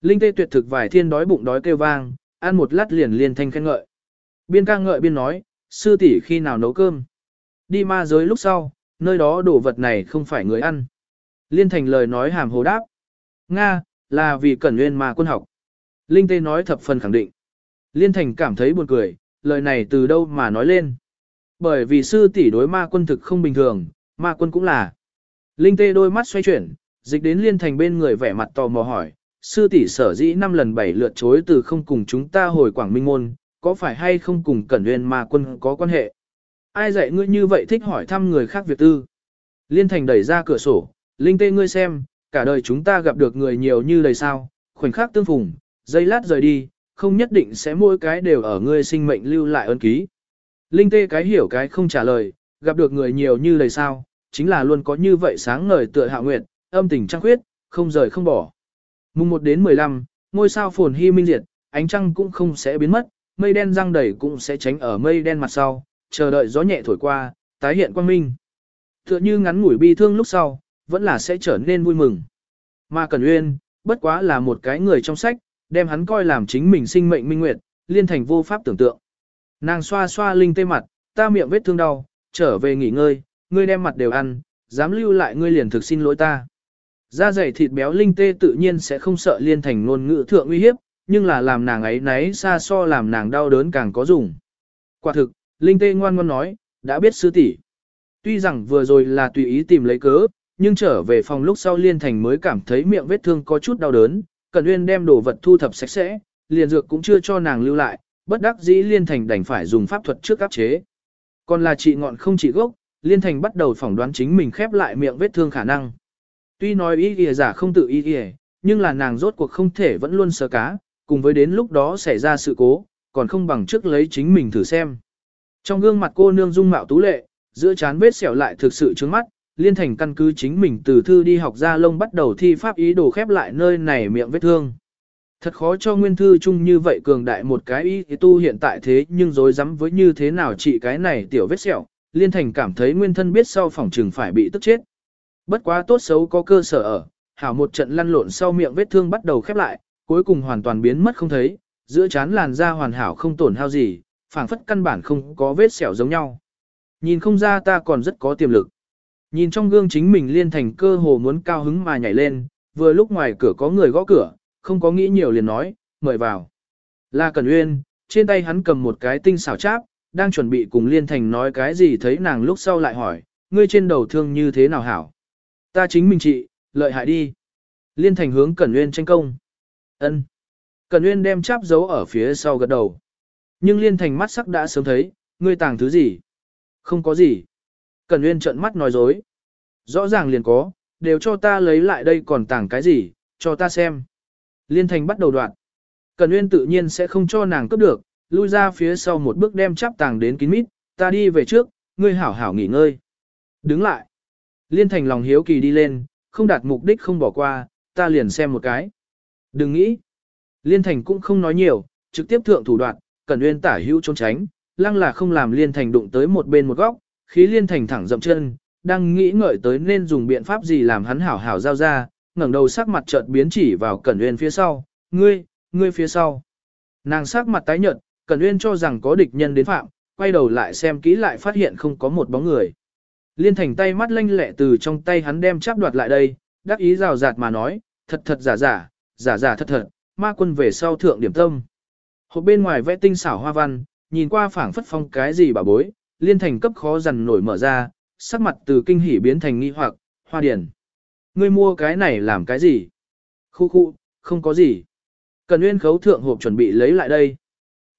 Linh tê tuyệt thực vài thiên đói bụng đói kêu vang, ăn một lát liền liền thanh khen ngợi. Biên ca ngợi biên nói, sư tỷ khi nào nấu cơm. Đi ma giới lúc sau, nơi đó đổ vật này không phải người ăn. Liên thành lời nói hàm hồ đáp. Nga, là vì cẩn nguyên mà quân học. Linh tê nói thập phần khẳng định. Liên thành cảm thấy buồn cười, lời này từ đâu mà nói lên. Bởi vì sư tỷ đối ma quân thực không bình thường, ma quân cũng là. Linh tê đôi mắt xoay chuyển, dịch đến liên thành bên người vẻ mặt tò mò hỏi, sư tỷ sở dĩ năm lần bảy lượt chối từ không cùng chúng ta hồi Quảng Minh Môn, có phải hay không cùng Cẩn Nguyên mà Quân có quan hệ? Ai dạy ngươi như vậy thích hỏi thăm người khác việc tư? Liên thành đẩy ra cửa sổ, Linh tê ngươi xem, cả đời chúng ta gặp được người nhiều như đầy sao, khoảnh khắc tương phùng, giây lát rời đi, không nhất định sẽ mỗi cái đều ở ngươi sinh mệnh lưu lại ơn ký. Linh tê cái hiểu cái không trả lời, gặp được người nhiều như đầy sao, chính là luôn có như vậy sáng ngời tựa hạ nguyệt, âm tình trăng khuyết, không rời không bỏ. Mùng 1 đến 15, ngôi sao phồn hy minh diệt, ánh trăng cũng không sẽ biến mất, mây đen răng đầy cũng sẽ tránh ở mây đen mặt sau, chờ đợi gió nhẹ thổi qua, tái hiện quang minh. Tựa như ngắn ngủi bi thương lúc sau, vẫn là sẽ trở nên vui mừng. Mà Cẩn Uyên, bất quá là một cái người trong sách, đem hắn coi làm chính mình sinh mệnh minh nguyệt, liên thành vô pháp tưởng tượng. Nàng xoa xoa linh tê mặt, ta miệng vết thương đau, trở về nghỉ ngơi, ngươi đem mặt đều ăn, dám lưu lại ngươi liền thực xin lỗi ta. Da dày thịt béo linh tê tự nhiên sẽ không sợ liên thành ngôn ngữ thượng uy hiếp, nhưng là làm nàng ấy nấy xa so làm nàng đau đớn càng có dùng. Quả thực, linh tê ngoan ngoan nói, đã biết sư tỷ. Tuy rằng vừa rồi là tùy ý tìm lấy cớ, nhưng trở về phòng lúc sau liên thành mới cảm thấy miệng vết thương có chút đau đớn, Cẩn Uyên đem đồ vật thu thập sạch sẽ, liền dược cũng chưa cho nàng lưu lại, bất đắc dĩ liên thành đành phải dùng pháp thuật trước áp chế. Còn là trị ngọn không trị gốc, liên thành bắt đầu phỏng đoán chính mình khép lại miệng vết thương khả năng. Tuy nói ý kìa giả không tự ý kìa, nhưng là nàng rốt cuộc không thể vẫn luôn sờ cá, cùng với đến lúc đó xảy ra sự cố, còn không bằng trước lấy chính mình thử xem. Trong gương mặt cô nương dung mạo tú lệ, giữa chán vết sẹo lại thực sự trướng mắt, liên thành căn cứ chính mình từ thư đi học ra lông bắt đầu thi pháp ý đồ khép lại nơi này miệng vết thương. Thật khó cho nguyên thư chung như vậy cường đại một cái ý tu hiện tại thế nhưng dối rắm với như thế nào trị cái này tiểu vết sẹo, liên thành cảm thấy nguyên thân biết sau phòng trừng phải bị tức chết. Bất quá tốt xấu có cơ sở ở, hảo một trận lăn lộn sau miệng vết thương bắt đầu khép lại, cuối cùng hoàn toàn biến mất không thấy, giữa chán làn da hoàn hảo không tổn hao gì, phảng phất căn bản không có vết sẹo giống nhau. Nhìn không ra ta còn rất có tiềm lực. Nhìn trong gương chính mình liên thành cơ hồ muốn cao hứng mà nhảy lên, vừa lúc ngoài cửa có người gõ cửa, không có nghĩ nhiều liền nói, mời vào. Là Cẩn Uyên, trên tay hắn cầm một cái tinh xảo cháp, đang chuẩn bị cùng liên thành nói cái gì thấy nàng lúc sau lại hỏi, ngươi trên đầu thương như thế nào hảo. Ta chính mình trị, lợi hại đi. Liên thành hướng Cẩn Uyên tranh công. ân Cẩn Uyên đem cháp giấu ở phía sau gật đầu. Nhưng liên thành mắt sắc đã sớm thấy, ngươi tàng thứ gì? Không có gì. Cẩn Uyên trợn mắt nói dối. Rõ ràng liền có, đều cho ta lấy lại đây còn tàng cái gì, cho ta xem. Liên thành bắt đầu đoạn. Cẩn Uyên tự nhiên sẽ không cho nàng cướp được, lui ra phía sau một bước đem chắp tàng đến kín mít, ta đi về trước, ngươi hảo hảo nghỉ ngơi. Đứng lại. Liên thành lòng hiếu kỳ đi lên, không đạt mục đích không bỏ qua, ta liền xem một cái. Đừng nghĩ. Liên thành cũng không nói nhiều, trực tiếp thượng thủ đoạn, Cẩn Uyên tả hữu trốn tránh, lăng là không làm Liên thành đụng tới một bên một góc, khí Liên thành thẳng dậm chân, đang nghĩ ngợi tới nên dùng biện pháp gì làm hắn hảo hảo giao ra, ngẩng đầu sắc mặt chợt biến chỉ vào Cẩn Uyên phía sau, ngươi, ngươi phía sau. Nàng sắc mặt tái nhợt, Cẩn Uyên cho rằng có địch nhân đến phạm, quay đầu lại xem kỹ lại phát hiện không có một bóng người. Liên thành tay mắt lanh lẹ từ trong tay hắn đem chắp đoạt lại đây, đắc ý rào rạt mà nói, thật thật giả giả, giả giả thật thật, ma quân về sau thượng điểm tâm. Hộp bên ngoài vẽ tinh xảo hoa văn, nhìn qua phảng phất phong cái gì bà bối, liên thành cấp khó dằn nổi mở ra, sắc mặt từ kinh hỉ biến thành nghi hoặc, hoa điển. Ngươi mua cái này làm cái gì? Khu khu, không có gì. Cần Nguyên khấu thượng hộp chuẩn bị lấy lại đây.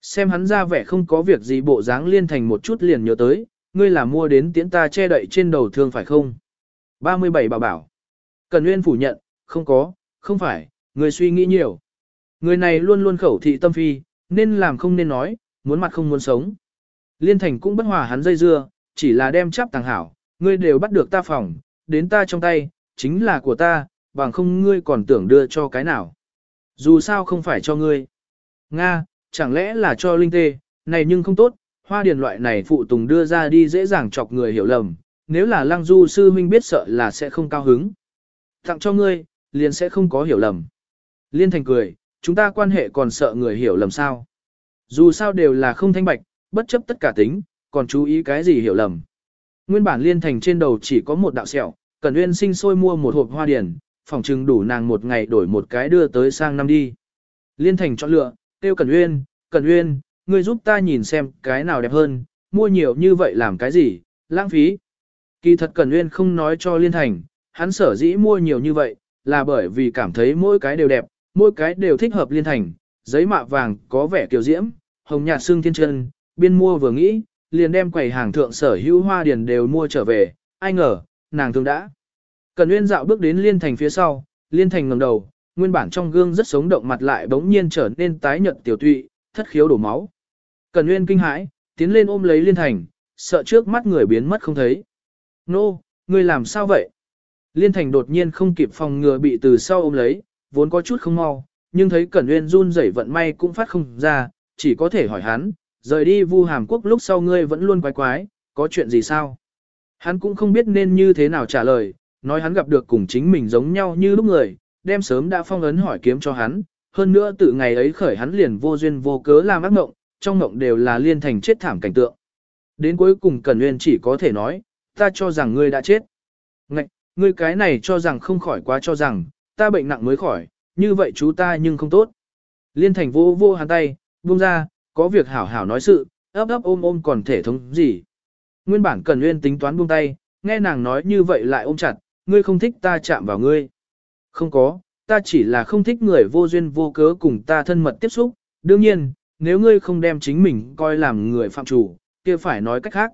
Xem hắn ra vẻ không có việc gì bộ dáng liên thành một chút liền nhớ tới, ngươi là mua đến tiễn ta che đậy trên đầu thương phải không? 37 bảo bảo. Cần Nguyên phủ nhận, không có, không phải, người suy nghĩ nhiều. Người này luôn luôn khẩu thị tâm phi, nên làm không nên nói, muốn mặt không muốn sống. Liên thành cũng bất hòa hắn dây dưa, chỉ là đem chắp tàng hảo, ngươi đều bắt được ta phòng, đến ta trong tay, chính là của ta, bằng không ngươi còn tưởng đưa cho cái nào. Dù sao không phải cho ngươi. Nga, chẳng lẽ là cho linh tê, này nhưng không tốt, hoa điền loại này phụ tùng đưa ra đi dễ dàng chọc người hiểu lầm, nếu là lăng du sư huynh biết sợ là sẽ không cao hứng. Tặng cho ngươi, liền sẽ không có hiểu lầm. Liên thành cười, chúng ta quan hệ còn sợ người hiểu lầm sao. Dù sao đều là không thanh bạch, bất chấp tất cả tính, còn chú ý cái gì hiểu lầm. Nguyên bản liên thành trên đầu chỉ có một đạo sẹo, cần Uyên sinh sôi mua một hộp hoa điển, phòng trưng đủ nàng một ngày đổi một cái đưa tới sang năm đi. Liên thành chọn lựa, tiêu Cẩn Uyên, Cẩn Uyên, ngươi giúp ta nhìn xem cái nào đẹp hơn, mua nhiều như vậy làm cái gì, lãng phí. Kỳ thật Cẩn Uyên không nói cho Liên thành, hắn sở dĩ mua nhiều như vậy, là bởi vì cảm thấy mỗi cái đều đẹp, mỗi cái đều thích hợp Liên thành, giấy mạ vàng có vẻ kiều diễm, hồng nhạt xương thiên chân, biên mua vừa nghĩ, liền đem quầy hàng thượng sở hữu hoa điền đều mua trở về, ai ngờ, nàng thương đã. Cần Uyên dạo bước đến Liên Thành phía sau, Liên Thành ngẩng đầu, nguyên bản trong gương rất sống động mặt lại bỗng nhiên trở nên tái nhợt tiểu tụy, thất khiếu đổ máu. Cần Nguyên kinh hãi, tiến lên ôm lấy Liên Thành, sợ trước mắt người biến mất không thấy. Nô, no, ngươi làm sao vậy? Liên Thành đột nhiên không kịp phòng ngừa bị từ sau ôm lấy, vốn có chút không mau, nhưng thấy Cẩn Nguyên run rẩy vận may cũng phát không ra, chỉ có thể hỏi hắn, rời đi Vu Hàm Quốc lúc sau ngươi vẫn luôn quái quái, có chuyện gì sao? Hắn cũng không biết nên như thế nào trả lời, nói hắn gặp được cùng chính mình giống nhau như lúc người, đem sớm đã phong ấn hỏi kiếm cho hắn, hơn nữa từ ngày ấy khởi hắn liền vô duyên vô cớ làm ác mộng, trong mộng đều là liên thành chết thảm cảnh tượng. Đến cuối cùng Cẩn Nguyên chỉ có thể nói, ta cho rằng ngươi đã chết. Ngạch, ngươi cái này cho rằng không khỏi quá cho rằng, ta bệnh nặng mới khỏi, như vậy chú ta nhưng không tốt. Liên thành vô vô hắn tay, buông ra, có việc hảo hảo nói sự, ấp ấp ôm ôm còn thể thống gì. Nguyên bản Cần Nguyên tính toán buông tay, nghe nàng nói như vậy lại ôm chặt, ngươi không thích ta chạm vào ngươi. Không có, ta chỉ là không thích người vô duyên vô cớ cùng ta thân mật tiếp xúc, đương nhiên, nếu ngươi không đem chính mình coi làm người phạm chủ, kia phải nói cách khác.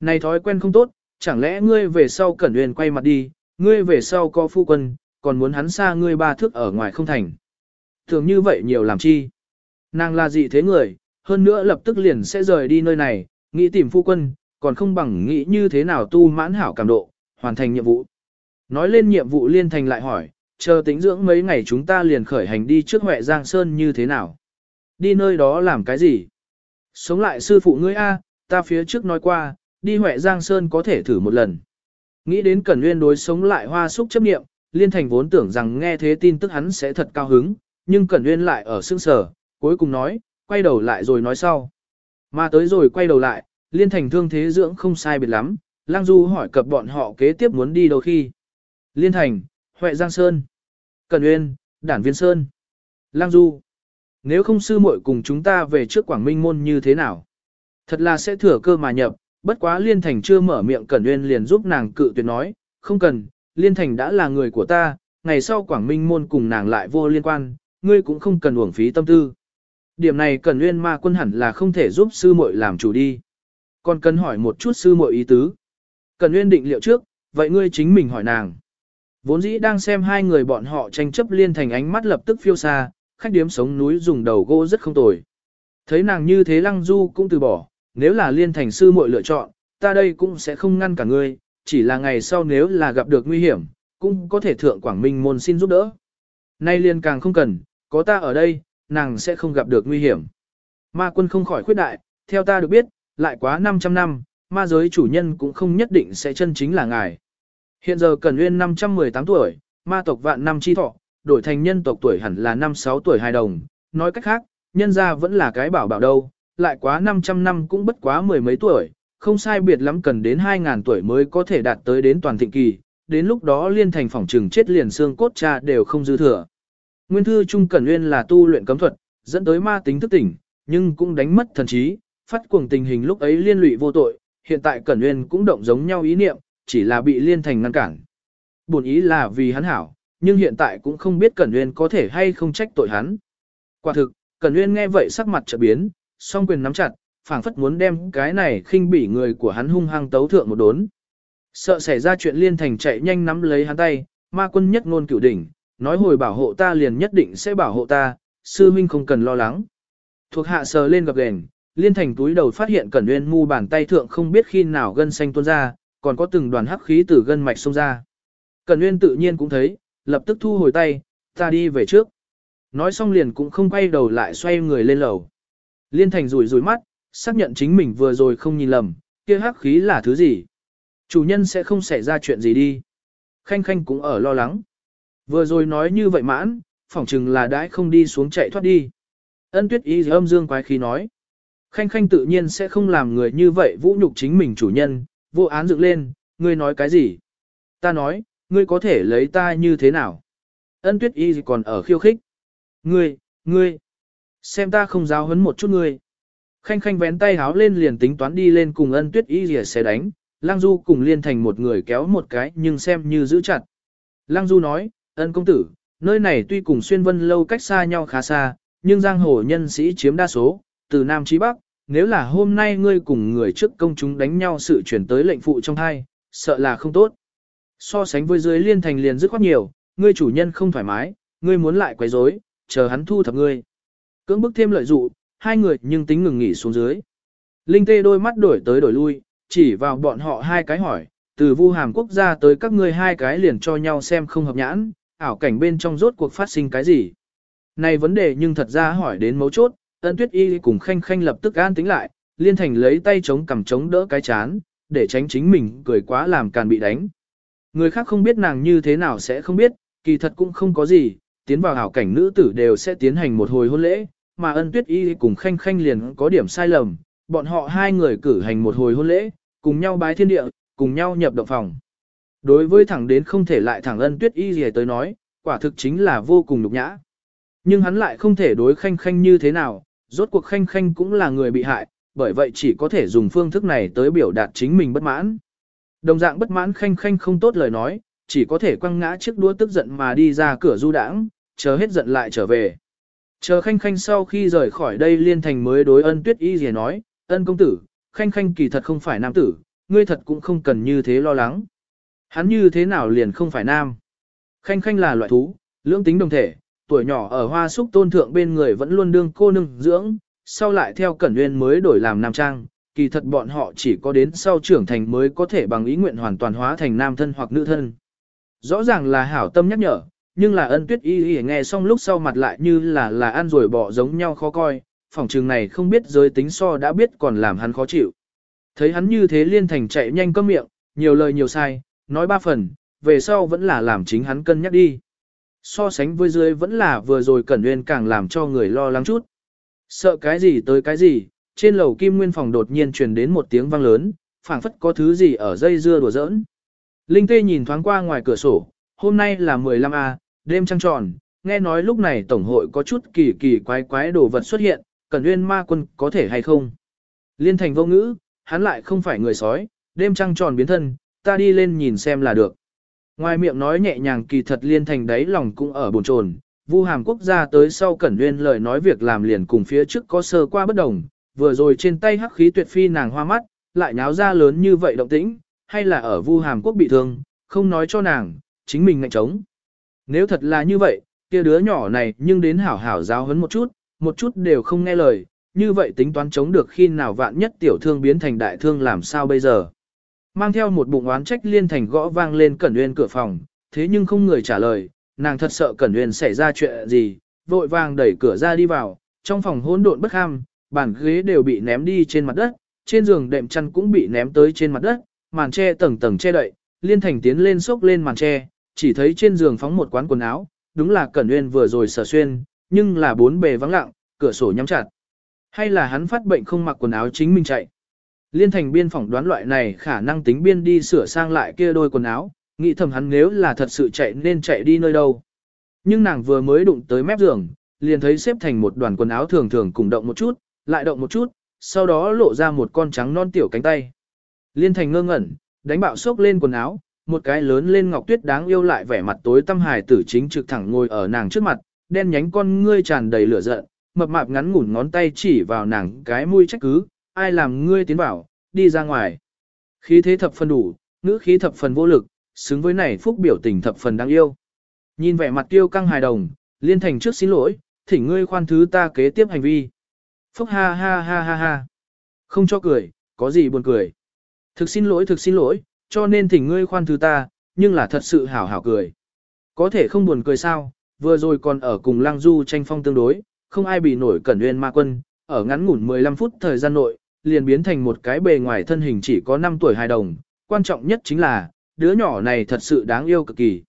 Này thói quen không tốt, chẳng lẽ ngươi về sau Cẩn huyền quay mặt đi, ngươi về sau có phu quân, còn muốn hắn xa ngươi ba thước ở ngoài không thành. Thường như vậy nhiều làm chi. Nàng là gì thế người, hơn nữa lập tức liền sẽ rời đi nơi này, nghĩ tìm phu quân, còn không bằng nghĩ như thế nào tu mãn hảo cảm độ, hoàn thành nhiệm vụ. Nói lên nhiệm vụ liên thành lại hỏi, chờ tính dưỡng mấy ngày chúng ta liền khởi hành đi trước Huệ Giang Sơn như thế nào. Đi nơi đó làm cái gì? Sống lại sư phụ ngươi A, ta phía trước nói qua, đi Huệ Giang Sơn có thể thử một lần. Nghĩ đến Cẩn Nguyên đối sống lại hoa súc chấp nghiệm, Liên Thành vốn tưởng rằng nghe thế tin tức hắn sẽ thật cao hứng, nhưng Cẩn Nguyên lại ở sương sở, cuối cùng nói, quay đầu lại rồi nói sau. Mà tới rồi quay đầu lại, Liên Thành thương thế dưỡng không sai biệt lắm, Lang Du hỏi cập bọn họ kế tiếp muốn đi đâu khi. Liên Thành, Huệ Giang Sơn, Cần Uyên, Đản Viên Sơn, Lang Du. Nếu không sư muội cùng chúng ta về trước Quảng Minh môn như thế nào? Thật là sẽ thừa cơ mà nhập, bất quá Liên Thành chưa mở miệng Cẩn Uyên liền giúp nàng cự tuyệt nói, không cần, Liên Thành đã là người của ta, ngày sau Quảng Minh môn cùng nàng lại vô liên quan, ngươi cũng không cần uổng phí tâm tư. Điểm này Cẩn Uyên ma quân hẳn là không thể giúp sư muội làm chủ đi. Còn cần hỏi một chút sư muội ý tứ. Cẩn Uyên định liệu trước, vậy ngươi chính mình hỏi nàng. Vốn dĩ đang xem hai người bọn họ tranh chấp liên thành ánh mắt lập tức phiêu xa, khách điếm sống núi dùng đầu gỗ rất không tồi. Thấy nàng như thế lăng du cũng từ bỏ, nếu là liên thành sư muội lựa chọn, ta đây cũng sẽ không ngăn cả ngươi, chỉ là ngày sau nếu là gặp được nguy hiểm, cũng có thể thượng Quảng Minh môn xin giúp đỡ. Nay liên càng không cần, có ta ở đây, nàng sẽ không gặp được nguy hiểm. Ma quân không khỏi khuyết đại, theo ta được biết, lại quá 500 năm, ma giới chủ nhân cũng không nhất định sẽ chân chính là ngài. Hiện giờ Cần Nguyên 518 tuổi, ma tộc vạn năm chi thọ, đổi thành nhân tộc tuổi hẳn là 5-6 tuổi hài đồng. Nói cách khác, nhân gia vẫn là cái bảo bảo đâu, lại quá 500 năm cũng bất quá mười mấy tuổi, không sai biệt lắm cần đến 2.000 tuổi mới có thể đạt tới đến toàn thịnh kỳ, đến lúc đó liên thành phỏng trừng chết liền xương cốt cha đều không dư thừa. Nguyên thư Trung Cẩn Nguyên là tu luyện cấm thuật, dẫn tới ma tính thức tỉnh, nhưng cũng đánh mất thần trí, phát cuồng tình hình lúc ấy liên lụy vô tội, hiện tại Cẩn Nguyên cũng động giống nhau ý niệm, chỉ là bị liên thành ngăn cản. Buồn ý là vì hắn hảo, nhưng hiện tại cũng không biết Cẩn Nguyên có thể hay không trách tội hắn. Quả thực, Cẩn Nguyên nghe vậy sắc mặt chợt biến, song quyền nắm chặt, phảng phất muốn đem cái này khinh bỉ người của hắn hung hăng tấu thượng một đốn. Sợ xảy ra chuyện liên thành chạy nhanh nắm lấy hắn tay, ma quân nhất ngôn cửu đỉnh, nói hồi bảo hộ ta liền nhất định sẽ bảo hộ ta, sư huynh không cần lo lắng. Thuộc hạ sờ lên gặp gền, liên thành túi đầu phát hiện cẩn nguyên mu bàn tay thượng không biết khi nào gân xanh tuôn ra, còn có từng đoàn hắc khí từ gân mạch xông ra. Cẩn nguyên tự nhiên cũng thấy, lập tức thu hồi tay, ta đi về trước. Nói xong liền cũng không quay đầu lại xoay người lên lầu. Liên thành rủi rủi mắt, xác nhận chính mình vừa rồi không nhìn lầm, kia hắc khí là thứ gì. Chủ nhân sẽ không xảy ra chuyện gì đi. Khanh khanh cũng ở lo lắng. Vừa rồi nói như vậy mãn, phỏng chừng là đãi không đi xuống chạy thoát đi. Ân tuyết ý âm dương quái khí nói. Khanh khanh tự nhiên sẽ không làm người như vậy vũ nhục chính mình chủ nhân, vô án dựng lên, ngươi nói cái gì? Ta nói, ngươi có thể lấy ta như thế nào? Ân tuyết y còn ở khiêu khích. Ngươi, ngươi, xem ta không giáo hấn một chút ngươi. Khanh khanh vén tay háo lên liền tính toán đi lên cùng ân tuyết y rìa xe đánh, Lang Du cùng liên thành một người kéo một cái nhưng xem như giữ chặt. Lang Du nói, ân công tử, nơi này tuy cùng xuyên vân lâu cách xa nhau khá xa, nhưng giang hồ nhân sĩ chiếm đa số, từ Nam chí Bắc, nếu là hôm nay ngươi cùng người trước công chúng đánh nhau sự chuyển tới lệnh phụ trong hai, sợ là không tốt. So sánh với dưới liên thành liền dứt khoát nhiều, ngươi chủ nhân không thoải mái, ngươi muốn lại quấy rối, chờ hắn thu thập ngươi. Cưỡng bức thêm lợi dụ, hai người nhưng tính ngừng nghỉ xuống dưới. Linh tê đôi mắt đổi tới đổi lui, chỉ vào bọn họ hai cái hỏi, từ vu hàm quốc gia tới các ngươi hai cái liền cho nhau xem không hợp nhãn, ảo cảnh bên trong rốt cuộc phát sinh cái gì. Này vấn đề nhưng thật ra hỏi đến mấu chốt, ân tuyết y cùng khanh khanh lập tức an tính lại, liên thành lấy tay chống cầm chống đỡ cái chán, để tránh chính mình cười quá làm càn bị đánh. Người khác không biết nàng như thế nào sẽ không biết, kỳ thật cũng không có gì, tiến vào hảo cảnh nữ tử đều sẽ tiến hành một hồi hôn lễ, mà ân tuyết y cùng khanh khanh liền có điểm sai lầm, bọn họ hai người cử hành một hồi hôn lễ, cùng nhau bái thiên địa, cùng nhau nhập động phòng. Đối với thẳng đến không thể lại thẳng ân tuyết y gì tới nói, quả thực chính là vô cùng nhục nhã. Nhưng hắn lại không thể đối khanh khanh như thế nào, rốt cuộc khanh khanh cũng là người bị hại, bởi vậy chỉ có thể dùng phương thức này tới biểu đạt chính mình bất mãn. Đồng dạng bất mãn khanh khanh không tốt lời nói, chỉ có thể quăng ngã chiếc đũa tức giận mà đi ra cửa du đãng, chờ hết giận lại trở về. Chờ khanh khanh sau khi rời khỏi đây liên thành mới đối ân tuyết y gì nói, ân công tử, khanh khanh kỳ thật không phải nam tử, ngươi thật cũng không cần như thế lo lắng. Hắn như thế nào liền không phải nam. Khanh khanh là loại thú, lưỡng tính đồng thể, tuổi nhỏ ở hoa súc tôn thượng bên người vẫn luôn đương cô nương dưỡng, sau lại theo cẩn nguyên mới đổi làm nam trang, kỳ thật bọn họ chỉ có đến sau trưởng thành mới có thể bằng ý nguyện hoàn toàn hóa thành nam thân hoặc nữ thân. Rõ ràng là hảo tâm nhắc nhở, nhưng là ân tuyết y y nghe xong lúc sau mặt lại như là là ăn rồi bỏ giống nhau khó coi, phòng trường này không biết giới tính so đã biết còn làm hắn khó chịu. Thấy hắn như thế liên thành chạy nhanh cơm miệng, nhiều lời nhiều sai, nói ba phần, về sau vẫn là làm chính hắn cân nhắc đi. So sánh với dưới vẫn là vừa rồi Cẩn Nguyên càng làm cho người lo lắng chút. Sợ cái gì tới cái gì, trên lầu kim nguyên phòng đột nhiên truyền đến một tiếng vang lớn, phảng phất có thứ gì ở dây dưa đùa giỡn. Linh Tê nhìn thoáng qua ngoài cửa sổ, hôm nay là 15A, đêm trăng tròn, nghe nói lúc này Tổng hội có chút kỳ kỳ quái quái đồ vật xuất hiện, Cẩn Nguyên ma quân có thể hay không. Liên thành vô ngữ, hắn lại không phải người sói, đêm trăng tròn biến thân, ta đi lên nhìn xem là được. Ngoài miệng nói nhẹ nhàng kỳ thật liên thành đấy lòng cũng ở bồn chồn. Vu hàm quốc gia tới sau cẩn nguyên lời nói việc làm liền cùng phía trước có sơ qua bất đồng, vừa rồi trên tay hắc khí tuyệt phi nàng hoa mắt, lại nháo ra lớn như vậy động tĩnh, hay là ở vu hàm quốc bị thương, không nói cho nàng, chính mình ngạnh trống. Nếu thật là như vậy, kia đứa nhỏ này nhưng đến hảo hảo giáo hấn một chút, một chút đều không nghe lời, như vậy tính toán chống được khi nào vạn nhất tiểu thương biến thành đại thương làm sao bây giờ. Mang theo một bụng oán trách liên thành gõ vang lên Cẩn Uyên cửa phòng, thế nhưng không người trả lời, nàng thật sợ Cẩn Uyên xảy ra chuyện gì, vội vàng đẩy cửa ra đi vào, trong phòng hỗn độn bất ham, bàn ghế đều bị ném đi trên mặt đất, trên giường đệm chăn cũng bị ném tới trên mặt đất, màn che tầng tầng che đậy, liên thành tiến lên xốc lên màn che, chỉ thấy trên giường phóng một quán quần áo, đúng là Cẩn Uyên vừa rồi sở xuyên, nhưng là bốn bề vắng lặng, cửa sổ nhắm chặt. Hay là hắn phát bệnh không mặc quần áo chính mình chạy. Liên thành biên phỏng đoán loại này khả năng tính biên đi sửa sang lại kia đôi quần áo, nghĩ thầm hắn nếu là thật sự chạy nên chạy đi nơi đâu. Nhưng nàng vừa mới đụng tới mép giường, liền thấy xếp thành một đoàn quần áo thường thường cùng động một chút, lại động một chút, sau đó lộ ra một con trắng non tiểu cánh tay. Liên thành ngơ ngẩn, đánh bạo sốc lên quần áo, một cái lớn lên ngọc tuyết đáng yêu lại vẻ mặt tối tâm hài tử chính trực thẳng ngồi ở nàng trước mặt, đen nhánh con ngươi tràn đầy lửa giận, mập mạp ngắn ngủn ngón tay chỉ vào nàng cái mũi trách cứ, ai làm ngươi tiến vào, đi ra ngoài. Khí thế thập phần đủ, ngữ khí thập phần vô lực, xứng với này phúc biểu tình thập phần đáng yêu. Nhìn vẻ mặt tiêu căng hài đồng, liên thành trước xin lỗi, thỉnh ngươi khoan thứ ta kế tiếp hành vi. Phúc ha ha ha ha ha. Không cho cười, có gì buồn cười. Thực xin lỗi thực xin lỗi, cho nên thỉnh ngươi khoan thứ ta, nhưng là thật sự hảo hảo cười. Có thể không buồn cười sao, vừa rồi còn ở cùng Lang du tranh phong tương đối, không ai bị nổi cẩn nguyên ma quân, ở ngắn ngủn 15 phút thời gian nội, liền biến thành một cái bề ngoài thân hình chỉ có 5 tuổi hài đồng, quan trọng nhất chính là, đứa nhỏ này thật sự đáng yêu cực kỳ.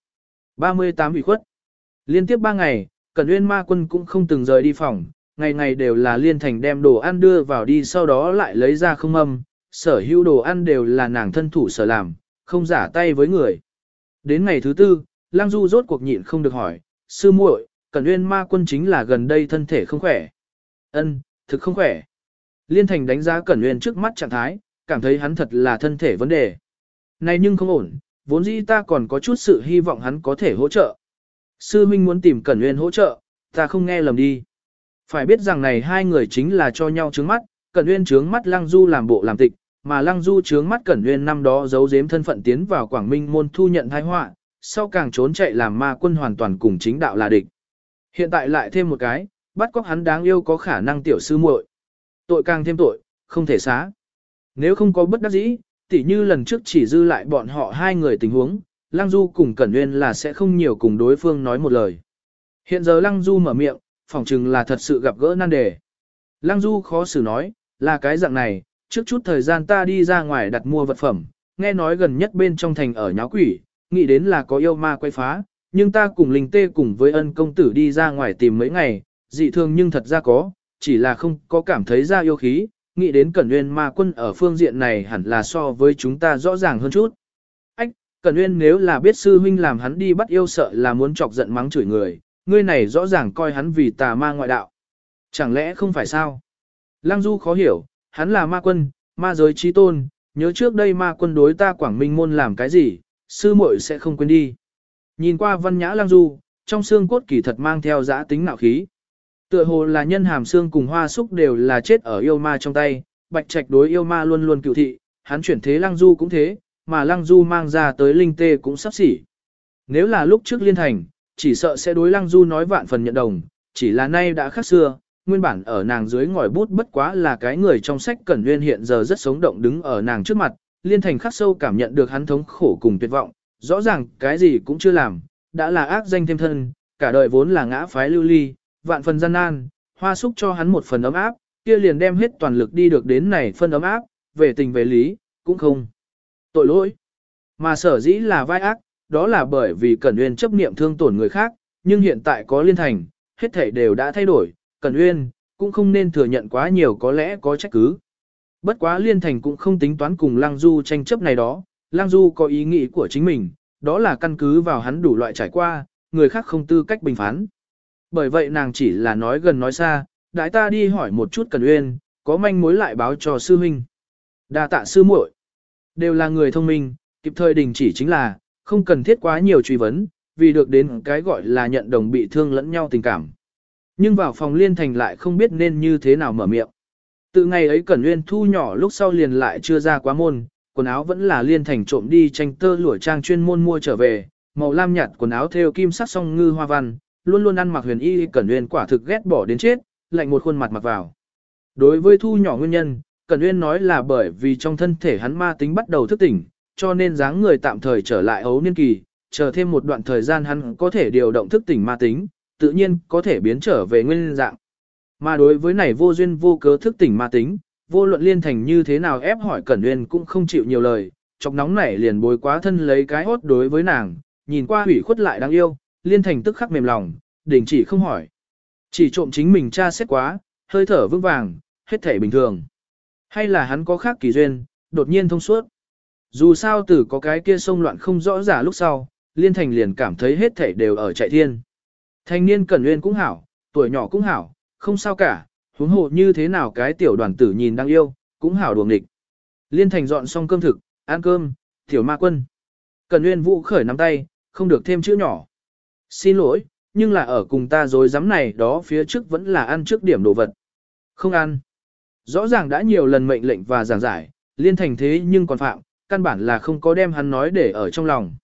38 ủy khuất. Liên tiếp 3 ngày, Cẩn Uyên Ma Quân cũng không từng rời đi phòng, ngày ngày đều là liên thành đem đồ ăn đưa vào đi sau đó lại lấy ra không âm, sở hữu đồ ăn đều là nàng thân thủ sở làm, không giả tay với người. Đến ngày thứ tư, Lang Du rốt cuộc nhịn không được hỏi, sư muội, Cẩn Uyên Ma Quân chính là gần đây thân thể không khỏe. Ân, thực không khỏe. Liên Thành đánh giá Cẩn Nguyên trước mắt trạng thái, cảm thấy hắn thật là thân thể vấn đề. Này nhưng không ổn, vốn dĩ ta còn có chút sự hy vọng hắn có thể hỗ trợ. Sư Minh muốn tìm Cẩn Nguyên hỗ trợ, ta không nghe lầm đi. Phải biết rằng này hai người chính là cho nhau trướng mắt, Cẩn Nguyên trướng mắt Lăng Du làm bộ làm tịch, mà Lăng Du trướng mắt Cẩn Nguyên năm đó giấu giếm thân phận tiến vào Quảng Minh môn thu nhận tai họa, sau càng trốn chạy làm ma quân hoàn toàn cùng chính đạo là địch. Hiện tại lại thêm một cái, bắt cóc hắn đáng yêu có khả năng tiểu sư muội. Tội càng thêm tội, không thể xá. Nếu không có bất đắc dĩ, tỉ như lần trước chỉ dư lại bọn họ hai người tình huống, Lăng Du cùng Cẩn Nguyên là sẽ không nhiều cùng đối phương nói một lời. Hiện giờ Lăng Du mở miệng, phỏng chừng là thật sự gặp gỡ nan đề. Lăng Du khó xử nói, là cái dạng này, trước chút thời gian ta đi ra ngoài đặt mua vật phẩm, nghe nói gần nhất bên trong thành ở nháo quỷ, nghĩ đến là có yêu ma quay phá, nhưng ta cùng linh tê cùng với ân công tử đi ra ngoài tìm mấy ngày, dị thường nhưng thật ra có, chỉ là không có cảm thấy ra yêu khí, nghĩ đến Cẩn Nguyên ma quân ở phương diện này hẳn là so với chúng ta rõ ràng hơn chút. Ách, Cẩn Nguyên nếu là biết sư huynh làm hắn đi bắt yêu sợ là muốn chọc giận mắng chửi người, ngươi này rõ ràng coi hắn vì tà ma ngoại đạo. Chẳng lẽ không phải sao? Lăng Du khó hiểu, hắn là ma quân, ma giới trí tôn, nhớ trước đây ma quân đối ta Quảng Minh môn làm cái gì, sư muội sẽ không quên đi. Nhìn qua văn nhã Lăng Du, trong xương cốt kỳ thật mang theo giã tính nạo khí. Tựa hồ là nhân hàm xương cùng hoa súc đều là chết ở yêu ma trong tay, bạch trạch đối yêu ma luôn luôn cựu thị, hắn chuyển thế Lăng Du cũng thế, mà Lăng Du mang ra tới linh tê cũng sắp xỉ. Nếu là lúc trước liên thành, chỉ sợ sẽ đối Lăng Du nói vạn phần nhận đồng, chỉ là nay đã khác xưa, nguyên bản ở nàng dưới ngòi bút bất quá là cái người trong sách Cẩn Nguyên hiện giờ rất sống động đứng ở nàng trước mặt, liên thành khắc sâu cảm nhận được hắn thống khổ cùng tuyệt vọng, rõ ràng cái gì cũng chưa làm, đã là ác danh thêm thân, cả đời vốn là ngã phái lưu ly, vạn phần gian nan, hoa Súc cho hắn một phần ấm áp, kia liền đem hết toàn lực đi được đến này phân ấm áp, về tình về lý, cũng không. Tội lỗi. Mà sở dĩ là vai ác, đó là bởi vì Cẩn Uyên chấp niệm thương tổn người khác, nhưng hiện tại có liên thành, hết thảy đều đã thay đổi, Cẩn Uyên cũng không nên thừa nhận quá nhiều có lẽ có trách cứ. Bất quá liên thành cũng không tính toán cùng Lăng Du tranh chấp này đó, Lăng Du có ý nghĩ của chính mình, đó là căn cứ vào hắn đủ loại trải qua, người khác không tư cách bình phán. Bởi vậy nàng chỉ là nói gần nói xa, đại ta đi hỏi một chút Cần Uyên, có manh mối lại báo cho sư huynh. Đa tạ sư muội, đều là người thông minh, kịp thời đình chỉ chính là, không cần thiết quá nhiều truy vấn, vì được đến cái gọi là nhận đồng bị thương lẫn nhau tình cảm. Nhưng vào phòng liên thành lại không biết nên như thế nào mở miệng. Từ ngày ấy Cẩn uyên thu nhỏ lúc sau liền lại chưa ra quá môn, quần áo vẫn là liên thành trộm đi tranh tơ lụa trang chuyên môn mua trở về, màu lam nhạt quần áo theo kim sắc song ngư hoa văn, luôn luôn ăn mặc huyền y Cẩn Nguyên quả thực ghét bỏ đến chết, lạnh một khuôn mặt mặc vào. Đối với thu nhỏ nguyên nhân, Cẩn Nguyên nói là bởi vì trong thân thể hắn ma tính bắt đầu thức tỉnh, cho nên dáng người tạm thời trở lại ấu niên kỳ, chờ thêm một đoạn thời gian hắn có thể điều động thức tỉnh ma tính, tự nhiên có thể biến trở về nguyên dạng. Mà đối với này vô duyên vô cớ thức tỉnh ma tính, vô luận liên thành như thế nào ép hỏi Cẩn Nguyên cũng không chịu nhiều lời, chọc nóng nảy liền bồi quá thân lấy cái hốt đối với nàng, nhìn qua hủy khuất lại đáng yêu, liên thành tức khắc mềm lòng, đình chỉ không hỏi. Chỉ trộm chính mình tra xét quá, hơi thở vững vàng, hết thể bình thường. Hay là hắn có khác kỳ duyên, đột nhiên thông suốt. Dù sao từ có cái kia sông loạn không rõ ràng lúc sau, liên thành liền cảm thấy hết thể đều ở chạy thiên. Thanh niên Cẩn Nguyên cũng hảo, tuổi nhỏ cũng hảo, không sao cả, huống hộ như thế nào cái tiểu đoàn tử nhìn đang yêu, cũng hảo đuồng địch. Liên thành dọn xong cơm thực, ăn cơm, tiểu ma quân. Cần Nguyên Vũ khởi nắm tay, không được thêm chữ nhỏ. Xin lỗi, nhưng là ở cùng ta dối dám này đó phía trước vẫn là ăn trước điểm đồ vật. Không ăn. Rõ ràng đã nhiều lần mệnh lệnh và giảng giải, liên thành thế nhưng còn phạm, căn bản là không có đem hắn nói để ở trong lòng.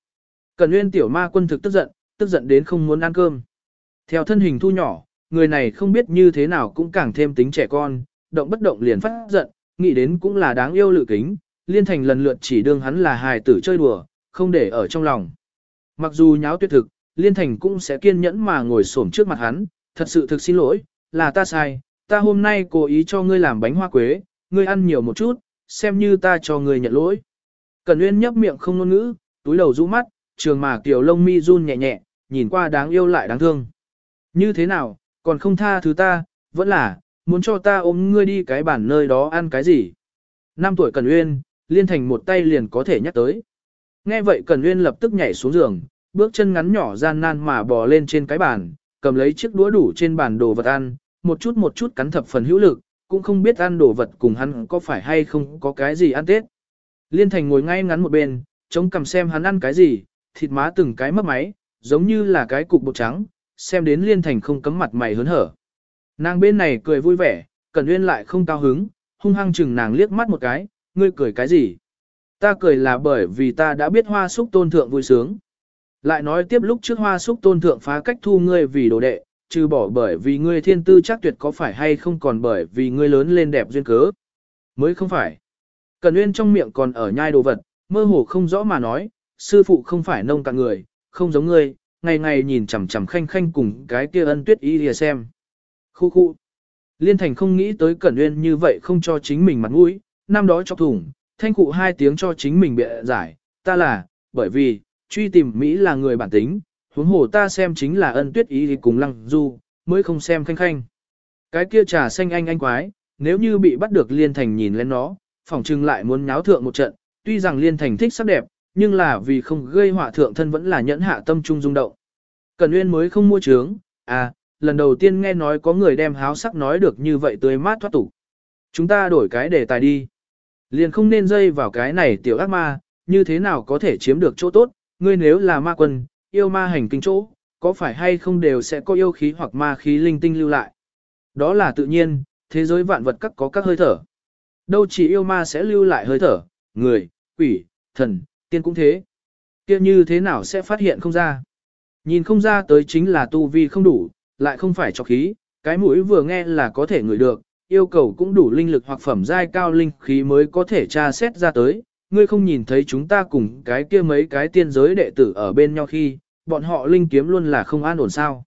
Cần Nguyên tiểu ma quân thực tức giận, tức giận đến không muốn ăn cơm. Theo thân hình thu nhỏ, người này không biết như thế nào cũng càng thêm tính trẻ con, động bất động liền phát giận, nghĩ đến cũng là đáng yêu lự kính, liên thành lần lượt chỉ đương hắn là hài tử chơi đùa, không để ở trong lòng. Mặc dù nháo tuyệt thực, liên thành cũng sẽ kiên nhẫn mà ngồi xổm trước mặt hắn, thật sự thực xin lỗi, là ta sai, ta hôm nay cố ý cho ngươi làm bánh hoa quế, ngươi ăn nhiều một chút, xem như ta cho ngươi nhận lỗi. Cần Nguyên nhấp miệng không ngôn ngữ, túi đầu rũ mắt, trường mà tiểu lông mi run nhẹ nhẹ, nhìn qua đáng yêu lại đáng thương. Như thế nào, còn không tha thứ ta, vẫn là, muốn cho ta ôm ngươi đi cái bản nơi đó ăn cái gì. Năm tuổi Cần Uyên, liên thành một tay liền có thể nhắc tới. Nghe vậy Cần Uyên lập tức nhảy xuống giường, bước chân ngắn nhỏ gian nan mà bò lên trên cái bàn, cầm lấy chiếc đũa đủ trên bàn đồ vật ăn, một chút một chút cắn thập phần hữu lực, cũng không biết ăn đồ vật cùng hắn có phải hay không có cái gì ăn tết. Liên thành ngồi ngay ngắn một bên, chống cầm xem hắn ăn cái gì, thịt má từng cái mất máy, giống như là cái cục bột trắng, xem đến liên thành không cấm mặt mày hớn hở. Nàng bên này cười vui vẻ, Cẩn Uyên lại không cao hứng, hung hăng chừng nàng liếc mắt một cái, ngươi cười cái gì? Ta cười là bởi vì ta đã biết hoa súc tôn thượng vui sướng. Lại nói tiếp lúc trước hoa súc tôn thượng phá cách thu ngươi vì đồ đệ, trừ bỏ bởi vì ngươi thiên tư chắc tuyệt có phải hay không còn bởi vì ngươi lớn lên đẹp duyên cớ. Mới không phải. Cần Nguyên trong miệng còn ở nhai đồ vật, mơ hồ không rõ mà nói, sư phụ không phải nông cạn người, không giống ngươi, ngày ngày nhìn chằm chằm khanh khanh cùng cái kia ân tuyết ý lìa xem. Khu khu. Liên thành không nghĩ tới Cẩn Nguyên như vậy không cho chính mình mặt mũi, năm đó chọc thủng, thanh cụ hai tiếng cho chính mình bịa giải, ta là, bởi vì, truy tìm Mỹ là người bản tính, huống hồ ta xem chính là ân tuyết ý thì cùng lăng du, mới không xem khanh khanh. Cái kia trà xanh anh anh quái, nếu như bị bắt được liên thành nhìn lên nó, phỏng chừng lại muốn nháo thượng một trận, tuy rằng liên thành thích sắc đẹp, nhưng là vì không gây họa thượng thân vẫn là nhẫn hạ tâm trung rung động. Cần Nguyên mới không mua trướng, à, lần đầu tiên nghe nói có người đem háo sắc nói được như vậy tươi mát thoát tục. Chúng ta đổi cái đề tài đi. Liền không nên dây vào cái này tiểu ác ma, như thế nào có thể chiếm được chỗ tốt, ngươi nếu là ma quân, yêu ma hành kinh chỗ, có phải hay không đều sẽ có yêu khí hoặc ma khí linh tinh lưu lại. Đó là tự nhiên, thế giới vạn vật các có các hơi thở. Đâu chỉ yêu ma sẽ lưu lại hơi thở, người, quỷ, thần, tiên cũng thế. kia như thế nào sẽ phát hiện không ra? Nhìn không ra tới chính là tu vi không đủ, lại không phải cho khí, cái mũi vừa nghe là có thể ngửi được, yêu cầu cũng đủ linh lực hoặc phẩm giai cao linh khí mới có thể tra xét ra tới. Ngươi không nhìn thấy chúng ta cùng cái kia mấy cái tiên giới đệ tử ở bên nhau khi, bọn họ linh kiếm luôn là không an ổn sao.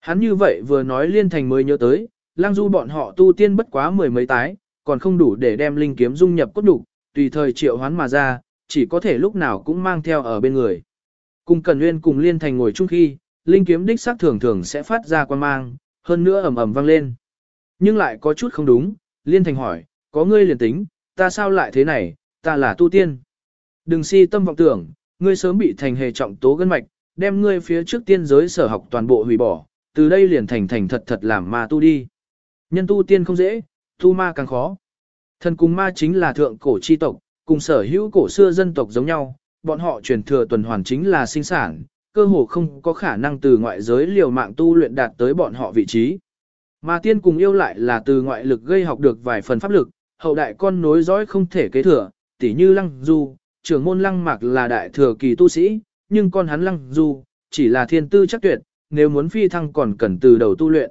Hắn như vậy vừa nói liên thành mới nhớ tới, lang du bọn họ tu tiên bất quá mười mấy tái, còn không đủ để đem linh kiếm dung nhập cốt đủ, tùy thời triệu hoán mà ra, chỉ có thể lúc nào cũng mang theo ở bên người. Cùng Cần Nguyên cùng Liên Thành ngồi chung khi, linh kiếm đích xác thường thường sẽ phát ra quan mang, hơn nữa ầm ầm vang lên. Nhưng lại có chút không đúng, Liên Thành hỏi, có ngươi liền tính, ta sao lại thế này, ta là tu tiên. Đừng si tâm vọng tưởng, ngươi sớm bị thành hề trọng tố gân mạch, đem ngươi phía trước tiên giới sở học toàn bộ hủy bỏ, từ đây liền thành thành thật thật làm ma tu đi. Nhân tu tiên không dễ, tu ma càng khó. Thần cùng ma chính là thượng cổ chi tộc, cùng sở hữu cổ xưa dân tộc giống nhau, bọn họ truyền thừa tuần hoàn chính là sinh sản, cơ hồ không có khả năng từ ngoại giới liều mạng tu luyện đạt tới bọn họ vị trí. Mà tiên cùng yêu lại là từ ngoại lực gây học được vài phần pháp lực, hậu đại con nối dõi không thể kế thừa, tỉ như lăng du, trưởng môn lăng mạc là đại thừa kỳ tu sĩ, nhưng con hắn lăng du, chỉ là thiên tư chắc tuyệt, nếu muốn phi thăng còn cần từ đầu tu luyện.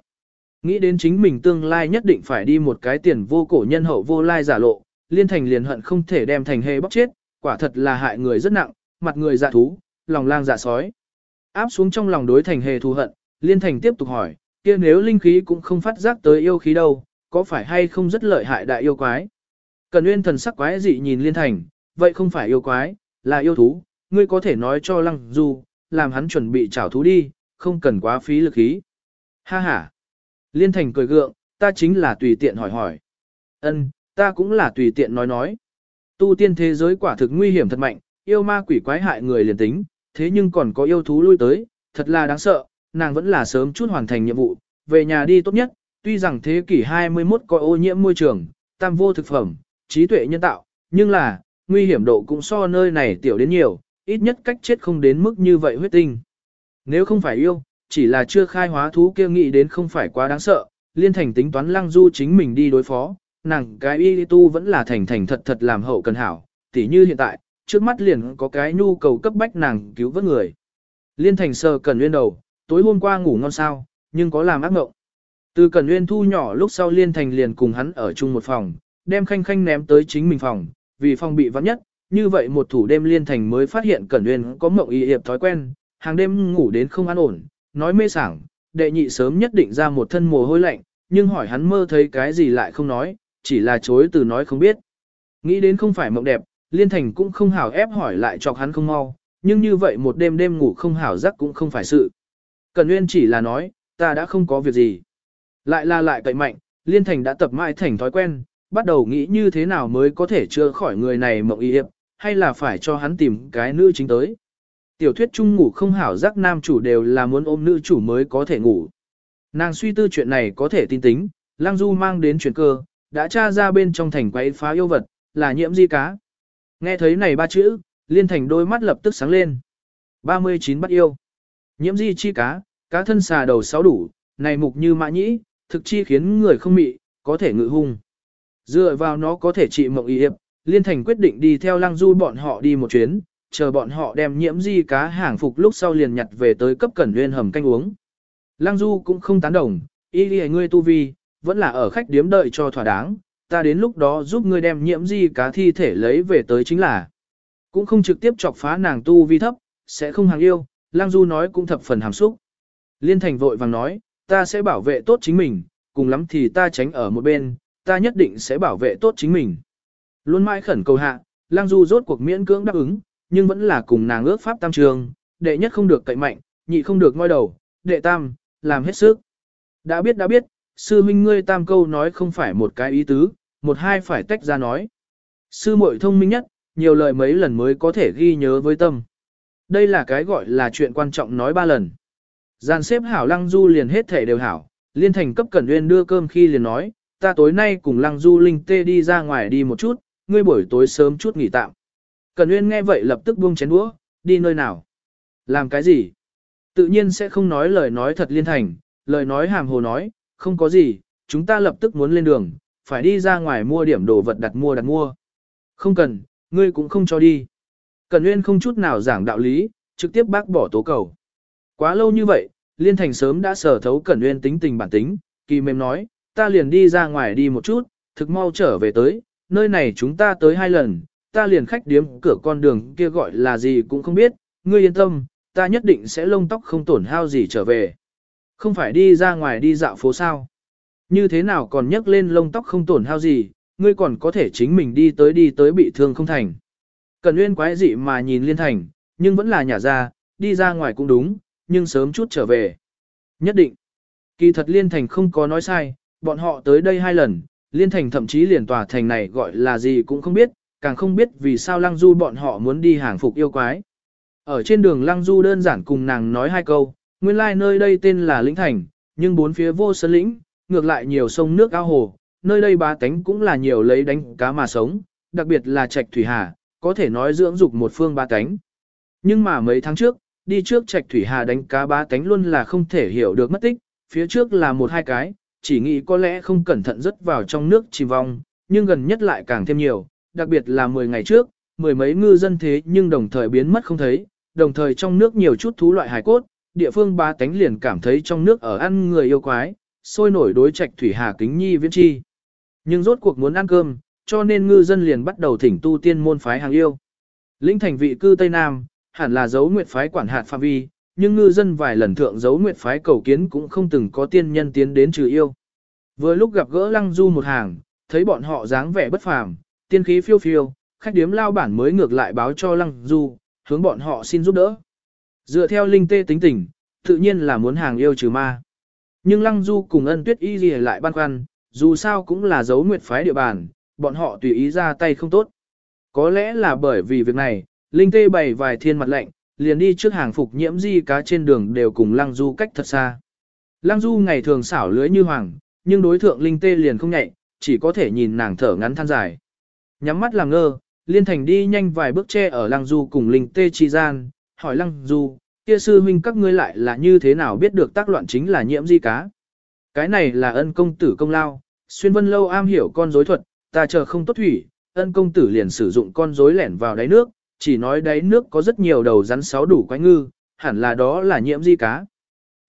Nghĩ đến chính mình tương lai nhất định phải đi một cái tiền vô cổ nhân hậu vô lai giả lộ, liên thành liền hận không thể đem thành hề bóc chết, quả thật là hại người rất nặng, mặt người dạ thú, lòng lang dạ sói. Áp xuống trong lòng đối thành hề thù hận, liên thành tiếp tục hỏi, kia nếu linh khí cũng không phát giác tới yêu khí đâu, có phải hay không rất lợi hại đại yêu quái? Cần Uyên thần sắc quái dị nhìn liên thành, vậy không phải yêu quái, là yêu thú, ngươi có thể nói cho lăng du, làm hắn chuẩn bị trảo thú đi, không cần quá phí lực khí. Ha ha. Liên thành cười gượng, ta chính là tùy tiện hỏi hỏi. Ân, ta cũng là tùy tiện nói nói. Tu tiên thế giới quả thực nguy hiểm thật mạnh, yêu ma quỷ quái hại người liền tính, thế nhưng còn có yêu thú lui tới, thật là đáng sợ, nàng vẫn là sớm chút hoàn thành nhiệm vụ, về nhà đi tốt nhất, tuy rằng thế kỷ 21 có ô nhiễm môi trường, tam vô thực phẩm, trí tuệ nhân tạo, nhưng là, nguy hiểm độ cũng so nơi này tiểu đến nhiều, ít nhất cách chết không đến mức như vậy huyết tinh. Nếu không phải yêu, chỉ là chưa khai hóa thú kia nghĩ đến không phải quá đáng sợ, liên thành tính toán lăng du chính mình đi đối phó, nàng cái y tu vẫn là thành thành thật thật làm hậu cần hảo, tỉ như hiện tại, trước mắt liền có cái nhu cầu cấp bách nàng cứu vớt người. Liên thành sờ cần nguyên đầu, tối hôm qua ngủ ngon sao, nhưng có làm ác mộng. Từ cần nguyên thu nhỏ lúc sau liên thành liền cùng hắn ở chung một phòng, đem khanh khanh ném tới chính mình phòng, vì phòng bị vắng nhất, như vậy một thủ đêm liên thành mới phát hiện Cẩn Nguyên có mộng y hiệp thói quen, hàng đêm ngủ đến không an ổn, nói mê sảng, đệ nhị sớm nhất định ra một thân mồ hôi lạnh, nhưng hỏi hắn mơ thấy cái gì lại không nói, chỉ là chối từ nói không biết. Nghĩ đến không phải mộng đẹp, Liên Thành cũng không hảo ép hỏi lại chọc hắn không mau, nhưng như vậy một đêm đêm ngủ không hảo giấc cũng không phải sự. cẩn Nguyên chỉ là nói, ta đã không có việc gì. Lại là lại cậy mạnh, Liên Thành đã tập mãi thành thói quen, bắt đầu nghĩ như thế nào mới có thể chữa khỏi người này mộng y hiệp, hay là phải cho hắn tìm cái nữ chính tới. Tiểu thuyết chung ngủ không hảo giác nam chủ đều là muốn ôm nữ chủ mới có thể ngủ. Nàng suy tư chuyện này có thể tin tính, Lang Du mang đến chuyển cơ, đã tra ra bên trong thành quấy phá yêu vật, là nhiễm di cá. Nghe thấy này ba chữ, liên thành đôi mắt lập tức sáng lên. 39 bắt yêu. Nhiễm di chi cá, cá thân xà đầu sáu đủ, này mục như mã nhĩ, thực chi khiến người không mị, có thể ngự hung. Dựa vào nó có thể trị mộng y hiệp, Liên Thành quyết định đi theo Lăng Du bọn họ đi một chuyến, chờ bọn họ đem nhiễm di cá hàng phục lúc sau liền nhặt về tới cấp cẩn nguyên hầm canh uống. Lăng Du cũng không tán đồng, y đi ngươi tu vi, vẫn là ở khách điếm đợi cho thỏa đáng, ta đến lúc đó giúp ngươi đem nhiễm di cá thi thể lấy về tới chính là. Cũng không trực tiếp chọc phá nàng tu vi thấp, sẽ không hàng yêu, Lăng Du nói cũng thập phần hàm xúc. Liên Thành vội vàng nói, ta sẽ bảo vệ tốt chính mình, cùng lắm thì ta tránh ở một bên, ta nhất định sẽ bảo vệ tốt chính mình. Luôn mãi khẩn cầu hạ, Lăng Du rốt cuộc miễn cưỡng đáp ứng, nhưng vẫn là cùng nàng ước pháp tam trường, đệ nhất không được cậy mạnh, nhị không được ngoi đầu, đệ tam, làm hết sức. Đã biết đã biết, sư huynh ngươi tam câu nói không phải một cái ý tứ, một hai phải tách ra nói. Sư muội thông minh nhất, nhiều lời mấy lần mới có thể ghi nhớ với tâm. Đây là cái gọi là chuyện quan trọng nói ba lần. Gian xếp hảo lăng du liền hết thể đều hảo, liên thành cấp cẩn uyên đưa cơm khi liền nói, ta tối nay cùng lăng du linh tê đi ra ngoài đi một chút, ngươi buổi tối sớm chút nghỉ tạm. Cẩn uyên nghe vậy lập tức buông chén đũa, đi nơi nào? Làm cái gì? Tự nhiên sẽ không nói lời nói thật liên thành, lời nói hàm hồ nói, không có gì, chúng ta lập tức muốn lên đường, phải đi ra ngoài mua điểm đồ vật đặt mua đặt mua. Không cần, ngươi cũng không cho đi. Cẩn Nguyên không chút nào giảng đạo lý, trực tiếp bác bỏ tố cầu. Quá lâu như vậy, Liên Thành sớm đã sở thấu Cẩn Nguyên tính tình bản tính, kỳ mềm nói, ta liền đi ra ngoài đi một chút, thực mau trở về tới, nơi này chúng ta tới hai lần, ta liền khách điếm cửa con đường kia gọi là gì cũng không biết, ngươi yên tâm, ta nhất định sẽ lông tóc không tổn hao gì trở về. Không phải đi ra ngoài đi dạo phố sao. Như thế nào còn nhấc lên lông tóc không tổn hao gì, ngươi còn có thể chính mình đi tới đi tới bị thương không thành. Cần Nguyên quái dị mà nhìn Liên Thành, nhưng vẫn là nhà ra, đi ra ngoài cũng đúng, nhưng sớm chút trở về. Nhất định. Kỳ thật Liên Thành không có nói sai, bọn họ tới đây hai lần, Liên Thành thậm chí liền tòa thành này gọi là gì cũng không biết, càng không biết vì sao Lăng Du bọn họ muốn đi hàng phục yêu quái. Ở trên đường Lăng Du đơn giản cùng nàng nói hai câu, nguyên lai like nơi đây tên là Lĩnh Thành, nhưng bốn phía vô sơn lĩnh, ngược lại nhiều sông nước ao hồ, nơi đây ba tánh cũng là nhiều lấy đánh cá mà sống, đặc biệt là trạch thủy hà, có thể nói dưỡng dục một phương ba tánh. Nhưng mà mấy tháng trước, đi trước trạch thủy hà đánh cá ba tánh luôn là không thể hiểu được mất tích, phía trước là một hai cái, chỉ nghĩ có lẽ không cẩn thận rớt vào trong nước chìm vong, nhưng gần nhất lại càng thêm nhiều, đặc biệt là 10 ngày trước, mười mấy ngư dân thế nhưng đồng thời biến mất không thấy, đồng thời trong nước nhiều chút thú loại hải cốt, địa phương ba tánh liền cảm thấy trong nước ở ăn người yêu quái, sôi nổi đối trạch thủy hà kính nhi viễn chi. Nhưng rốt cuộc muốn ăn cơm, cho nên ngư dân liền bắt đầu thỉnh tu tiên môn phái hàng yêu. Linh thành vị cư Tây Nam, hẳn là dấu nguyệt phái quản hạt phạm vi, nhưng ngư dân vài lần thượng dấu nguyệt phái cầu kiến cũng không từng có tiên nhân tiến đến trừ yêu. Vừa lúc gặp gỡ lăng du một hàng, thấy bọn họ dáng vẻ bất phàm, tiên khí phiêu phiêu, khách điếm lao bản mới ngược lại báo cho lăng du, hướng bọn họ xin giúp đỡ. Dựa theo linh tê tính tình, tự nhiên là muốn hàng yêu trừ ma. Nhưng lăng du cùng ân tuyết y gì lại băn khoăn, dù sao cũng là dấu nguyệt phái địa bàn, bọn họ tùy ý ra tay không tốt. Có lẽ là bởi vì việc này, Linh Tê bày vài thiên mặt lạnh, liền đi trước hàng phục nhiễm di cá trên đường đều cùng Lăng Du cách thật xa. Lăng Du ngày thường xảo lưới như hoàng, nhưng đối thượng Linh Tê liền không nhạy, chỉ có thể nhìn nàng thở ngắn than dài. Nhắm mắt làm ngơ, Liên Thành đi nhanh vài bước che ở Lăng Du cùng Linh Tê chi gian, hỏi Lăng Du, kia sư huynh các ngươi lại là như thế nào biết được tác loạn chính là nhiễm di cá. Cái này là ân công tử công lao, xuyên vân lâu am hiểu con rối thuật, ta chờ không tốt thủy, ân công tử liền sử dụng con rối lẻn vào đáy nước, chỉ nói đáy nước có rất nhiều đầu rắn sáu đủ quái ngư, hẳn là đó là nhiễm di cá.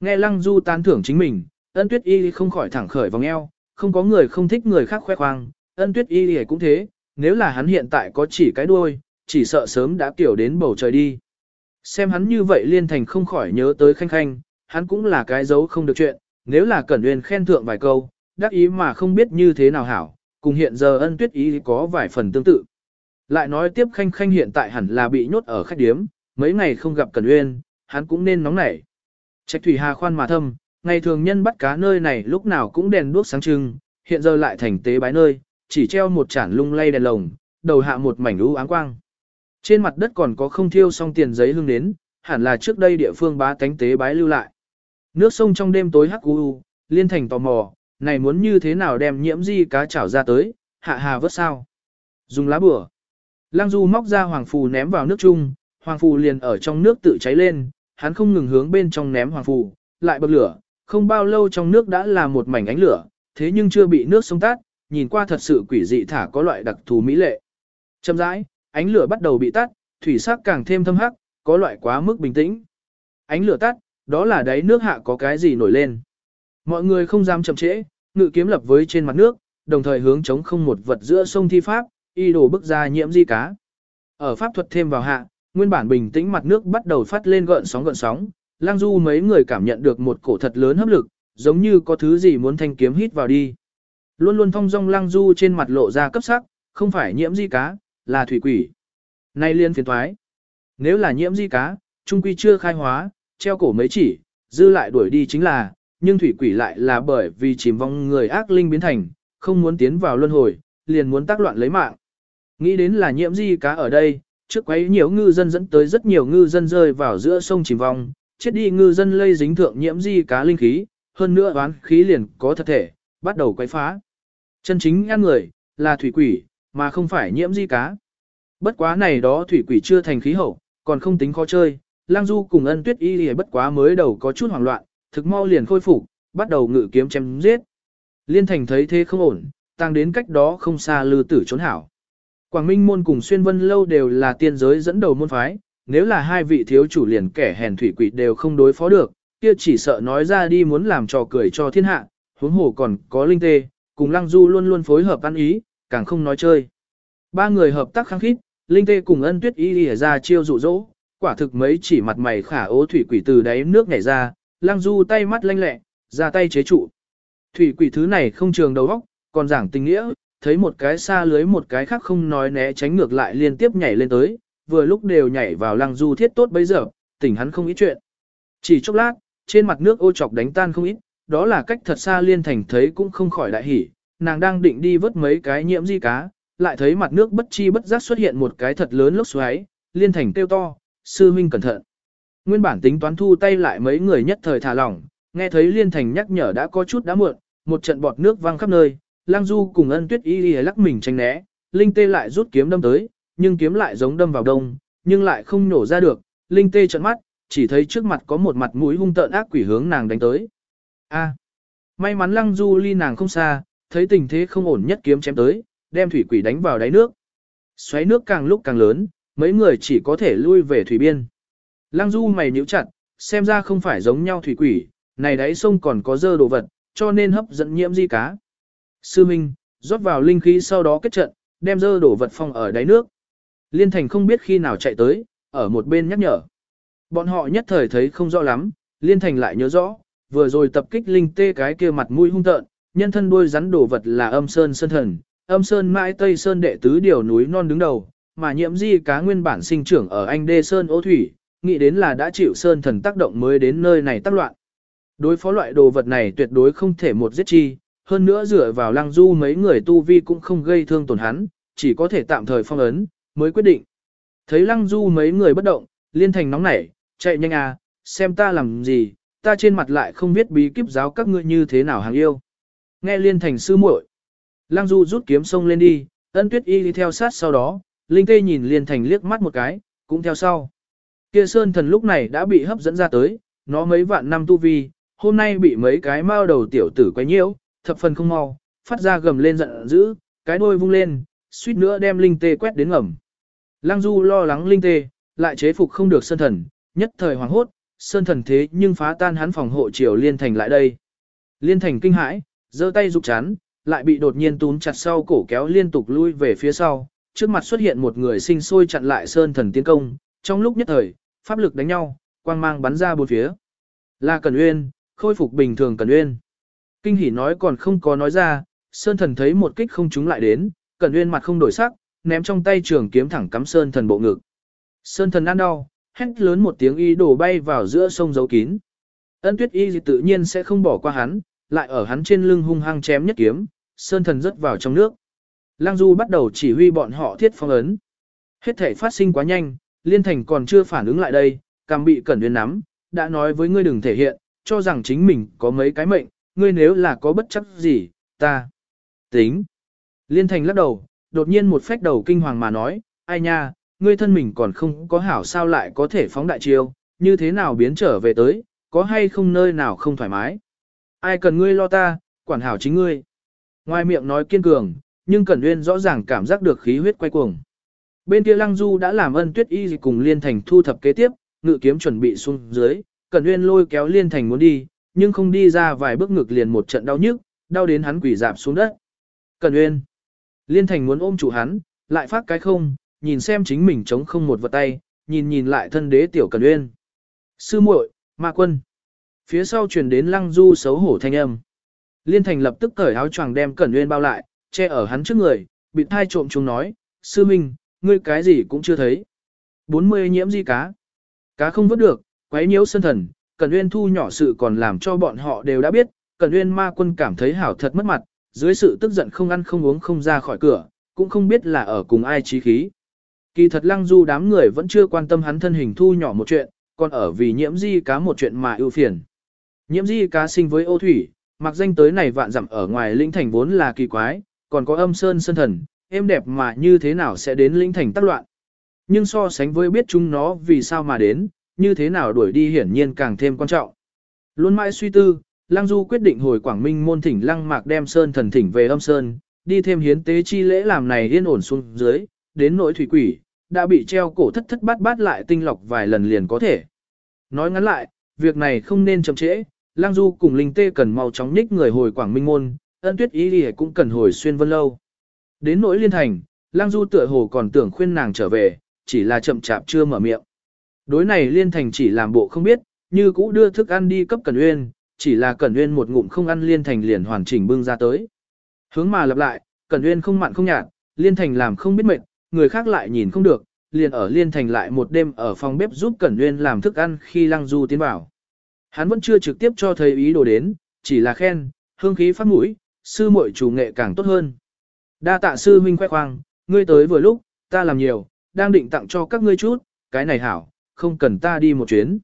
Nghe lăng du tán thưởng chính mình, ân tuyết y không khỏi thẳng khởi vòng eo, không có người không thích người khác khoe khoang, ân tuyết y cũng thế, nếu là hắn hiện tại có chỉ cái đuôi, chỉ sợ sớm đã kiểu đến bầu trời đi. Xem hắn như vậy liên thành không khỏi nhớ tới khanh khanh, hắn cũng là cái dấu không được chuyện, nếu là Cẩn Uyên khen thượng vài câu, đắc ý mà không biết như thế nào hảo, cùng hiện giờ ân tuyết ý có vài phần tương tự. Lại nói tiếp khanh khanh hiện tại hẳn là bị nhốt ở khách điếm, mấy ngày không gặp Cẩn Uyên, hắn cũng nên nóng nảy. Trạch thủy hà khoan mà thâm, ngày thường nhân bắt cá nơi này lúc nào cũng đèn đuốc sáng trưng, hiện giờ lại thành tế bái nơi, chỉ treo một chản lung lay đèn lồng, đầu hạ một mảnh u áng quang. Trên mặt đất còn có không thiêu xong tiền giấy hương đến, hẳn là trước đây địa phương bá tánh tế bái lưu lại. Nước sông trong đêm tối hắc u, liên thành tò mò, này muốn như thế nào đem nhiễm di cá chảo ra tới, hạ hà vớt sao. Dùng lá bửa. Lăng Du móc ra hoàng phù ném vào nước chung, hoàng phù liền ở trong nước tự cháy lên, hắn không ngừng hướng bên trong ném hoàng phù, lại bật lửa, không bao lâu trong nước đã là một mảnh ánh lửa, thế nhưng chưa bị nước sông tát, nhìn qua thật sự quỷ dị thả có loại đặc thù mỹ lệ. Chậm rãi, ánh lửa bắt đầu bị tắt, thủy sắc càng thêm thâm hắc, có loại quá mức bình tĩnh. Ánh lửa tắt, đó là đáy nước hạ có cái gì nổi lên. Mọi người không dám chậm trễ, ngự kiếm lập với trên mặt nước, đồng thời hướng chống không một vật giữa sông thi pháp, y đồ bức ra nhiễm di cá. Ở pháp thuật thêm vào hạ, nguyên bản bình tĩnh mặt nước bắt đầu phát lên gợn sóng gợn sóng, lang du mấy người cảm nhận được một cổ thật lớn hấp lực, giống như có thứ gì muốn thanh kiếm hít vào đi. Luôn luôn thông dong lang du trên mặt lộ ra cấp sắc, không phải nhiễm di cá, là thủy quỷ. Nay liên phiền thoái. Nếu là nhiễm di cá, trung quy chưa khai hóa, treo cổ mấy chỉ, dư lại đuổi đi chính là, nhưng thủy quỷ lại là bởi vì chìm vong người ác linh biến thành, không muốn tiến vào luân hồi, liền muốn tác loạn lấy mạng. Nghĩ đến là nhiễm di cá ở đây, trước quấy nhiều ngư dân dẫn tới rất nhiều ngư dân rơi vào giữa sông chìm vong, chết đi ngư dân lây dính thượng nhiễm di cá linh khí, hơn nữa oán khí liền có thật thể, bắt đầu quấy phá. Chân chính ăn người, là thủy quỷ, mà không phải nhiễm di cá. Bất quá này đó thủy quỷ chưa thành khí hậu, còn không tính khó chơi, lang du cùng ân tuyết y thì bất quá mới đầu có chút hoảng loạn, thực mau liền khôi phục, bắt đầu ngự kiếm chém giết. Liên thành thấy thế không ổn, tăng đến cách đó không xa lư tử trốn hảo. Quảng Minh môn cùng xuyên vân lâu đều là tiên giới dẫn đầu môn phái, nếu là hai vị thiếu chủ liền kẻ hèn thủy quỷ đều không đối phó được, kia chỉ sợ nói ra đi muốn làm trò cười cho thiên hạ, huống hồ còn có linh tê, cùng lăng du luôn luôn phối hợp ăn ý, càng không nói chơi. Ba người hợp tác khăng khít, linh tê cùng ân tuyết y lìa ra chiêu dụ dỗ, quả thực mấy chỉ mặt mày khả ố thủy quỷ từ đáy nước nhảy ra, lăng du tay mắt lanh lẹ, ra tay chế trụ. Thủy quỷ thứ này không trường đầu óc, còn giảng tình nghĩa, thấy một cái xa lưới một cái khác không nói né tránh ngược lại liên tiếp nhảy lên tới, vừa lúc đều nhảy vào lăng du thiết tốt bây giờ, tỉnh hắn không ít chuyện. Chỉ chốc lát, trên mặt nước ô chọc đánh tan không ít, đó là cách thật xa liên thành thấy cũng không khỏi đại hỉ, nàng đang định đi vớt mấy cái nhiễm di cá, lại thấy mặt nước bất chi bất giác xuất hiện một cái thật lớn lốc xoáy, liên thành kêu to, sư huynh cẩn thận. Nguyên bản tính toán thu tay lại mấy người nhất thời thả lỏng, nghe thấy liên thành nhắc nhở đã có chút đã muộn, một trận bọt nước văng khắp nơi, lang du cùng ân tuyết y y lắc mình tránh né, linh tê lại rút kiếm đâm tới, nhưng kiếm lại giống đâm vào đông, nhưng lại không nổ ra được, linh tê trợn mắt, chỉ thấy trước mặt có một mặt mũi hung tợn ác quỷ hướng nàng đánh tới. A, may mắn lăng du ly nàng không xa, thấy tình thế không ổn nhất kiếm chém tới, đem thủy quỷ đánh vào đáy nước. Xoáy nước càng lúc càng lớn, mấy người chỉ có thể lui về thủy biên. Lăng du mày nhíu chặt, xem ra không phải giống nhau thủy quỷ, này đáy sông còn có dơ đồ vật, cho nên hấp dẫn nhiễm di cá. Sư Minh, rót vào linh khí sau đó kết trận, đem dơ đổ vật phong ở đáy nước. Liên Thành không biết khi nào chạy tới, ở một bên nhắc nhở. Bọn họ nhất thời thấy không rõ lắm, Liên Thành lại nhớ rõ, vừa rồi tập kích linh tê cái kia mặt mũi hung tợn, nhân thân đuôi rắn đổ vật là âm sơn sơn thần, âm sơn mãi tây sơn đệ tứ điều núi non đứng đầu, mà nhiễm di cá nguyên bản sinh trưởng ở anh đê sơn ô thủy, nghĩ đến là đã chịu sơn thần tác động mới đến nơi này tác loạn. Đối phó loại đồ vật này tuyệt đối không thể một giết chi, hơn nữa dựa vào lăng du mấy người tu vi cũng không gây thương tổn hắn, chỉ có thể tạm thời phong ấn, mới quyết định. Thấy lăng du mấy người bất động, liên thành nóng nảy, chạy nhanh à, xem ta làm gì, ta trên mặt lại không biết bí kíp giáo các ngươi như thế nào hàng yêu. Nghe liên thành sư muội, lăng du rút kiếm sông lên đi, ân tuyết y đi theo sát sau đó, linh tê nhìn liên thành liếc mắt một cái, cũng theo sau. Kia sơn thần lúc này đã bị hấp dẫn ra tới, nó mấy vạn năm tu vi, hôm nay bị mấy cái mao đầu tiểu tử quấy nhiễu, thập phần không mau, phát ra gầm lên giận dữ, cái đuôi vung lên, suýt nữa đem linh tê quét đến ngầm. Lăng Du lo lắng linh tê, lại chế phục không được sơn thần, nhất thời hoàng hốt, sơn thần thế nhưng phá tan hắn phòng hộ triều liên thành lại đây. Liên thành kinh hãi, giơ tay rục chán, lại bị đột nhiên túm chặt sau cổ kéo liên tục lui về phía sau, trước mặt xuất hiện một người sinh sôi chặn lại sơn thần tiến công, trong lúc nhất thời, pháp lực đánh nhau, quang mang bắn ra bốn phía. Là Cần Uyên, khôi phục bình thường Cần Uyên. Kinh hỉ nói còn không có nói ra, Sơn Thần thấy một kích không trúng lại đến, Cẩn Uyên mặt không đổi sắc, ném trong tay trường kiếm thẳng cắm Sơn Thần bộ ngực. Sơn Thần ăn đau, hét lớn một tiếng y đổ bay vào giữa sông giấu kín. Ân Tuyết Y tự nhiên sẽ không bỏ qua hắn, lại ở hắn trên lưng hung hăng chém nhất kiếm, Sơn Thần rớt vào trong nước. Lang Du bắt đầu chỉ huy bọn họ thiết phong ấn. Hết thể phát sinh quá nhanh, Liên Thành còn chưa phản ứng lại đây, càng bị Cẩn Uyên nắm, đã nói với ngươi đừng thể hiện, cho rằng chính mình có mấy cái mệnh, ngươi nếu là có bất chấp gì, ta tính. Liên thành lắc đầu, đột nhiên một phách đầu kinh hoàng mà nói, ai nha, ngươi thân mình còn không có hảo sao lại có thể phóng đại chiêu, như thế nào biến trở về tới, có hay không nơi nào không thoải mái. Ai cần ngươi lo ta, quản hảo chính ngươi. Ngoài miệng nói kiên cường, nhưng Cẩn Nguyên rõ ràng cảm giác được khí huyết quay cuồng. Bên kia Lăng Du đã làm ân tuyết y cùng Liên Thành thu thập kế tiếp, ngự kiếm chuẩn bị xuống dưới, Cẩn Nguyên lôi kéo Liên Thành muốn đi, nhưng không đi ra vài bước ngực liền một trận đau nhức, đau đến hắn quỷ dạp xuống đất. Cẩn Nguyên. Liên Thành muốn ôm chủ hắn, lại phát cái không, nhìn xem chính mình chống không một vật tay, nhìn nhìn lại thân đế tiểu Cẩn Nguyên. Sư muội, ma quân. Phía sau truyền đến Lăng Du xấu hổ thanh âm. Liên Thành lập tức cởi áo choàng đem Cẩn Nguyên bao lại, che ở hắn trước người, bị thai trộm chúng nói, sư minh, ngươi cái gì cũng chưa thấy. 40 nhiễm di cá. Cá không vớt được, quấy nhiễu sân thần, Cẩn Nguyên thu nhỏ sự còn làm cho bọn họ đều đã biết, Cẩn Nguyên ma quân cảm thấy hảo thật mất mặt, dưới sự tức giận không ăn không uống không ra khỏi cửa, cũng không biết là ở cùng ai trí khí. Kỳ thật lăng du đám người vẫn chưa quan tâm hắn thân hình thu nhỏ một chuyện, còn ở vì nhiễm di cá một chuyện mà ưu phiền. Nhiễm di cá sinh với ô thủy, mặc danh tới này vạn dặm ở ngoài linh thành vốn là kỳ quái, còn có âm sơn sơn thần, êm đẹp mà như thế nào sẽ đến linh thành tác loạn. Nhưng so sánh với biết chúng nó vì sao mà đến, như thế nào đuổi đi hiển nhiên càng thêm quan trọng. Luôn mãi suy tư, Lăng Du quyết định hồi Quảng Minh môn thỉnh Lăng Mạc đem Sơn thần thỉnh về âm Sơn, đi thêm hiến tế chi lễ làm này yên ổn xuống dưới, đến nỗi thủy quỷ, đã bị treo cổ thất thất bát bát lại tinh lọc vài lần liền có thể. Nói ngắn lại, việc này không nên chậm trễ, Lăng Du cùng Linh Tê cần mau chóng nhích người hồi Quảng Minh môn, ân tuyết ý đi cũng cần hồi xuyên vân lâu. Đến nỗi liên thành, Lăng Du tựa hồ còn tưởng khuyên nàng trở về, chỉ là chậm chạp chưa mở miệng. Đối này liên thành chỉ làm bộ không biết, như cũ đưa thức ăn đi cấp Cẩn Uyên, chỉ là Cẩn Uyên một ngụm không ăn liên thành liền hoàn chỉnh bưng ra tới. Hướng mà lặp lại, Cẩn Uyên không mặn không nhạt, liên thành làm không biết mệt, người khác lại nhìn không được, liền ở liên thành lại một đêm ở phòng bếp giúp Cẩn Uyên làm thức ăn khi Lăng Du tiến vào. Hắn vẫn chưa trực tiếp cho thấy ý đồ đến, chỉ là khen, hương khí phát mũi, sư muội chủ nghệ càng tốt hơn. Đa tạ sư huynh khoe khoang, ngươi tới vừa lúc, ta làm nhiều, đang định tặng cho các ngươi chút, cái này hảo, không cần ta đi một chuyến.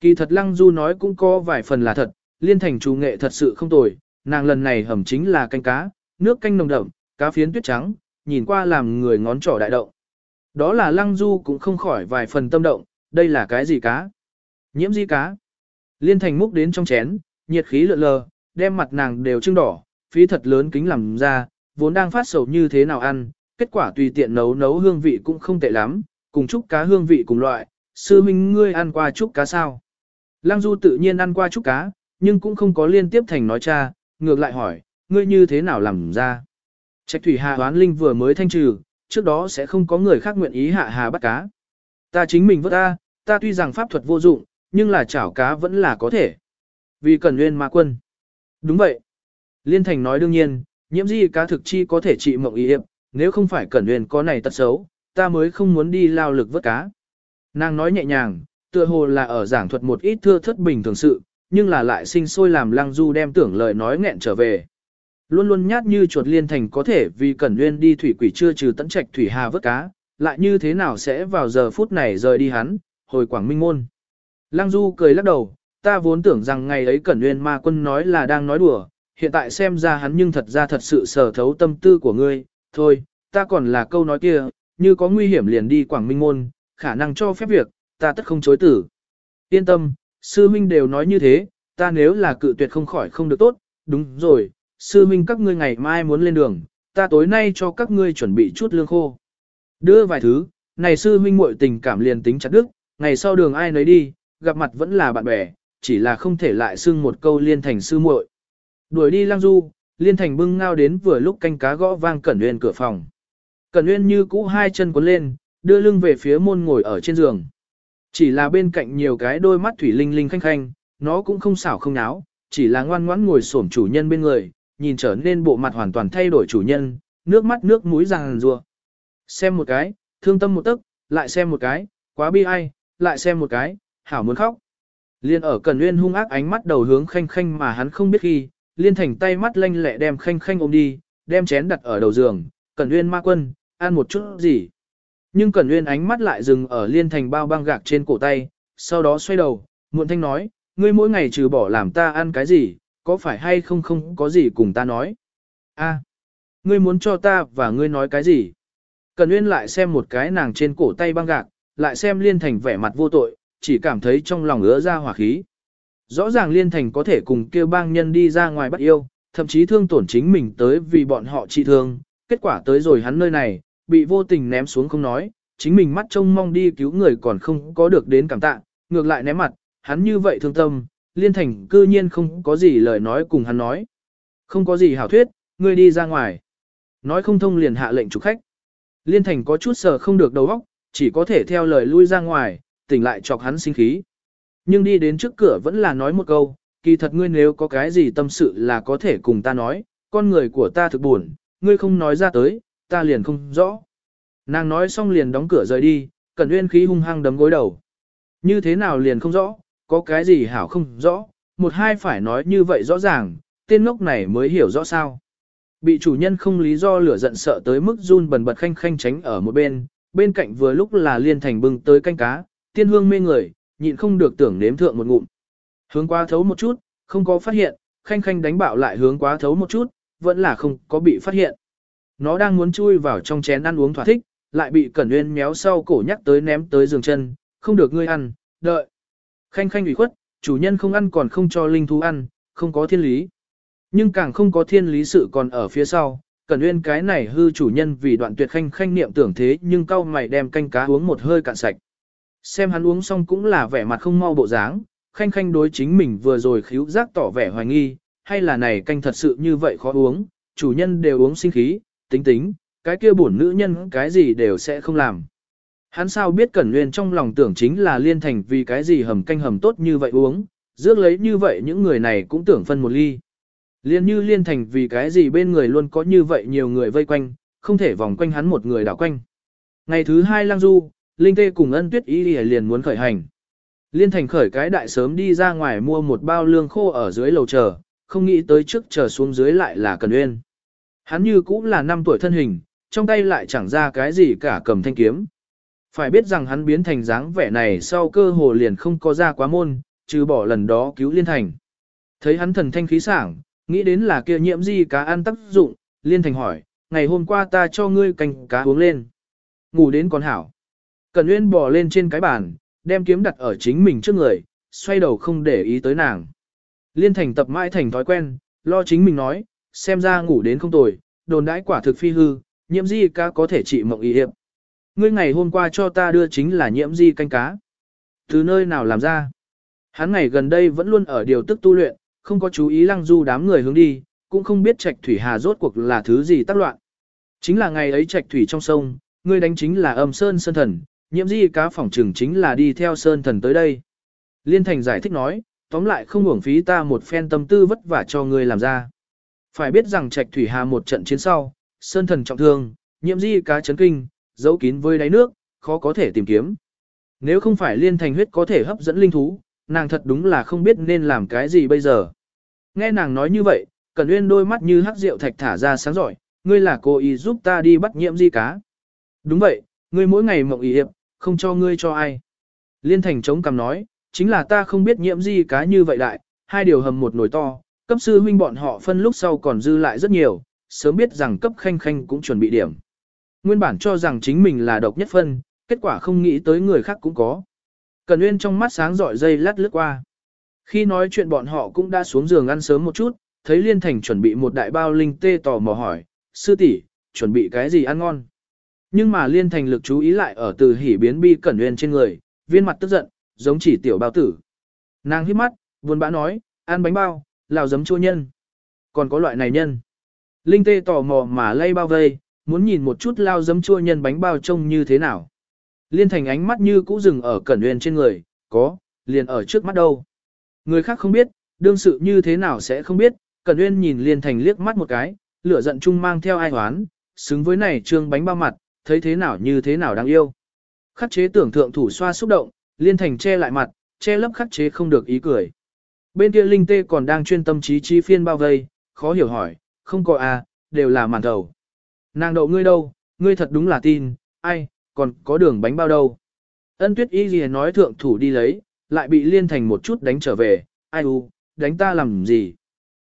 Kỳ thật Lăng Du nói cũng có vài phần là thật, liên thành chủ nghệ thật sự không tồi, nàng lần này hầm chính là canh cá, nước canh nồng đậm, cá phiến tuyết trắng, nhìn qua làm người ngón trỏ đại động. Đó là Lăng Du cũng không khỏi vài phần tâm động, đây là cái gì cá? Nhiễm di cá? Liên thành múc đến trong chén, nhiệt khí lượn lờ, đem mặt nàng đều trưng đỏ, phí thật lớn kính làm ra, vốn đang phát sầu như thế nào ăn, kết quả tùy tiện nấu nấu hương vị cũng không tệ lắm, cùng chúc cá hương vị cùng loại, sư minh ngươi ăn qua chúc cá sao? Lăng Du tự nhiên ăn qua chúc cá, nhưng cũng không có liên tiếp thành nói cha, ngược lại hỏi, ngươi như thế nào làm ra? Trạch thủy hà hoán linh vừa mới thanh trừ, trước đó sẽ không có người khác nguyện ý hạ hà bắt cá. Ta chính mình vớt ta, ta tuy rằng pháp thuật vô dụng, nhưng là chảo cá vẫn là có thể. Vì cần nguyên ma quân. Đúng vậy. Liên thành nói đương nhiên, nhiễm di cá thực chi có thể trị mộng y hiệp, nếu không phải cẩn nguyên có này tật xấu, ta mới không muốn đi lao lực vớt cá. Nàng nói nhẹ nhàng, tựa hồ là ở giảng thuật một ít thưa thất bình thường sự, nhưng là lại sinh sôi làm lăng du đem tưởng lời nói nghẹn trở về. Luôn luôn nhát như chuột liên thành có thể vì cẩn nguyên đi thủy quỷ chưa trừ tận trạch thủy hà vớt cá, lại như thế nào sẽ vào giờ phút này rời đi hắn, hồi quảng minh môn. Lăng du cười lắc đầu, ta vốn tưởng rằng ngày ấy cẩn nguyên ma quân nói là đang nói đùa, hiện tại xem ra hắn nhưng thật ra thật sự sở thấu tâm tư của ngươi, thôi, ta còn là câu nói kia, như có nguy hiểm liền đi quảng minh môn, khả năng cho phép việc, ta tất không chối tử. Yên tâm, sư huynh đều nói như thế, ta nếu là cự tuyệt không khỏi không được tốt, đúng rồi, sư huynh các ngươi ngày mai muốn lên đường, ta tối nay cho các ngươi chuẩn bị chút lương khô. Đưa vài thứ, này sư huynh muội tình cảm liền tính chặt đức, ngày sau đường ai nấy đi, gặp mặt vẫn là bạn bè, chỉ là không thể lại xưng một câu liên thành sư muội. Đuổi đi lang du, liên thành bưng ngao đến vừa lúc canh cá gõ vang cẩn nguyên cửa phòng. Cẩn nguyên như cũ hai chân cuốn lên, đưa lưng về phía môn ngồi ở trên giường. Chỉ là bên cạnh nhiều cái đôi mắt thủy linh linh khanh khanh, nó cũng không xảo không náo, chỉ là ngoan ngoãn ngồi xổm chủ nhân bên người, nhìn trở nên bộ mặt hoàn toàn thay đổi chủ nhân, nước mắt nước mũi ràng rùa. Xem một cái, thương tâm một tức, lại xem một cái, quá bi ai, lại xem một cái, hảo muốn khóc. Liên ở Cần Nguyên hung ác ánh mắt đầu hướng khanh khanh mà hắn không biết khi, Liên thành tay mắt lanh lẹ đem khanh khanh ôm đi, đem chén đặt ở đầu giường, Cần Nguyên ma quân, ăn một chút gì. Nhưng Cẩn Nguyên ánh mắt lại dừng ở liên thành bao băng gạc trên cổ tay, sau đó xoay đầu, muộn thanh nói, ngươi mỗi ngày trừ bỏ làm ta ăn cái gì, có phải hay không không có gì cùng ta nói. a ngươi muốn cho ta và ngươi nói cái gì? Cẩn Nguyên lại xem một cái nàng trên cổ tay băng gạc, lại xem liên thành vẻ mặt vô tội, chỉ cảm thấy trong lòng ứa ra hỏa khí. Rõ ràng liên thành có thể cùng kêu bang nhân đi ra ngoài bắt yêu, thậm chí thương tổn chính mình tới vì bọn họ trị thương, kết quả tới rồi hắn nơi này, bị vô tình ném xuống không nói, chính mình mắt trông mong đi cứu người còn không có được đến cảm tạ, ngược lại ném mặt, hắn như vậy thương tâm, liên thành cư nhiên không có gì lời nói cùng hắn nói. Không có gì hảo thuyết, ngươi đi ra ngoài. Nói không thông liền hạ lệnh chủ khách. Liên thành có chút sợ không được đầu óc, chỉ có thể theo lời lui ra ngoài, tỉnh lại chọc hắn sinh khí. Nhưng đi đến trước cửa vẫn là nói một câu, kỳ thật ngươi nếu có cái gì tâm sự là có thể cùng ta nói, con người của ta thực buồn, ngươi không nói ra tới, ta liền không rõ. Nàng nói xong liền đóng cửa rời đi, Cẩn Uyên khí hung hăng đấm gối đầu. Như thế nào liền không rõ, có cái gì hảo không rõ, một hai phải nói như vậy rõ ràng, tên ngốc này mới hiểu rõ sao. Bị chủ nhân không lý do lửa giận sợ tới mức run bần bật khanh khanh tránh ở một bên, bên cạnh vừa lúc là liên thành bưng tới canh cá, tiên hương mê người, nhịn không được tưởng nếm thượng một ngụm. Hướng qua thấu một chút, không có phát hiện, khanh khanh đánh bạo lại hướng quá thấu một chút, vẫn là không có bị phát hiện. Nó đang muốn chui vào trong chén ăn uống thỏa thích, lại bị Cẩn Uyên méo sau cổ nhắc tới ném tới giường chân, không được ngươi ăn, đợi. Khanh khanh ủy khuất, chủ nhân không ăn còn không cho linh thú ăn, không có thiên lý. Nhưng càng không có thiên lý sự còn ở phía sau, Cẩn Uyên cái này hư chủ nhân vì đoạn tuyệt khanh khanh niệm tưởng thế nhưng cau mày đem canh cá uống một hơi cạn sạch. Xem hắn uống xong cũng là vẻ mặt không mau bộ dáng, khanh khanh đối chính mình vừa rồi khíu giác tỏ vẻ hoài nghi, hay là này canh thật sự như vậy khó uống, chủ nhân đều uống sinh khí, tính tính, cái kia bổn nữ nhân cái gì đều sẽ không làm. Hắn sao biết Cẩn Nguyên trong lòng tưởng chính là liên thành vì cái gì hầm canh hầm tốt như vậy uống, dước lấy như vậy những người này cũng tưởng phân một ly. Liên như liên thành vì cái gì bên người luôn có như vậy nhiều người vây quanh, không thể vòng quanh hắn một người đảo quanh. Ngày thứ hai lang du, Linh Tê cùng ân tuyết ý liền muốn khởi hành. Liên thành khởi cái đại sớm đi ra ngoài mua một bao lương khô ở dưới lầu chờ, không nghĩ tới trước chờ xuống dưới lại là Cần Uyên. Hắn như cũng là năm tuổi thân hình, trong tay lại chẳng ra cái gì cả cầm thanh kiếm. Phải biết rằng hắn biến thành dáng vẻ này sau cơ hồ liền không có ra quá môn, trừ bỏ lần đó cứu Liên Thành. Thấy hắn thần thanh khí sảng, nghĩ đến là kia nhiễm gì cá ăn tác dụng, Liên Thành hỏi, ngày hôm qua ta cho ngươi canh cá uống lên. Ngủ đến con hảo. Cần Uyên bò lên trên cái bàn, đem kiếm đặt ở chính mình trước người, xoay đầu không để ý tới nàng. Liên thành tập mãi thành thói quen, lo chính mình nói, xem ra ngủ đến không tồi, đồn đãi quả thực phi hư, nhiễm di cá có thể trị mộng y hiệp. Ngươi ngày hôm qua cho ta đưa chính là nhiễm di canh cá. Từ nơi nào làm ra? Hắn ngày gần đây vẫn luôn ở điều tức tu luyện, không có chú ý lăng du đám người hướng đi, cũng không biết trạch thủy hà rốt cuộc là thứ gì tác loạn. Chính là ngày ấy trạch thủy trong sông, ngươi đánh chính là âm sơn sơn thần, nhiễm di cá phỏng trừng chính là đi theo sơn thần tới đây. Liên thành giải thích nói, tóm lại không uổng phí ta một phen tâm tư vất vả cho ngươi làm ra. Phải biết rằng trạch thủy hà một trận chiến sau, sơn thần trọng thương, nhiễm di cá chấn kinh, giấu kín với đáy nước, khó có thể tìm kiếm. Nếu không phải liên thành huyết có thể hấp dẫn linh thú, nàng thật đúng là không biết nên làm cái gì bây giờ. Nghe nàng nói như vậy, Cẩn Uyên đôi mắt như hắc rượu thạch thả ra sáng giỏi, ngươi là cô ý giúp ta đi bắt nhiễm di cá. Đúng vậy, ngươi mỗi ngày mộng ý hiệp, không cho ngươi cho ai. Liên thành chống cằm nói, chính là ta không biết nhiễm di cá như vậy đại, hai điều hầm một nồi to, cấp sư huynh bọn họ phân lúc sau còn dư lại rất nhiều, sớm biết rằng cấp khanh khanh cũng chuẩn bị điểm. Nguyên bản cho rằng chính mình là độc nhất phân, kết quả không nghĩ tới người khác cũng có. Cần Nguyên trong mắt sáng rọi dây lát lướt qua. Khi nói chuyện bọn họ cũng đã xuống giường ăn sớm một chút, thấy Liên Thành chuẩn bị một đại bao linh tê tò mò hỏi, sư tỷ chuẩn bị cái gì ăn ngon. Nhưng mà Liên Thành lực chú ý lại ở từ hỉ biến bi cẩn nguyên trên người, viên mặt tức giận, giống chỉ tiểu bao tử. Nàng hít mắt, buồn bã nói, ăn bánh bao, lào giấm chua nhân. Còn có loại này nhân. Linh tê tò mò mà lay bao vây, muốn nhìn một chút lao giấm chua nhân bánh bao trông như thế nào. Liên thành ánh mắt như cũ rừng ở cẩn nguyên trên người, có, liền ở trước mắt đâu. Người khác không biết, đương sự như thế nào sẽ không biết, cẩn nguyên nhìn liên thành liếc mắt một cái, lửa giận chung mang theo ai hoán, xứng với này trương bánh bao mặt, thấy thế nào như thế nào đáng yêu. Khắc chế tưởng thượng thủ xoa xúc động, liên thành che lại mặt, che lấp khắc chế không được ý cười. Bên kia Linh Tê còn đang chuyên tâm trí chi phiên bao vây, khó hiểu hỏi, không có à, đều là màn thầu. Nàng đậu ngươi đâu, ngươi thật đúng là tin, ai, còn có đường bánh bao đâu. Ân tuyết y gì nói thượng thủ đi lấy, lại bị liên thành một chút đánh trở về, ai u, đánh ta làm gì.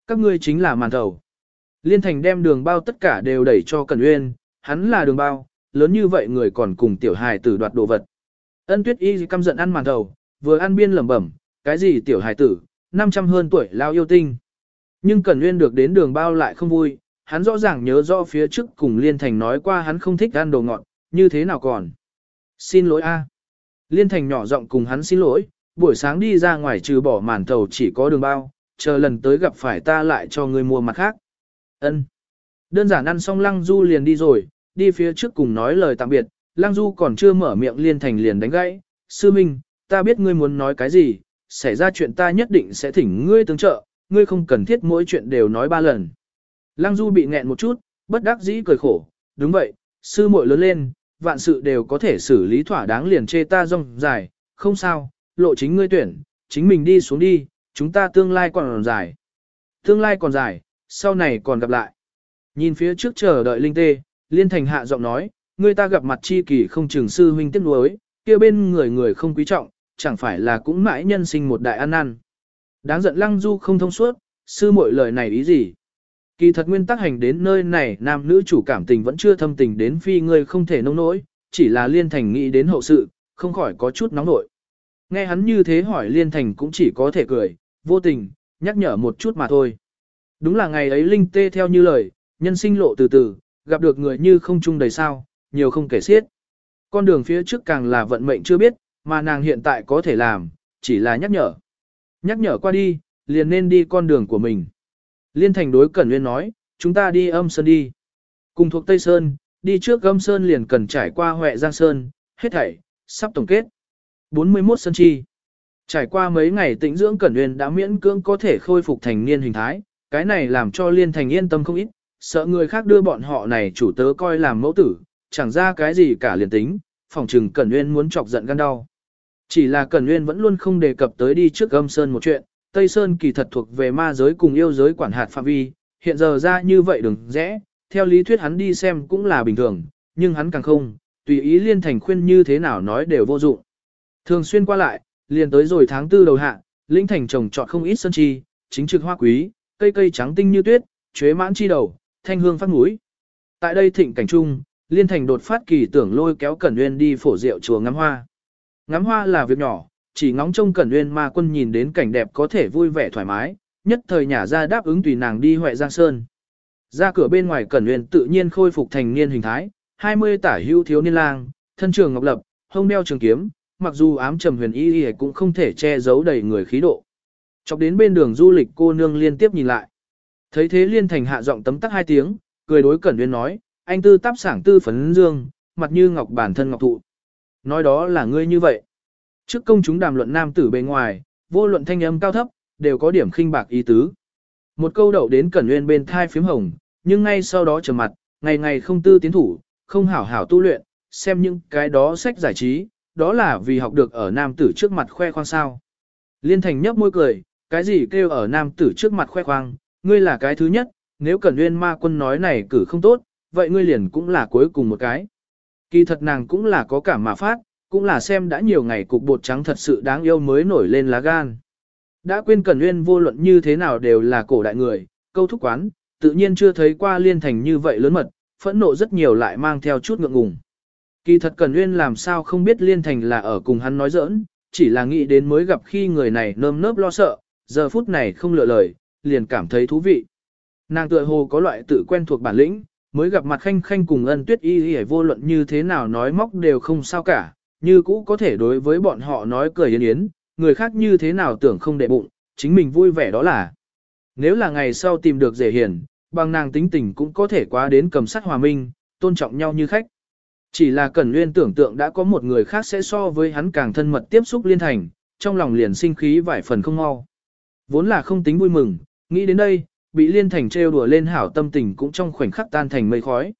Các ngươi chính là màn thầu. Liên thành đem đường bao tất cả đều đẩy cho Cần Uyên, hắn là đường bao, lớn như vậy người còn cùng tiểu hài tử đoạt đồ vật. Ân tuyết y căm giận ăn màn thầu, vừa ăn biên lẩm bẩm, cái gì tiểu hài tử, 500 hơn tuổi lao yêu tinh. Nhưng Cẩn Nguyên được đến đường bao lại không vui, hắn rõ ràng nhớ rõ phía trước cùng Liên Thành nói qua hắn không thích ăn đồ ngọt, như thế nào còn. Xin lỗi a. Liên Thành nhỏ giọng cùng hắn xin lỗi, buổi sáng đi ra ngoài trừ bỏ màn thầu chỉ có đường bao, chờ lần tới gặp phải ta lại cho người mua mặt khác. Ân. Đơn giản ăn xong Lăng Du liền đi rồi, đi phía trước cùng nói lời tạm biệt, Lăng Du còn chưa mở miệng Liên Thành liền đánh gãy, sư minh, ta biết ngươi muốn nói cái gì, xảy ra chuyện ta nhất định sẽ thỉnh ngươi tương trợ, ngươi không cần thiết mỗi chuyện đều nói ba lần. Lăng Du bị nghẹn một chút, bất đắc dĩ cười khổ, đúng vậy, sư muội lớn lên, vạn sự đều có thể xử lý thỏa đáng liền chê ta rong dài, không sao, lộ chính ngươi tuyển, chính mình đi xuống đi, chúng ta tương lai còn dài. Tương lai còn dài, sau này còn gặp lại. Nhìn phía trước chờ đợi linh tê, liên thành hạ giọng nói, ngươi ta gặp mặt chi kỳ không chừng sư huynh tiếc nuối, kia bên người người không quý trọng, chẳng phải là cũng mãi nhân sinh một đại ăn năn. Đáng giận lăng du không thông suốt, sư muội lời này ý gì? Kỳ thật nguyên tắc hành đến nơi này nam nữ chủ cảm tình vẫn chưa thâm tình đến phi ngươi không thể nông nỗi, chỉ là liên thành nghĩ đến hậu sự, không khỏi có chút nóng nổi. Nghe hắn như thế hỏi liên thành cũng chỉ có thể cười, vô tình, nhắc nhở một chút mà thôi. Đúng là ngày ấy linh tê theo như lời, nhân sinh lộ từ từ, gặp được người như không chung đầy sao, nhiều không kể xiết. Con đường phía trước càng là vận mệnh chưa biết, mà nàng hiện tại có thể làm, chỉ là nhắc nhở. Nhắc nhở qua đi, liền nên đi con đường của mình. Liên thành đối Cẩn Nguyên nói, chúng ta đi âm sơn đi. Cùng thuộc Tây Sơn, đi trước âm sơn liền cần trải qua Huệ Giang Sơn, hết thảy, sắp tổng kết. 41 Sơn Chi Trải qua mấy ngày tĩnh dưỡng Cẩn Nguyên đã miễn cưỡng có thể khôi phục thành niên hình thái, cái này làm cho Liên Thành yên tâm không ít, sợ người khác đưa bọn họ này chủ tớ coi làm mẫu tử, chẳng ra cái gì cả liền tính, phòng trừng Cẩn Nguyên muốn chọc giận gan đau. Chỉ là Cẩn Nguyên vẫn luôn không đề cập tới đi trước âm sơn một chuyện, Tây Sơn kỳ thật thuộc về ma giới cùng yêu giới quản hạt phạm vi, hiện giờ ra như vậy đừng rẽ, theo lý thuyết hắn đi xem cũng là bình thường, nhưng hắn càng không, tùy ý liên thành khuyên như thế nào nói đều vô dụng. Thường xuyên qua lại, liền tới rồi tháng tư đầu hạ, linh thành trồng trọt không ít sơn chi, chính trực hoa quý, cây cây trắng tinh như tuyết, chuế mãn chi đầu, thanh hương phát mũi. Tại đây thịnh cảnh trung, liên thành đột phát kỳ tưởng lôi kéo Cẩn Uyên đi phổ rượu chùa ngắm hoa. Ngắm hoa là việc nhỏ, chỉ ngóng trông Cẩn Uyên ma quân nhìn đến cảnh đẹp có thể vui vẻ thoải mái, nhất thời nhả ra đáp ứng tùy nàng đi Huệ Giang Sơn. Ra cửa bên ngoài Cẩn Uyên tự nhiên khôi phục thành niên hình thái, 20 tả hưu thiếu niên lang, thân trường ngọc lập, hông đeo trường kiếm, mặc dù ám trầm huyền y y cũng không thể che giấu đầy người khí độ. Chọc đến bên đường du lịch cô nương liên tiếp nhìn lại. Thấy thế liên thành hạ giọng tấm tắc hai tiếng, cười đối Cẩn Uyên nói, anh tư tắp sảng tư phấn dương, mặt như ngọc bản thân ngọc thụ. Nói đó là ngươi như vậy. Trước công chúng đàm luận nam tử bề ngoài, vô luận thanh âm cao thấp, đều có điểm khinh bạc ý tứ. Một câu đậu đến Cẩn Nguyên bên thai phím hồng, nhưng ngay sau đó trở mặt, ngày ngày không tư tiến thủ, không hảo hảo tu luyện, xem những cái đó sách giải trí, đó là vì học được ở nam tử trước mặt khoe khoang sao. Liên thành nhấp môi cười, cái gì kêu ở nam tử trước mặt khoe khoang, ngươi là cái thứ nhất, nếu Cẩn Nguyên ma quân nói này cử không tốt, vậy ngươi liền cũng là cuối cùng một cái. Kỳ thật nàng cũng là có cảm mà phát, cũng là xem đã nhiều ngày cục bột trắng thật sự đáng yêu mới nổi lên lá gan. Đã quên Cẩn Nguyên vô luận như thế nào đều là cổ đại người, câu thúc quán, tự nhiên chưa thấy qua liên thành như vậy lớn mật, phẫn nộ rất nhiều lại mang theo chút ngượng ngùng. Kỳ thật Cẩn Nguyên làm sao không biết liên thành là ở cùng hắn nói giỡn, chỉ là nghĩ đến mới gặp khi người này nơm nớp lo sợ, giờ phút này không lựa lời, liền cảm thấy thú vị. Nàng tựa hồ có loại tự quen thuộc bản lĩnh, mới gặp mặt khanh khanh cùng ân tuyết y y vô luận như thế nào nói móc đều không sao cả, như cũ có thể đối với bọn họ nói cười yến yến, người khác như thế nào tưởng không đệ bụng, chính mình vui vẻ đó là. Nếu là ngày sau tìm được dễ hiền, bằng nàng tính tình cũng có thể quá đến cầm sắt hòa minh, tôn trọng nhau như khách. Chỉ là Cẩn Nguyên tưởng tượng đã có một người khác sẽ so với hắn càng thân mật tiếp xúc liên thành, trong lòng liền sinh khí vài phần không mau. Vốn là không tính vui mừng, nghĩ đến đây, bị liên thành trêu đùa lên hảo tâm tình cũng trong khoảnh khắc tan thành mây khói.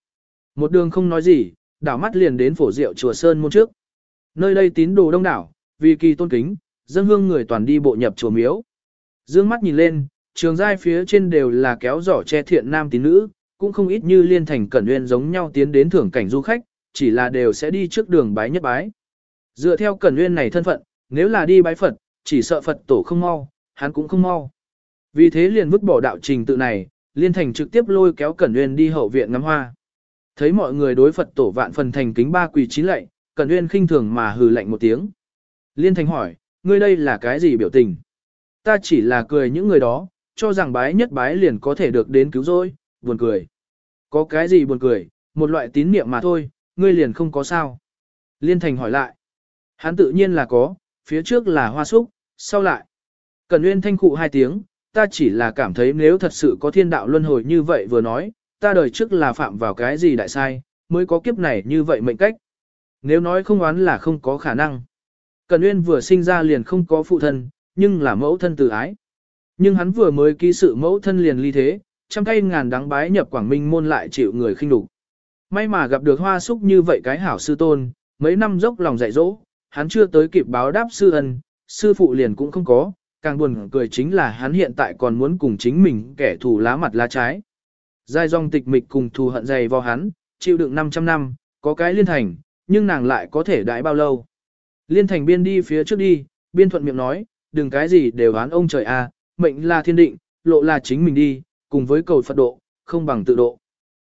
Một đường không nói gì, đảo mắt liền đến phổ diệu chùa Sơn môn trước. Nơi đây tín đồ đông đảo, vì kỳ tôn kính, dân hương người toàn đi bộ nhập chùa miếu. Dương mắt nhìn lên, trường giai phía trên đều là kéo giỏ che thiện nam tín nữ, cũng không ít như liên thành cẩn nguyên giống nhau tiến đến thưởng cảnh du khách, chỉ là đều sẽ đi trước đường bái nhất bái. Dựa theo cẩn nguyên này thân phận, nếu là đi bái Phật, chỉ sợ Phật tổ không mau, hắn cũng không mau. Vì thế liền vứt bỏ đạo trình tự này, liên thành trực tiếp lôi kéo cẩn uyên đi hậu viện ngắm hoa. Thấy mọi người đối Phật tổ vạn phần thành kính ba quỳ chín lạy, Cẩn Uyên khinh thường mà hừ lạnh một tiếng. Liên Thành hỏi, ngươi đây là cái gì biểu tình? Ta chỉ là cười những người đó, cho rằng bái nhất bái liền có thể được đến cứu rỗi, buồn cười. Có cái gì buồn cười, một loại tín niệm mà thôi, ngươi liền không có sao. Liên Thành hỏi lại. Hắn tự nhiên là có, phía trước là hoa súc, sau lại. Cần uyên thanh cụ hai tiếng, ta chỉ là cảm thấy nếu thật sự có thiên đạo luân hồi như vậy vừa nói, ta đời trước là phạm vào cái gì đại sai, mới có kiếp này như vậy mệnh cách. Nếu nói không oán là không có khả năng. Cần Uyên vừa sinh ra liền không có phụ thân, nhưng là mẫu thân từ ái. Nhưng hắn vừa mới ký sự mẫu thân liền ly thế, trăm cây ngàn đắng bái nhập Quảng Minh môn lại chịu người khinh đục. May mà gặp được hoa súc như vậy cái hảo sư tôn, mấy năm dốc lòng dạy dỗ, hắn chưa tới kịp báo đáp sư ân, sư phụ liền cũng không có, càng buồn cười chính là hắn hiện tại còn muốn cùng chính mình kẻ thù lá mặt lá trái. Giai dòng tịch mịch cùng thù hận dày vào hắn, chịu đựng 500 năm, có cái liên thành, nhưng nàng lại có thể đãi bao lâu. Liên thành biên đi phía trước đi, biên thuận miệng nói, đừng cái gì đều oán ông trời a, mệnh là thiên định, lộ là chính mình đi, cùng với cầu Phật độ, không bằng tự độ.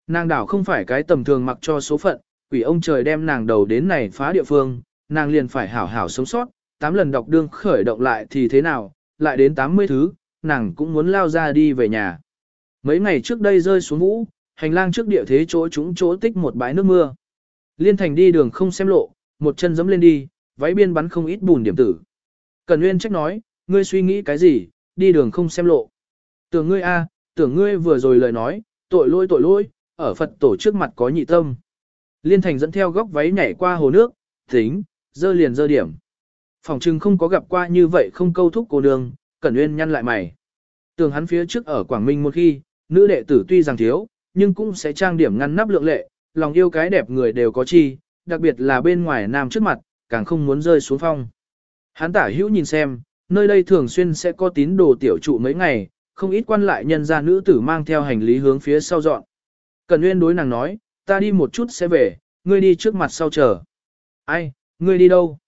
Nàng đảo không phải cái tầm thường mặc cho số phận, quỷ ông trời đem nàng đầu đến này phá địa phương, nàng liền phải hảo hảo sống sót, tám lần đọc đương khởi động lại thì thế nào, lại đến 80 thứ, nàng cũng muốn lao ra đi về nhà. Mấy ngày trước đây rơi xuống vũ, hành lang trước địa thế chỗ chúng chỗ tích một bãi nước mưa. Liên thành đi đường không xem lộ, một chân dẫm lên đi, váy biên bắn không ít bùn điểm tử. Cần Nguyên trách nói, ngươi suy nghĩ cái gì, đi đường không xem lộ. Tưởng ngươi a, tưởng ngươi vừa rồi lời nói, tội lỗi tội lỗi, ở Phật tổ trước mặt có nhị tâm. Liên thành dẫn theo góc váy nhảy qua hồ nước, tính, dơ liền dơ điểm. Phòng trừng không có gặp qua như vậy không câu thúc cô đường, Cẩn uyên nhăn lại mày. Tường hắn phía trước ở Quảng Minh một khi, nữ đệ tử tuy rằng thiếu, nhưng cũng sẽ trang điểm ngăn nắp lượng lệ, lòng yêu cái đẹp người đều có chi, đặc biệt là bên ngoài nam trước mặt, càng không muốn rơi xuống phong. Hắn tả hữu nhìn xem, nơi đây thường xuyên sẽ có tín đồ tiểu trụ mấy ngày, không ít quan lại nhân gia nữ tử mang theo hành lý hướng phía sau dọn. Cần uyên đối nàng nói, ta đi một chút sẽ về, ngươi đi trước mặt sau chờ. Ai, ngươi đi đâu?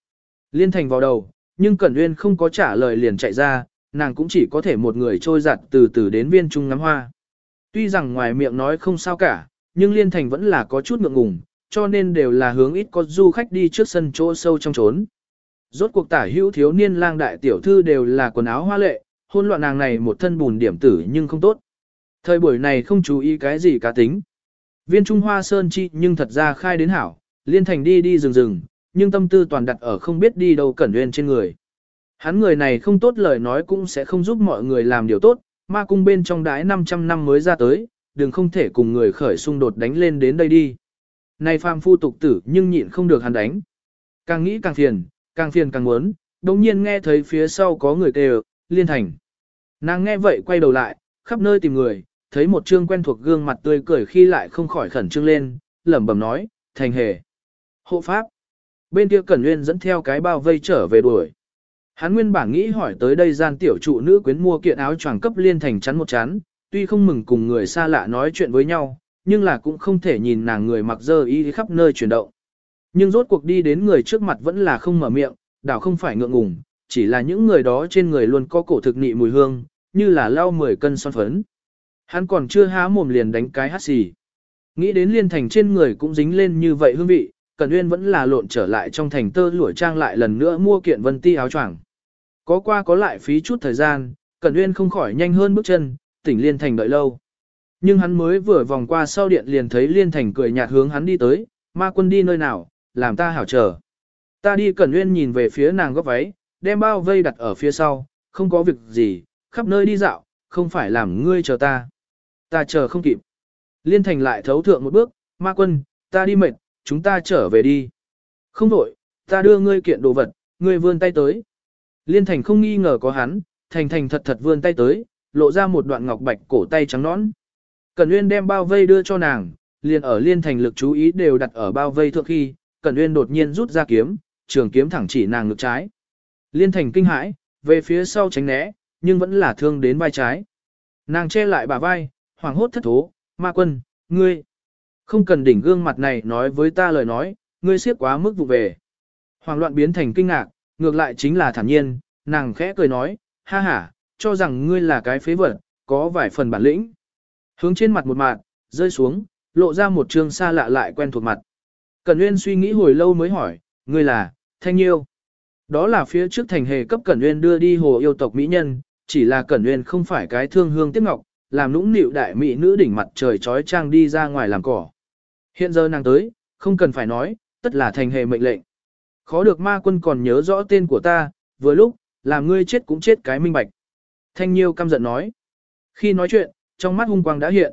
Liên thành vào đầu, nhưng Cẩn Nguyên không có trả lời liền chạy ra, nàng cũng chỉ có thể một người trôi giặt từ từ đến viên trung ngắm hoa. Tuy rằng ngoài miệng nói không sao cả, nhưng Liên thành vẫn là có chút ngượng ngùng, cho nên đều là hướng ít có du khách đi trước sân chỗ sâu trong trốn. Rốt cuộc tả hữu thiếu niên lang đại tiểu thư đều là quần áo hoa lệ, hôn loạn nàng này một thân bùn điểm tử nhưng không tốt. Thời buổi này không chú ý cái gì cá tính. Viên Trung Hoa Sơn chi nhưng thật ra khai đến hảo, liên thành đi đi rừng rừng, nhưng tâm tư toàn đặt ở không biết đi đâu cẩn nguyên trên người. Hắn người này không tốt lời nói cũng sẽ không giúp mọi người làm điều tốt, ma cung bên trong đái 500 năm mới ra tới, đừng không thể cùng người khởi xung đột đánh lên đến đây đi. Này phàm phu tục tử nhưng nhịn không được hắn đánh. Càng nghĩ càng phiền, càng phiền càng muốn, đồng nhiên nghe thấy phía sau có người kêu, liên thành. Nàng nghe vậy quay đầu lại, khắp nơi tìm người, thấy một trương quen thuộc gương mặt tươi cười khi lại không khỏi khẩn trương lên, lẩm bẩm nói, thành hề. Hộ pháp. Bên kia Cẩn Nguyên dẫn theo cái bao vây trở về đuổi. Hắn nguyên bản nghĩ hỏi tới đây gian tiểu trụ nữ quyến mua kiện áo choàng cấp liên thành chắn một chắn, tuy không mừng cùng người xa lạ nói chuyện với nhau, nhưng là cũng không thể nhìn nàng người mặc dơ y khắp nơi chuyển động. Nhưng rốt cuộc đi đến người trước mặt vẫn là không mở miệng, đảo không phải ngượng ngùng, chỉ là những người đó trên người luôn có cổ thực nị mùi hương, như là lau 10 cân son phấn. Hắn còn chưa há mồm liền đánh cái hát xì. Nghĩ đến liên thành trên người cũng dính lên như vậy hương vị, Cẩn Uyên vẫn là lộn trở lại trong thành tơ lụa trang lại lần nữa mua kiện vân ti áo choàng. Có qua có lại phí chút thời gian, Cẩn Uyên không khỏi nhanh hơn bước chân, tỉnh liên thành đợi lâu. Nhưng hắn mới vừa vòng qua sau điện liền thấy liên thành cười nhạt hướng hắn đi tới, ma quân đi nơi nào, làm ta hảo chờ. Ta đi Cẩn Uyên nhìn về phía nàng góc váy, đem bao vây đặt ở phía sau, không có việc gì, khắp nơi đi dạo, không phải làm ngươi chờ ta. Ta chờ không kịp. Liên thành lại thấu thượng một bước, ma quân, ta đi mệt, chúng ta trở về đi. Không đổi, ta đưa ngươi kiện đồ vật, ngươi vươn tay tới. Liên thành không nghi ngờ có hắn, thành thành thật thật vươn tay tới, lộ ra một đoạn ngọc bạch cổ tay trắng nõn. Cẩn Nguyên đem bao vây đưa cho nàng, liền ở liên thành lực chú ý đều đặt ở bao vây thượng khi, Cẩn Nguyên đột nhiên rút ra kiếm, trường kiếm thẳng chỉ nàng ngực trái. Liên thành kinh hãi, về phía sau tránh né, nhưng vẫn là thương đến vai trái. Nàng che lại bà vai, hoảng hốt thất thố, ma quân, ngươi. Không cần đỉnh gương mặt này nói với ta lời nói, ngươi siết quá mức vụ về. Hoàng loạn biến thành kinh ngạc, ngược lại chính là thản nhiên, nàng khẽ cười nói, ha ha, cho rằng ngươi là cái phế vật, có vài phần bản lĩnh. Hướng trên mặt một mặt, rơi xuống, lộ ra một trường xa lạ lại quen thuộc mặt. Cẩn Nguyên suy nghĩ hồi lâu mới hỏi, ngươi là, Thanh Nhiêu. Đó là phía trước thành hề cấp Cẩn Nguyên đưa đi hồ yêu tộc Mỹ Nhân, chỉ là Cẩn Nguyên không phải cái thương hương tiếc ngọc, làm nũng nịu đại mỹ nữ đỉnh mặt trời trói trang đi ra ngoài làm cỏ. Hiện giờ nàng tới, không cần phải nói, tất là thành hề mệnh lệnh. Khó được ma quân còn nhớ rõ tên của ta, vừa lúc, làm ngươi chết cũng chết cái minh bạch. Thanh Nhiêu căm giận nói. Khi nói chuyện, trong mắt hung quang đã hiện.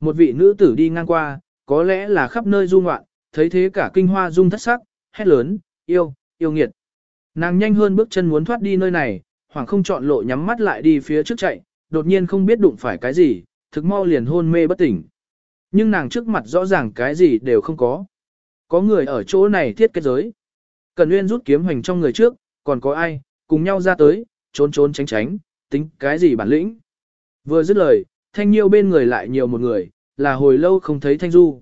Một vị nữ tử đi ngang qua, có lẽ là khắp nơi du ngoạn, thấy thế cả kinh hoa dung thất sắc, hét lớn, yêu, yêu nghiệt. Nàng nhanh hơn bước chân muốn thoát đi nơi này, hoàng không chọn lộ nhắm mắt lại đi phía trước chạy, đột nhiên không biết đụng phải cái gì, thực mau liền hôn mê bất tỉnh. Nhưng nàng trước mặt rõ ràng cái gì đều không có. Có người ở chỗ này thiết kết giới. Cần Nguyên rút kiếm hoành trong người trước, còn có ai, cùng nhau ra tới, trốn trốn tránh tránh, tính cái gì bản lĩnh. Vừa dứt lời, Thanh Nhiêu bên người lại nhiều một người, là hồi lâu không thấy Thanh Du.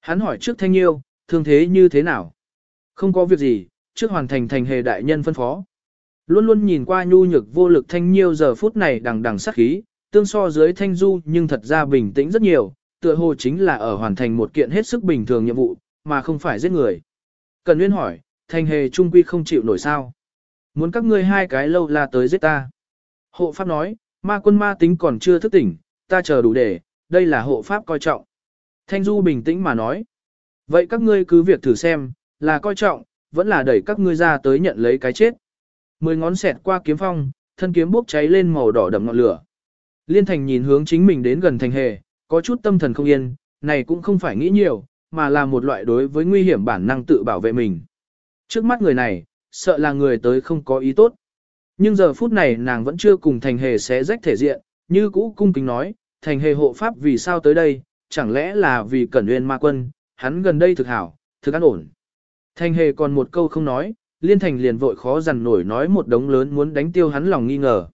Hắn hỏi trước Thanh Nhiêu, thương thế như thế nào? Không có việc gì, trước hoàn thành thành hề đại nhân phân phó. Luôn luôn nhìn qua nhu nhược vô lực Thanh Nhiêu giờ phút này đằng đằng sát khí, tương so dưới Thanh Du nhưng thật ra bình tĩnh rất nhiều, tựa hồ chính là ở hoàn thành một kiện hết sức bình thường nhiệm vụ, mà không phải giết người. Cần Nguyên hỏi, Thanh hề trung quy không chịu nổi sao? Muốn các ngươi hai cái lâu là tới giết ta. Hộ pháp nói, ma quân ma tính còn chưa thức tỉnh, ta chờ đủ để, đây là hộ pháp coi trọng. Thanh Du bình tĩnh mà nói. Vậy các ngươi cứ việc thử xem, là coi trọng, vẫn là đẩy các ngươi ra tới nhận lấy cái chết. Mười ngón xẹt qua kiếm phong, thân kiếm bốc cháy lên màu đỏ đậm ngọn lửa. Liên Thành nhìn hướng chính mình đến gần thành hề, có chút tâm thần không yên, này cũng không phải nghĩ nhiều, mà là một loại đối với nguy hiểm bản năng tự bảo vệ mình. Trước mắt người này, sợ là người tới không có ý tốt. Nhưng giờ phút này nàng vẫn chưa cùng thành hề xé rách thể diện, như cũ cung kính nói, thành hề hộ pháp vì sao tới đây, chẳng lẽ là vì cẩn nguyên ma quân, hắn gần đây thực hảo, thực an ổn. Thành hề còn một câu không nói, liên thành liền vội khó dằn nổi nói một đống lớn muốn đánh tiêu hắn lòng nghi ngờ.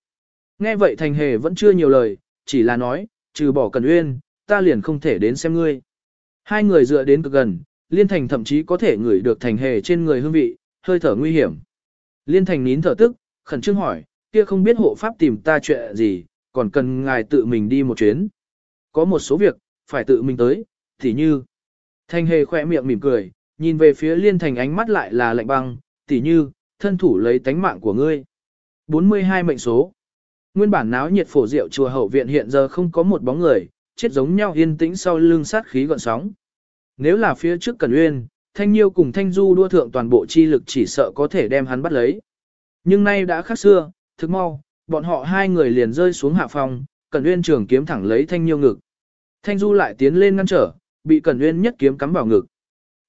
Nghe vậy thành hề vẫn chưa nhiều lời, chỉ là nói, trừ bỏ cẩn uyên, ta liền không thể đến xem ngươi. Hai người dựa đến cực gần, liên thành thậm chí có thể ngửi được thành hề trên người hương vị, hơi thở nguy hiểm. Liên thành nín thở tức, khẩn trương hỏi, kia không biết hộ pháp tìm ta chuyện gì, còn cần ngài tự mình đi một chuyến. Có một số việc, phải tự mình tới, thì như. thành hề khỏe miệng mỉm cười, nhìn về phía liên thành ánh mắt lại là lạnh băng, tỉ như, thân thủ lấy tánh mạng của ngươi. 42 mệnh số. Nguyên bản náo nhiệt phổ rượu chùa hậu viện hiện giờ không có một bóng người, chết giống nhau yên tĩnh sau lưng sát khí gọn sóng. Nếu là phía trước Cẩn Uyên, Thanh Nhiêu cùng Thanh Du đua thượng toàn bộ chi lực chỉ sợ có thể đem hắn bắt lấy. Nhưng nay đã khác xưa, thực mau, bọn họ hai người liền rơi xuống hạ phòng, Cẩn Uyên trường kiếm thẳng lấy Thanh Nhiêu ngực. Thanh Du lại tiến lên ngăn trở, bị Cẩn Uyên nhất kiếm cắm vào ngực.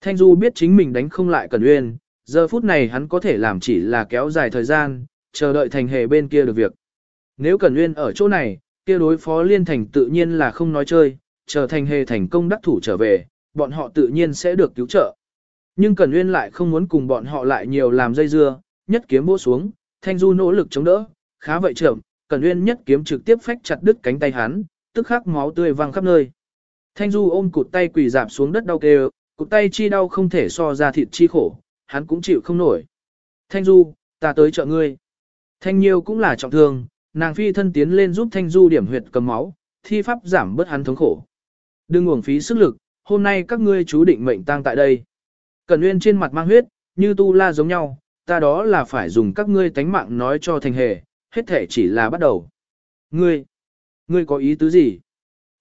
Thanh Du biết chính mình đánh không lại Cẩn Uyên, giờ phút này hắn có thể làm chỉ là kéo dài thời gian, chờ đợi thành hề bên kia được việc. Nếu Cẩn Uyên ở chỗ này, kia đối phó liên thành tự nhiên là không nói chơi, trở thành hề thành công đắc thủ trở về, bọn họ tự nhiên sẽ được cứu trợ. Nhưng Cẩn nguyên lại không muốn cùng bọn họ lại nhiều làm dây dưa, nhất kiếm bố xuống, Thanh Du nỗ lực chống đỡ, khá vậy trưởng, Cẩn nguyên nhất kiếm trực tiếp phách chặt đứt cánh tay hắn, tức khắc máu tươi văng khắp nơi. Thanh Du ôm cụt tay quỳ dạp xuống đất đau kêu, cụt tay chi đau không thể so ra thịt chi khổ, hắn cũng chịu không nổi. Thanh Du, ta tới trợ ngươi. Thanh Nhiêu cũng là trọng thương, nàng phi thân tiến lên giúp Thanh Du điểm huyệt cầm máu, thi pháp giảm bớt hắn thống khổ. Đừng uổng phí sức lực, hôm nay các ngươi chú định mệnh tang tại đây. Cẩn Uyên trên mặt mang huyết, như tu la giống nhau, ta đó là phải dùng các ngươi tánh mạng nói cho thành hề, hết thể chỉ là bắt đầu. Ngươi, ngươi có ý tứ gì?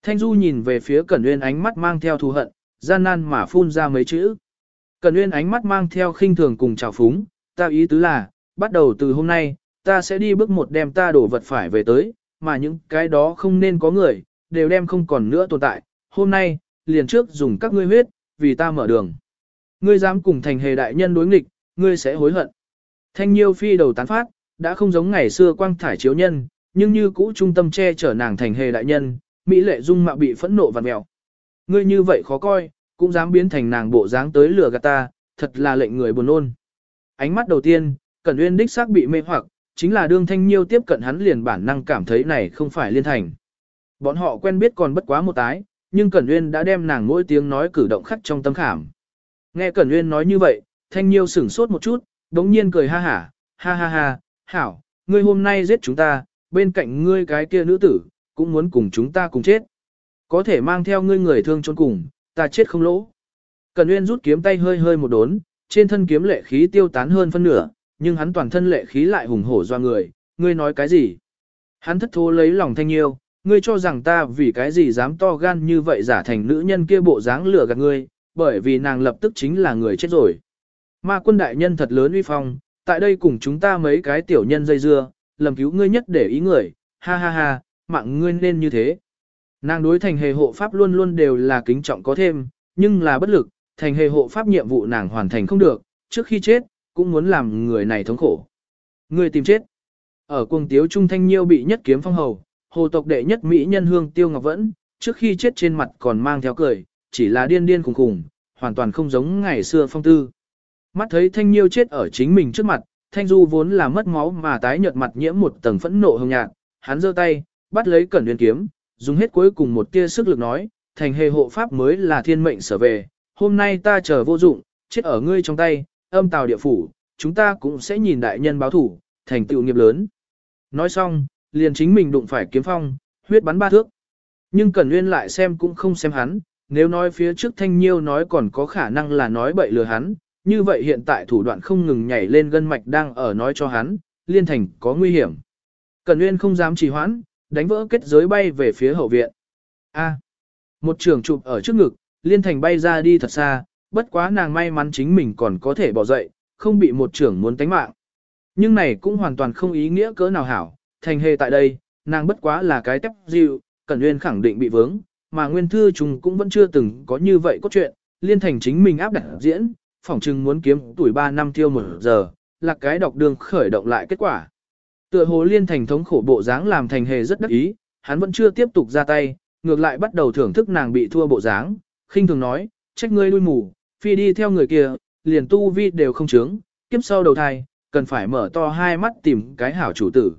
Thanh Du nhìn về phía Cẩn Uyên ánh mắt mang theo thù hận, gian nan mà phun ra mấy chữ. Cẩn Uyên ánh mắt mang theo khinh thường cùng trào phúng, ta ý tứ là, bắt đầu từ hôm nay, ta sẽ đi bước một đem ta đổ vật phải về tới, mà những cái đó không nên có người, đều đem không còn nữa tồn tại. Hôm nay, liền trước dùng các ngươi huyết, vì ta mở đường. Ngươi dám cùng thành hề đại nhân đối nghịch, ngươi sẽ hối hận. Thanh Nhiêu phi đầu tán phát, đã không giống ngày xưa quang thải chiếu nhân, nhưng như cũ trung tâm che chở nàng thành hề đại nhân, Mỹ lệ dung mạo bị phẫn nộ và mèo. Ngươi như vậy khó coi, cũng dám biến thành nàng bộ dáng tới lừa gạt ta, thật là lệnh người buồn ôn. Ánh mắt đầu tiên, Cẩn Uyên đích xác bị mê hoặc, chính là đương Thanh Nhiêu tiếp cận hắn liền bản năng cảm thấy này không phải liên thành. Bọn họ quen biết còn bất quá một tái, nhưng Cẩn Uyên đã đem nàng mỗi tiếng nói cử động khắc trong tâm khảm. Nghe Cẩn Uyên nói như vậy, Thanh Nhiêu sửng sốt một chút, đống nhiên cười ha hả, ha ha ha, hảo, ngươi hôm nay giết chúng ta, bên cạnh ngươi cái kia nữ tử, cũng muốn cùng chúng ta cùng chết. Có thể mang theo ngươi người thương trốn cùng, ta chết không lỗ. Cẩn Uyên rút kiếm tay hơi hơi một đốn, trên thân kiếm lệ khí tiêu tán hơn phân nửa, nhưng hắn toàn thân lệ khí lại hùng hổ do người, ngươi nói cái gì? Hắn thất thố lấy lòng Thanh Nhiêu, ngươi cho rằng ta vì cái gì dám to gan như vậy giả thành nữ nhân kia bộ dáng lừa gạt ngươi, bởi vì nàng lập tức chính là người chết rồi. Ma quân đại nhân thật lớn uy phong, tại đây cùng chúng ta mấy cái tiểu nhân dây dưa, lầm cứu ngươi nhất để ý người, ha ha ha, mạng ngươi nên như thế. Nàng đối thành hề hộ pháp luôn luôn đều là kính trọng có thêm, nhưng là bất lực, thành hề hộ pháp nhiệm vụ nàng hoàn thành không được, trước khi chết, cũng muốn làm người này thống khổ. Người tìm chết. Ở cuồng tiếu trung thanh nhiêu bị nhất kiếm phong hầu, hồ tộc đệ nhất mỹ nhân hương tiêu ngọc vẫn, trước khi chết trên mặt còn mang theo cười, chỉ là điên điên khủng khùng, hoàn toàn không giống ngày xưa phong tư. Mắt thấy thanh nhiêu chết ở chính mình trước mặt, thanh du vốn là mất máu mà tái nhợt mặt nhiễm một tầng phẫn nộ hồng nhạt, hắn giơ tay, bắt lấy cẩn nguyên kiếm, dùng hết cuối cùng một tia sức lực nói, thành hề hộ pháp mới là thiên mệnh sở về, hôm nay ta chờ vô dụng, chết ở ngươi trong tay, âm tào địa phủ, chúng ta cũng sẽ nhìn đại nhân báo thủ, thành tựu nghiệp lớn. Nói xong, liền chính mình đụng phải kiếm phong, huyết bắn ba thước. Nhưng Cẩn Nguyên lại xem cũng không xem hắn, nếu nói phía trước Thanh Nhiêu nói còn có khả năng là nói bậy lừa hắn, như vậy hiện tại thủ đoạn không ngừng nhảy lên gân mạch đang ở nói cho hắn, liên thành có nguy hiểm. Cẩn Nguyên không dám trì hoãn, đánh vỡ kết giới bay về phía hậu viện. A. một trường chụp ở trước ngực, liên thành bay ra đi thật xa, bất quá nàng may mắn chính mình còn có thể bỏ dậy, không bị một trưởng muốn tánh mạng. Nhưng này cũng hoàn toàn không ý nghĩa cỡ nào hảo, thành hề tại đây, nàng bất quá là cái tép dịu, Cẩn Nguyên khẳng định bị vướng, mà Nguyên Thư chúng cũng vẫn chưa từng có như vậy cốt truyện, liên thành chính mình áp đặt diễn, phỏng chừng muốn kiếm tuổi 3 năm tiêu một giờ, là cái đọc đường khởi động lại kết quả. Tựa hồ liên thành thống khổ bộ dáng làm thành hề rất đắc ý, hắn vẫn chưa tiếp tục ra tay, ngược lại bắt đầu thưởng thức nàng bị thua bộ dáng, khinh thường nói, trách ngươi đuôi mù, phi đi theo người kia, liền tu vi đều không chướng, kiếp sau đầu thai, cần phải mở to hai mắt tìm cái hảo chủ tử.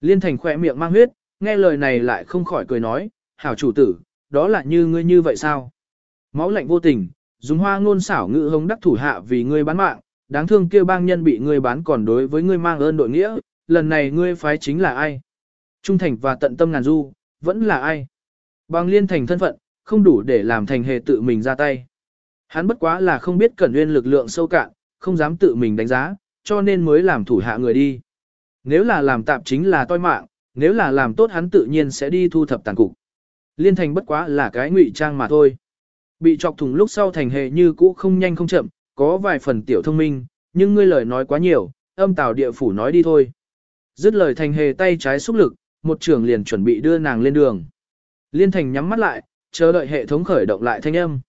Liên thành khỏe miệng mang huyết, nghe lời này lại không khỏi cười nói, hảo chủ tử, đó là như ngươi như vậy sao? Máu lạnh vô tình, dùng hoa ngôn xảo ngữ hống đắc thủ hạ vì ngươi bán mạng, đáng thương kêu bang nhân bị ngươi bán còn đối với ngươi mang ơn đội nghĩa, lần này ngươi phái chính là ai? Trung thành và tận tâm ngàn du, vẫn là ai? Bằng liên thành thân phận, không đủ để làm thành hề tự mình ra tay. Hắn bất quá là không biết cẩn nguyên lực lượng sâu cạn, không dám tự mình đánh giá, cho nên mới làm thủ hạ người đi. Nếu là làm tạm chính là toi mạng, nếu là làm tốt hắn tự nhiên sẽ đi thu thập tàn cục. Liên thành bất quá là cái ngụy trang mà thôi. Bị chọc thùng lúc sau thành hề như cũ không nhanh không chậm, có vài phần tiểu thông minh, nhưng ngươi lời nói quá nhiều, âm tào địa phủ nói đi thôi. Dứt lời thành hề tay trái xúc lực, một trưởng liền chuẩn bị đưa nàng lên đường. Liên thành nhắm mắt lại, chờ đợi hệ thống khởi động lại thanh âm.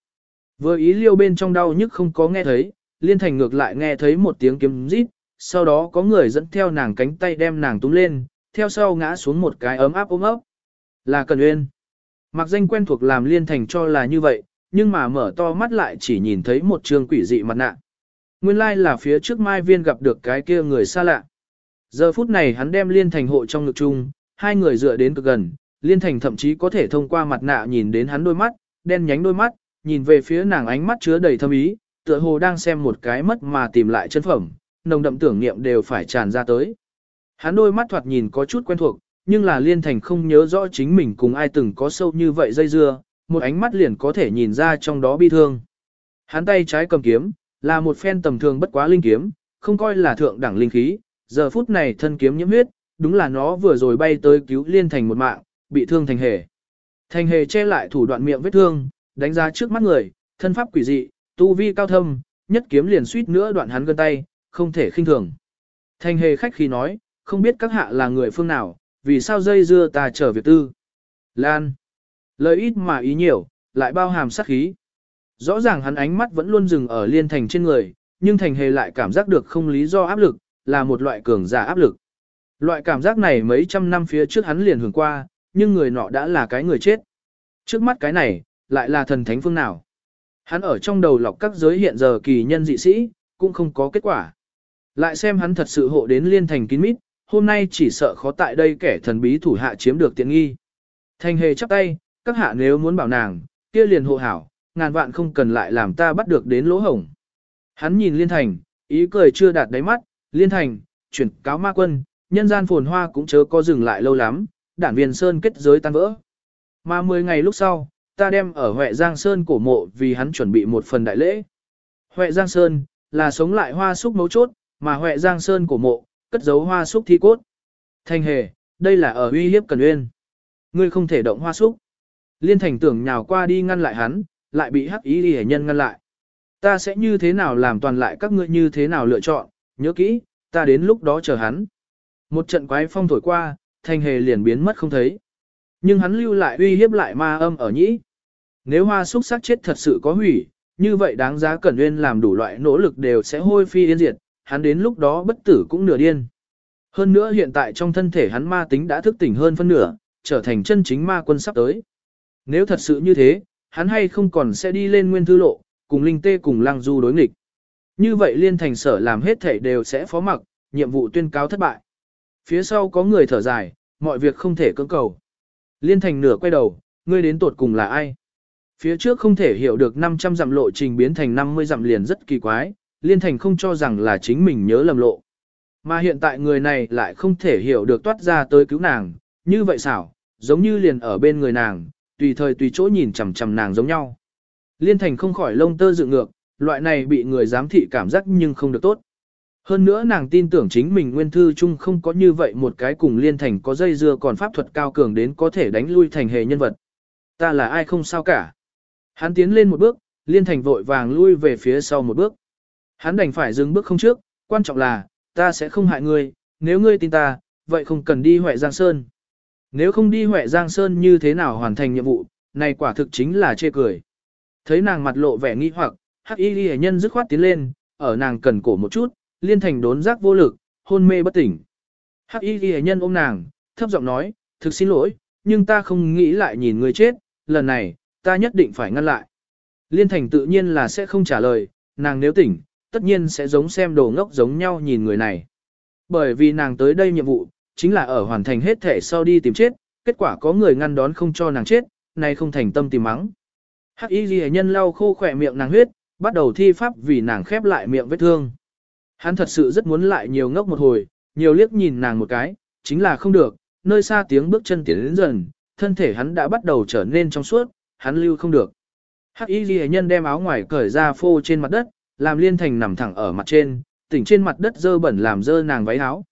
Vừa ý liêu bên trong đau nhức không có nghe thấy, liên thành ngược lại nghe thấy một tiếng kiếm rít, sau đó có người dẫn theo nàng cánh tay đem nàng túm lên, theo sau ngã xuống một cái ấm áp ôm ấp. Là Cần Uyên. Mặc danh quen thuộc làm liên thành cho là như vậy, nhưng mà mở to mắt lại chỉ nhìn thấy một trường quỷ dị mặt nạ. Nguyên lai like là phía trước Mai Viên gặp được cái kia người xa lạ. Giờ phút này hắn đem liên thành hộ trong ngực chung, hai người dựa đến cực gần, liên thành thậm chí có thể thông qua mặt nạ nhìn đến hắn đôi mắt, đen nhánh đôi mắt, nhìn về phía nàng ánh mắt chứa đầy thâm ý, tựa hồ đang xem một cái mất mà tìm lại chân phẩm, nồng đậm tưởng niệm đều phải tràn ra tới. Hắn đôi mắt thoạt nhìn có chút quen thuộc, nhưng là liên thành không nhớ rõ chính mình cùng ai từng có sâu như vậy dây dưa, một ánh mắt liền có thể nhìn ra trong đó bi thương. Hắn tay trái cầm kiếm, là một phen tầm thường bất quá linh kiếm, không coi là thượng đẳng linh khí, giờ phút này thân kiếm nhiễm huyết, đúng là nó vừa rồi bay tới cứu liên thành một mạng, bị thương thành hề. Thành hề che lại thủ đoạn miệng vết thương, đánh giá trước mắt người, thân pháp quỷ dị, tu vi cao thâm, nhất kiếm liền suýt nữa đoạn hắn gân tay, không thể khinh thường. Thành hề khách khi nói, không biết các hạ là người phương nào, vì sao dây dưa ta trở việc tư. Lan. Lời ít mà ý nhiều, lại bao hàm sát khí. Rõ ràng hắn ánh mắt vẫn luôn dừng ở liên thành trên người, nhưng thành hề lại cảm giác được không lý do áp lực, là một loại cường giả áp lực. Loại cảm giác này mấy trăm năm phía trước hắn liền hưởng qua, nhưng người nọ đã là cái người chết. Trước mắt cái này, lại là thần thánh phương nào. Hắn ở trong đầu lọc các giới hiện giờ kỳ nhân dị sĩ, cũng không có kết quả. Lại xem hắn thật sự hộ đến liên thành kín mít, hôm nay chỉ sợ khó tại đây kẻ thần bí thủ hạ chiếm được tiện nghi. Thành hề chắp tay, các hạ nếu muốn bảo nàng, kia liền hộ hảo, ngàn vạn không cần lại làm ta bắt được đến lỗ hổng. Hắn nhìn liên thành, ý cười chưa đạt đáy mắt, liên thành, chuyển cáo ma quân, nhân gian phồn hoa cũng chớ có dừng lại lâu lắm, đản viên sơn kết giới tan vỡ. Mà 10 ngày lúc sau, ta đem ở Huệ Giang Sơn cổ mộ vì hắn chuẩn bị một phần đại lễ. Huệ Giang Sơn, là sống lại hoa súc mấu chốt, mà Huệ Giang Sơn cổ mộ, cất giấu hoa súc thi cốt. Thanh hề, đây là ở uy hiếp Cần Uyên. Ngươi không thể động hoa súc. Liên thành tưởng nhào qua đi ngăn lại hắn, lại bị hắc ý đi nhân ngăn lại. Ta sẽ như thế nào làm toàn lại các ngươi như thế nào lựa chọn, nhớ kỹ, ta đến lúc đó chờ hắn. Một trận quái phong thổi qua, thanh hề liền biến mất không thấy. Nhưng hắn lưu lại uy hiếp lại ma âm ở nhĩ. Nếu hoa súc sắc chết thật sự có hủy, như vậy đáng giá Cẩn Nguyên làm đủ loại nỗ lực đều sẽ hôi phi yên diệt, hắn đến lúc đó bất tử cũng nửa điên. Hơn nữa hiện tại trong thân thể hắn ma tính đã thức tỉnh hơn phân nửa, trở thành chân chính ma quân sắp tới. Nếu thật sự như thế, hắn hay không còn sẽ đi lên nguyên thư lộ, cùng linh tê cùng lăng du đối nghịch. Như vậy liên thành sở làm hết thể đều sẽ phó mặc, nhiệm vụ tuyên cáo thất bại. Phía sau có người thở dài, mọi việc không thể cưỡng cầu. Liên thành nửa quay đầu, ngươi đến tột cùng là ai? Phía trước không thể hiểu được 500 dặm lộ trình biến thành 50 dặm liền rất kỳ quái, liên thành không cho rằng là chính mình nhớ lầm lộ. Mà hiện tại người này lại không thể hiểu được toát ra tới cứu nàng, như vậy xảo, giống như liền ở bên người nàng, tùy thời tùy chỗ nhìn chằm chằm nàng giống nhau. Liên thành không khỏi lông tơ dựng ngược, loại này bị người giám thị cảm giác nhưng không được tốt. Hơn nữa nàng tin tưởng chính mình nguyên thư chung không có như vậy một cái cùng liên thành có dây dưa còn pháp thuật cao cường đến có thể đánh lui thành hề nhân vật. Ta là ai không sao cả. Hắn tiến lên một bước, liên thành vội vàng lui về phía sau một bước. Hắn đành phải dừng bước không trước, quan trọng là, ta sẽ không hại ngươi, nếu ngươi tin ta, vậy không cần đi Huệ Giang Sơn. Nếu không đi Huệ Giang Sơn như thế nào hoàn thành nhiệm vụ, này quả thực chính là chê cười. Thấy nàng mặt lộ vẻ nghi hoặc, hắc y ghi nhân dứt khoát tiến lên, ở nàng cần cổ một chút, liên thành đốn giác vô lực, hôn mê bất tỉnh. Hắc y ghi nhân ôm nàng, thấp giọng nói, thực xin lỗi, nhưng ta không nghĩ lại nhìn người chết, lần này, ta nhất định phải ngăn lại. Liên thành tự nhiên là sẽ không trả lời, nàng nếu tỉnh, tất nhiên sẽ giống xem đồ ngốc giống nhau nhìn người này. Bởi vì nàng tới đây nhiệm vụ, chính là ở hoàn thành hết thể sau đi tìm chết, kết quả có người ngăn đón không cho nàng chết, nay không thành tâm tìm mắng. Hắc y ghi nhân lau khô khỏe miệng nàng huyết, bắt đầu thi pháp vì nàng khép lại miệng vết thương. Hắn thật sự rất muốn lại nhiều ngốc một hồi, nhiều liếc nhìn nàng một cái, chính là không được, nơi xa tiếng bước chân tiến đến dần, thân thể hắn đã bắt đầu trở nên trong suốt, hắn lưu không được. Hắc y Lệ nhân đem áo ngoài cởi ra phô trên mặt đất, làm liên thành nằm thẳng ở mặt trên, tỉnh trên mặt đất dơ bẩn làm dơ nàng váy áo.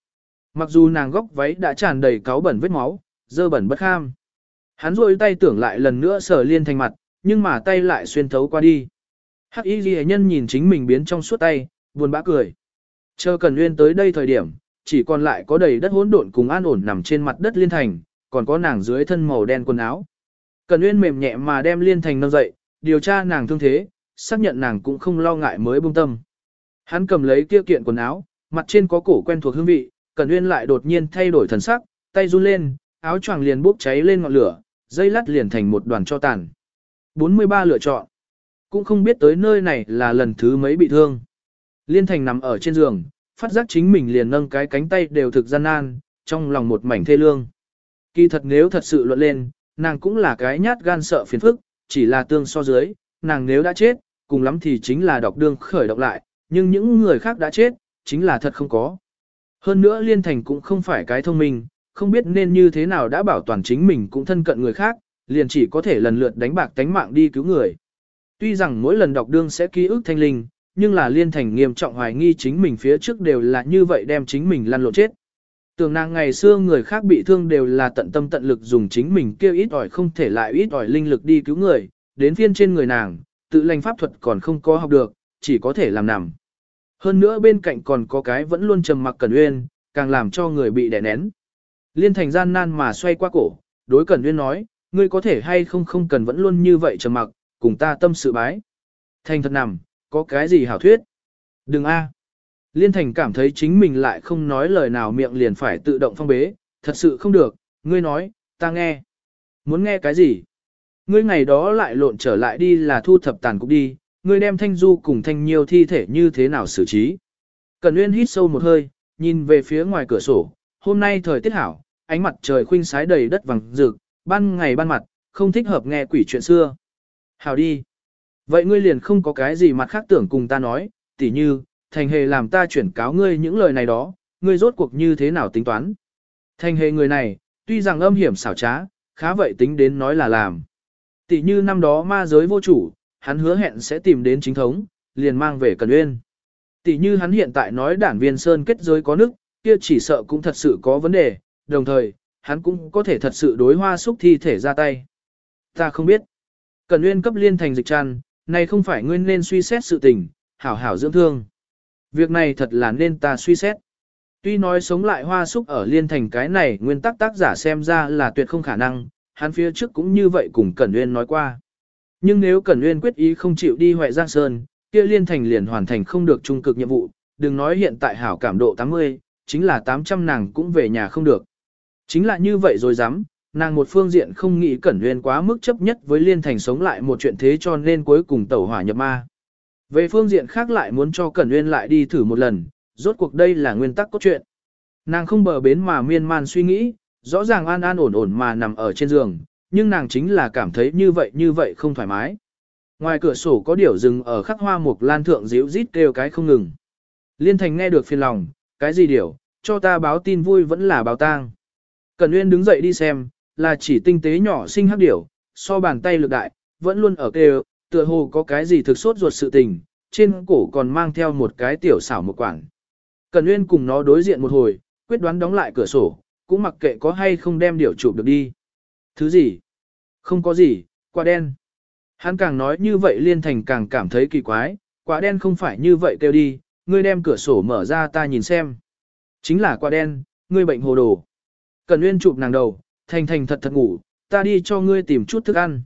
Mặc dù nàng góc váy đã tràn đầy cáo bẩn vết máu, dơ bẩn bất kham. Hắn rôi tay tưởng lại lần nữa sờ liên thành mặt, nhưng mà tay lại xuyên thấu qua đi. Hắc y Lệ nhân nhìn chính mình biến trong suốt tay, buồn bã cười. Chờ Cần Nguyên tới đây thời điểm, chỉ còn lại có đầy đất hỗn độn cùng an ổn nằm trên mặt đất liên thành, còn có nàng dưới thân màu đen quần áo. Cần Nguyên mềm nhẹ mà đem liên thành nâng dậy, điều tra nàng thương thế, xác nhận nàng cũng không lo ngại mới buông tâm. Hắn cầm lấy kia kiện quần áo, mặt trên có cổ quen thuộc hương vị, Cần Nguyên lại đột nhiên thay đổi thần sắc, tay run lên, áo choàng liền bốc cháy lên ngọn lửa, dây lát liền thành một đoàn cho tàn. 43 lựa chọn. Cũng không biết tới nơi này là lần thứ mấy bị thương. Liên Thành nằm ở trên giường, phát giác chính mình liền nâng cái cánh tay đều thực gian nan, trong lòng một mảnh thê lương. Kỳ thật nếu thật sự luận lên, nàng cũng là cái nhát gan sợ phiền phức, chỉ là tương so dưới, nàng nếu đã chết, cùng lắm thì chính là đọc đương khởi động lại, nhưng những người khác đã chết, chính là thật không có. Hơn nữa Liên Thành cũng không phải cái thông minh, không biết nên như thế nào đã bảo toàn chính mình cũng thân cận người khác, liền chỉ có thể lần lượt đánh bạc tánh mạng đi cứu người. Tuy rằng mỗi lần đọc đương sẽ ký ức thanh linh, nhưng là liên thành nghiêm trọng hoài nghi chính mình phía trước đều là như vậy đem chính mình lăn lộn chết. Tưởng nàng ngày xưa người khác bị thương đều là tận tâm tận lực dùng chính mình kêu ít ỏi không thể lại ít ỏi linh lực đi cứu người, đến phiên trên người nàng, tự lành pháp thuật còn không có học được, chỉ có thể làm nằm. Hơn nữa bên cạnh còn có cái vẫn luôn trầm mặc Cẩn Uyên, càng làm cho người bị đè nén. Liên thành gian nan mà xoay qua cổ, đối Cẩn Uyên nói, ngươi có thể hay không không cần vẫn luôn như vậy trầm mặc, cùng ta tâm sự bái. Thành thật nằm, có cái gì hảo thuyết? Đừng a. Liên Thành cảm thấy chính mình lại không nói lời nào miệng liền phải tự động phong bế, thật sự không được, ngươi nói, ta nghe. Muốn nghe cái gì? Ngươi ngày đó lại lộn trở lại đi là thu thập tàn cục đi, ngươi đem thanh du cùng thanh nhiều thi thể như thế nào xử trí? Cần Nguyên hít sâu một hơi, nhìn về phía ngoài cửa sổ, hôm nay thời tiết hảo, ánh mặt trời khuynh sái đầy đất vàng rực, ban ngày ban mặt, không thích hợp nghe quỷ chuyện xưa. Hảo đi. Vậy ngươi liền không có cái gì mặt khác tưởng cùng ta nói, tỉ như, thành hề làm ta chuyển cáo ngươi những lời này đó, ngươi rốt cuộc như thế nào tính toán. Thành hề người này, tuy rằng âm hiểm xảo trá, khá vậy tính đến nói là làm. Tỉ như năm đó ma giới vô chủ, hắn hứa hẹn sẽ tìm đến chính thống, liền mang về Cần Uyên. Tỷ như hắn hiện tại nói đảng viên Sơn kết giới có nước, kia chỉ sợ cũng thật sự có vấn đề, đồng thời, hắn cũng có thể thật sự đối hoa xúc thi thể ra tay. Ta không biết. Cần Nguyên cấp liên thành dịch tràn, này không phải nguyên nên suy xét sự tình, hảo hảo dưỡng thương. Việc này thật là nên ta suy xét. Tuy nói sống lại hoa súc ở liên thành cái này nguyên tắc tác giả xem ra là tuyệt không khả năng, hắn phía trước cũng như vậy cùng Cẩn Nguyên nói qua. Nhưng nếu Cẩn Nguyên quyết ý không chịu đi Huệ Giang Sơn, kia liên thành liền hoàn thành không được trung cực nhiệm vụ, đừng nói hiện tại hảo cảm độ 80, chính là 800 nàng cũng về nhà không được. Chính là như vậy rồi dám, nàng một phương diện không nghĩ Cẩn Nguyên quá mức chấp nhất với liên thành sống lại một chuyện thế cho nên cuối cùng tẩu hỏa nhập ma. Về phương diện khác lại muốn cho Cẩn Nguyên lại đi thử một lần, rốt cuộc đây là nguyên tắc cốt truyện. Nàng không bờ bến mà miên man suy nghĩ, rõ ràng an an ổn ổn mà nằm ở trên giường, nhưng nàng chính là cảm thấy như vậy như vậy không thoải mái. Ngoài cửa sổ có điểu rừng ở khắc hoa mục lan thượng díu rít kêu cái không ngừng. Liên thành nghe được phiền lòng, cái gì điểu, cho ta báo tin vui vẫn là báo tang. cẩn Nguyên đứng dậy đi xem, là chỉ tinh tế nhỏ sinh hắc điểu, so bàn tay lực đại, vẫn luôn ở kêu, tựa hồ có cái gì thực sốt ruột sự tình, trên cổ còn mang theo một cái tiểu xảo một quản. Cần Nguyên cùng nó đối diện một hồi, quyết đoán đóng lại cửa sổ, cũng mặc kệ có hay không đem điểu chụp được đi. Thứ gì? Không có gì, quả đen. Hắn càng nói như vậy liên thành càng cảm thấy kỳ quái, quả đen không phải như vậy kêu đi, ngươi đem cửa sổ mở ra ta nhìn xem. Chính là quả đen, ngươi bệnh hồ đồ. Cần Nguyên chụp nàng đầu, thành thành thật thật ngủ, ta đi cho ngươi tìm chút thức ăn.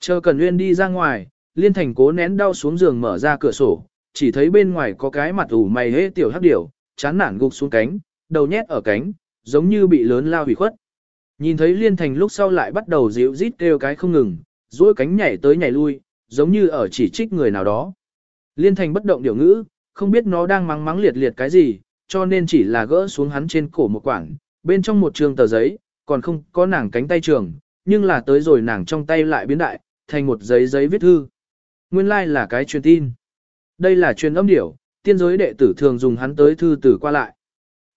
Chờ Cần Nguyên đi ra ngoài, liên thành cố nén đau xuống giường mở ra cửa sổ, chỉ thấy bên ngoài có cái mặt ủ mày hế tiểu hắc điểu, chán nản gục xuống cánh, đầu nhét ở cánh, giống như bị lớn lao hủy khuất. Nhìn thấy liên thành lúc sau lại bắt đầu dịu rít kêu cái không ngừng, duỗi cánh nhảy tới nhảy lui, giống như ở chỉ trích người nào đó. Liên thành bất động điều ngữ, không biết nó đang mắng mắng liệt liệt cái gì, cho nên chỉ là gỡ xuống hắn trên cổ một quảng, bên trong một trường tờ giấy, còn không có nàng cánh tay trường, nhưng là tới rồi nàng trong tay lại biến đại, thành một giấy giấy viết thư. Nguyên lai like là cái truyền tin. Đây là truyền âm điểu, tiên giới đệ tử thường dùng hắn tới thư tử qua lại.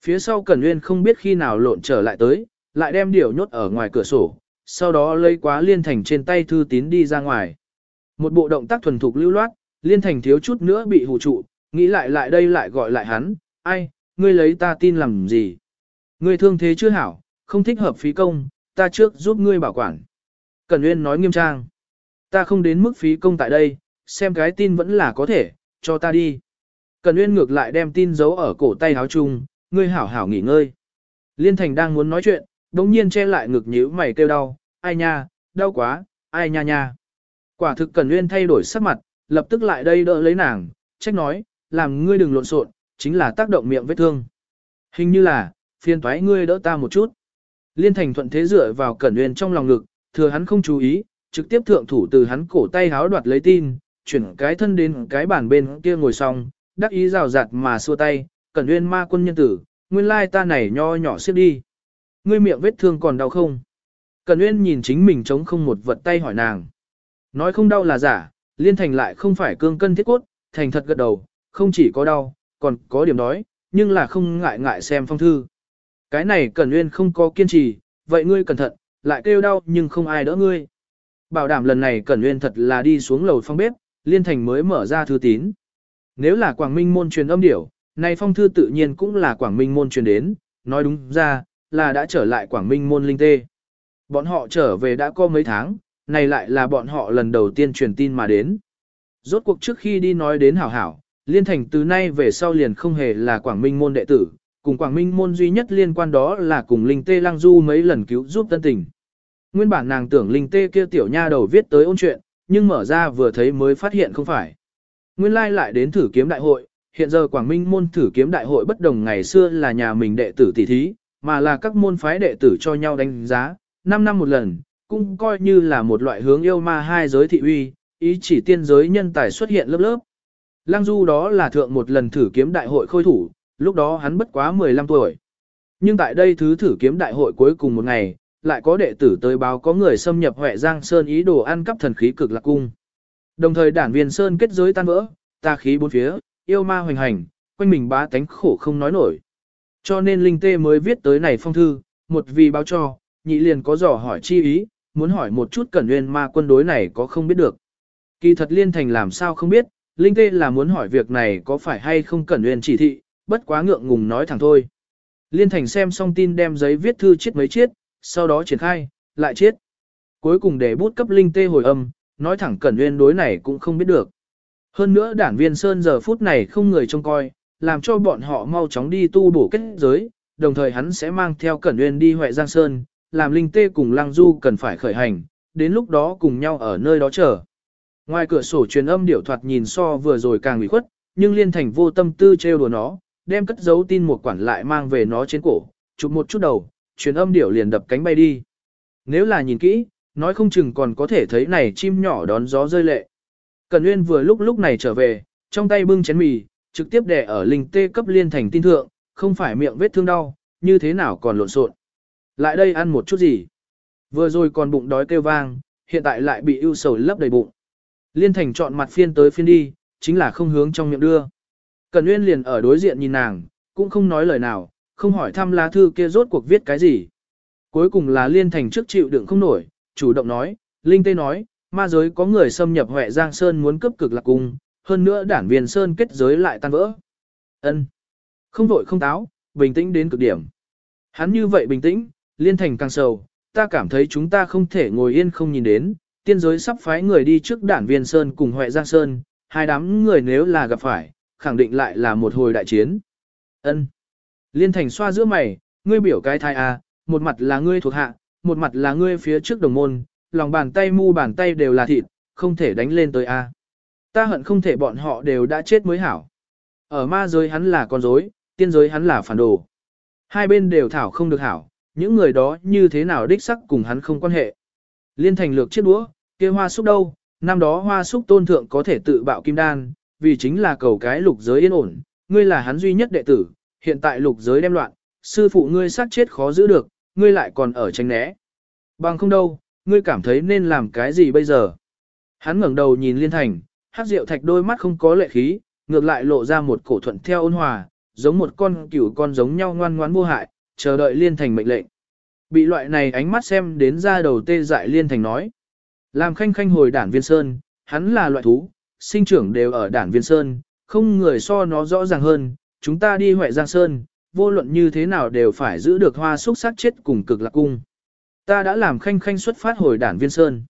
Phía sau Cẩn Nguyên không biết khi nào lộn trở lại tới, lại đem điểu nhốt ở ngoài cửa sổ, sau đó lấy quá liên thành trên tay thư tín đi ra ngoài. Một bộ động tác thuần thục lưu loát, liên thành thiếu chút nữa bị hù trụ, nghĩ lại lại đây lại gọi lại hắn, ai, ngươi lấy ta tin làm gì? Ngươi thương thế chưa hảo, không thích hợp phí công, ta trước giúp ngươi bảo quản. Cẩn Nguyên nói nghiêm trang, ta không đến mức phí công tại đây, xem cái tin vẫn là có thể, cho ta đi. Cẩn Nguyên ngược lại đem tin giấu ở cổ tay áo chung, ngươi hảo hảo nghỉ ngơi. Liên Thành đang muốn nói chuyện, đống nhiên che lại ngực nhíu mày kêu đau, ai nha, đau quá, ai nha nha. Quả thực Cẩn Nguyên thay đổi sắc mặt, lập tức lại đây đỡ lấy nàng, trách nói, làm ngươi đừng lộn xộn, chính là tác động miệng vết thương. Hình như là, phiền toái ngươi đỡ ta một chút. Liên Thành thuận thế dựa vào Cẩn Nguyên trong lòng ngực, thừa hắn không chú ý, trực tiếp thượng thủ từ hắn cổ tay háo đoạt lấy tin, chuyển cái thân đến cái bàn bên kia ngồi xong, đắc ý rào rạt mà xua tay, Cẩn Nguyên ma quân nhân tử, nguyên lai ta này nho nhỏ xếp đi. Ngươi miệng vết thương còn đau không? Cẩn Nguyên nhìn chính mình chống không một vật tay hỏi nàng. Nói không đau là giả, liên thành lại không phải cương cân thiết cốt, thành thật gật đầu, không chỉ có đau, còn có điểm đói, nhưng là không ngại ngại xem phong thư. Cái này Cẩn Nguyên không có kiên trì, vậy ngươi cẩn thận, lại kêu đau nhưng không ai đỡ ngươi. Bảo đảm lần này Cẩn Nguyên thật là đi xuống lầu phong bếp, liên thành mới mở ra thư tín. Nếu là Quảng Minh môn truyền âm điểu, này phong thư tự nhiên cũng là Quảng Minh môn truyền đến, nói đúng ra, là đã trở lại Quảng Minh môn linh tê. Bọn họ trở về đã có mấy tháng, này lại là bọn họ lần đầu tiên truyền tin mà đến. Rốt cuộc trước khi đi nói đến hảo hảo, liên thành từ nay về sau liền không hề là Quảng Minh môn đệ tử, cùng Quảng Minh môn duy nhất liên quan đó là cùng Linh Tê Lăng Du mấy lần cứu giúp tân tình. Nguyên bản nàng tưởng Linh Tê kia tiểu nha đầu viết tới ôn chuyện, nhưng mở ra vừa thấy mới phát hiện không phải. Nguyên lai lại đến thử kiếm đại hội, hiện giờ Quảng Minh môn thử kiếm đại hội bất đồng ngày xưa là nhà mình đệ tử tỷ thí, mà là các môn phái đệ tử cho nhau đánh giá, 5 năm một lần, cũng coi như là một loại hướng yêu ma hai giới thị uy, ý chỉ tiên giới nhân tài xuất hiện lớp lớp. Lăng Du đó là thượng một lần thử kiếm đại hội khôi thủ, lúc đó hắn bất quá 15 tuổi. Nhưng tại đây thứ thử kiếm đại hội cuối cùng một ngày, lại có đệ tử tới báo có người xâm nhập Huệ Giang Sơn ý đồ ăn cắp thần khí cực lạc cung. Đồng thời đản viên Sơn kết giới tan vỡ, ta khí bốn phía, yêu ma hoành hành, quanh mình bá tánh khổ không nói nổi. Cho nên Linh Tê mới viết tới này phong thư, một vì báo cho, nhị liền có dò hỏi chi ý, muốn hỏi một chút cẩn nguyên ma quân đối này có không biết được. Kỳ thật liên thành làm sao không biết, Linh Tê là muốn hỏi việc này có phải hay không cẩn nguyên chỉ thị, bất quá ngượng ngùng nói thẳng thôi. Liên thành xem xong tin đem giấy viết thư chết mấy chiết, sau đó triển khai, lại chết. Cuối cùng để bút cấp linh tê hồi âm, nói thẳng Cẩn Nguyên đối này cũng không biết được. Hơn nữa đảng viên Sơn giờ phút này không người trông coi, làm cho bọn họ mau chóng đi tu bổ kết giới, đồng thời hắn sẽ mang theo Cẩn Nguyên đi Huệ Giang Sơn, làm linh tê cùng Lăng Du cần phải khởi hành, đến lúc đó cùng nhau ở nơi đó chờ. Ngoài cửa sổ truyền âm điểu thoạt nhìn so vừa rồi càng ủy khuất, nhưng liên thành vô tâm tư trêu đùa nó, đem cất giấu tin một quản lại mang về nó trên cổ, chụp một chút đầu, truyền âm điểu liền đập cánh bay đi. Nếu là nhìn kỹ, nói không chừng còn có thể thấy này chim nhỏ đón gió rơi lệ. Cần Nguyên vừa lúc lúc này trở về, trong tay bưng chén mì, trực tiếp đè ở linh tê cấp liên thành tin thượng, không phải miệng vết thương đau, như thế nào còn lộn xộn. Lại đây ăn một chút gì. Vừa rồi còn bụng đói kêu vang, hiện tại lại bị ưu sầu lấp đầy bụng. Liên thành chọn mặt phiên tới phiên đi, chính là không hướng trong miệng đưa. Cần Nguyên liền ở đối diện nhìn nàng, cũng không nói lời nào, không hỏi thăm lá thư kia rốt cuộc viết cái gì. Cuối cùng là liên thành trước chịu đựng không nổi, chủ động nói, Linh Tê nói, ma giới có người xâm nhập Huệ Giang Sơn muốn cướp cực lạc cung, hơn nữa đản viên Sơn kết giới lại tan vỡ. ân Không vội không táo, bình tĩnh đến cực điểm. Hắn như vậy bình tĩnh, liên thành càng sầu, ta cảm thấy chúng ta không thể ngồi yên không nhìn đến, tiên giới sắp phái người đi trước đản viên Sơn cùng Huệ Giang Sơn, hai đám người nếu là gặp phải, khẳng định lại là một hồi đại chiến. ân Liên thành xoa giữa mày, ngươi biểu cái thai à, một mặt là ngươi thuộc hạ, một mặt là ngươi phía trước đồng môn, lòng bàn tay mu bàn tay đều là thịt, không thể đánh lên tới a. Ta hận không thể bọn họ đều đã chết mới hảo. Ở ma giới hắn là con rối, tiên giới hắn là phản đồ. Hai bên đều thảo không được hảo, những người đó như thế nào đích sắc cùng hắn không quan hệ. Liên thành lược chiếc đũa, kia hoa xúc đâu, năm đó hoa xúc tôn thượng có thể tự bạo kim đan, vì chính là cầu cái lục giới yên ổn, ngươi là hắn duy nhất đệ tử, hiện tại lục giới đem loạn, sư phụ ngươi sát chết khó giữ được, ngươi lại còn ở tránh né. Bằng không đâu, ngươi cảm thấy nên làm cái gì bây giờ? Hắn ngẩng đầu nhìn Liên Thành, hát rượu thạch đôi mắt không có lệ khí, ngược lại lộ ra một cổ thuận theo ôn hòa, giống một con cửu con giống nhau ngoan ngoãn vô hại, chờ đợi Liên Thành mệnh lệnh. Bị loại này ánh mắt xem đến ra đầu tê dại Liên Thành nói. Làm khanh khanh hồi đản viên sơn, hắn là loại thú, sinh trưởng đều ở đản viên sơn, không người so nó rõ ràng hơn, chúng ta đi Huệ Giang Sơn, vô luận như thế nào đều phải giữ được hoa xúc sắc chết cùng cực lạc cung. Ta đã làm khanh khanh xuất phát hồi đản viên sơn.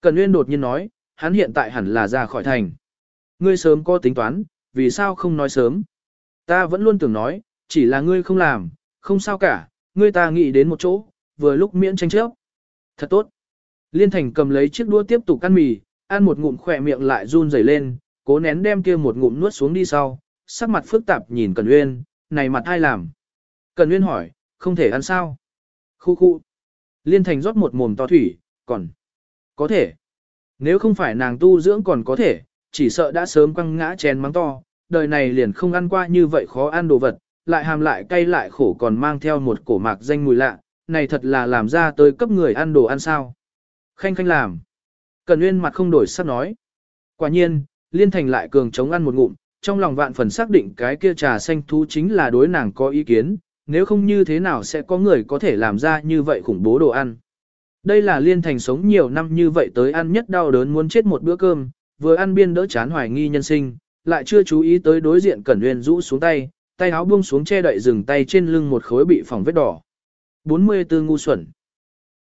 Cần Nguyên đột nhiên nói, hắn hiện tại hẳn là ra khỏi thành. Ngươi sớm có tính toán, vì sao không nói sớm? Ta vẫn luôn tưởng nói, chỉ là ngươi không làm, không sao cả, ngươi ta nghĩ đến một chỗ, vừa lúc miễn tranh chấp. Thật tốt. Liên Thành cầm lấy chiếc đũa tiếp tục ăn mì, ăn một ngụm khỏe miệng lại run rẩy lên, cố nén đem kia một ngụm nuốt xuống đi sau, sắc mặt phức tạp nhìn Cần Uyên, này mặt ai làm? Cần Uyên hỏi, không thể ăn sao? Khu khu. Liên Thành rót một mồm to thủy, còn có thể. Nếu không phải nàng tu dưỡng còn có thể, chỉ sợ đã sớm quăng ngã chén mắng to, đời này liền không ăn qua như vậy khó ăn đồ vật, lại hàm lại cay lại khổ còn mang theo một cổ mạc danh mùi lạ, này thật là làm ra tới cấp người ăn đồ ăn sao. Khanh khanh làm. Cần Nguyên mặt không đổi sắc nói. Quả nhiên, Liên Thành lại cường chống ăn một ngụm, trong lòng vạn phần xác định cái kia trà xanh thú chính là đối nàng có ý kiến, nếu không như thế nào sẽ có người có thể làm ra như vậy khủng bố đồ ăn. Đây là liên thành sống nhiều năm như vậy tới ăn nhất đau đớn muốn chết một bữa cơm, vừa ăn biên đỡ chán hoài nghi nhân sinh, lại chưa chú ý tới đối diện Cẩn Nguyên rũ xuống tay, tay áo buông xuống che đậy dừng tay trên lưng một khối bị phỏng vết đỏ. 44 ngu xuẩn.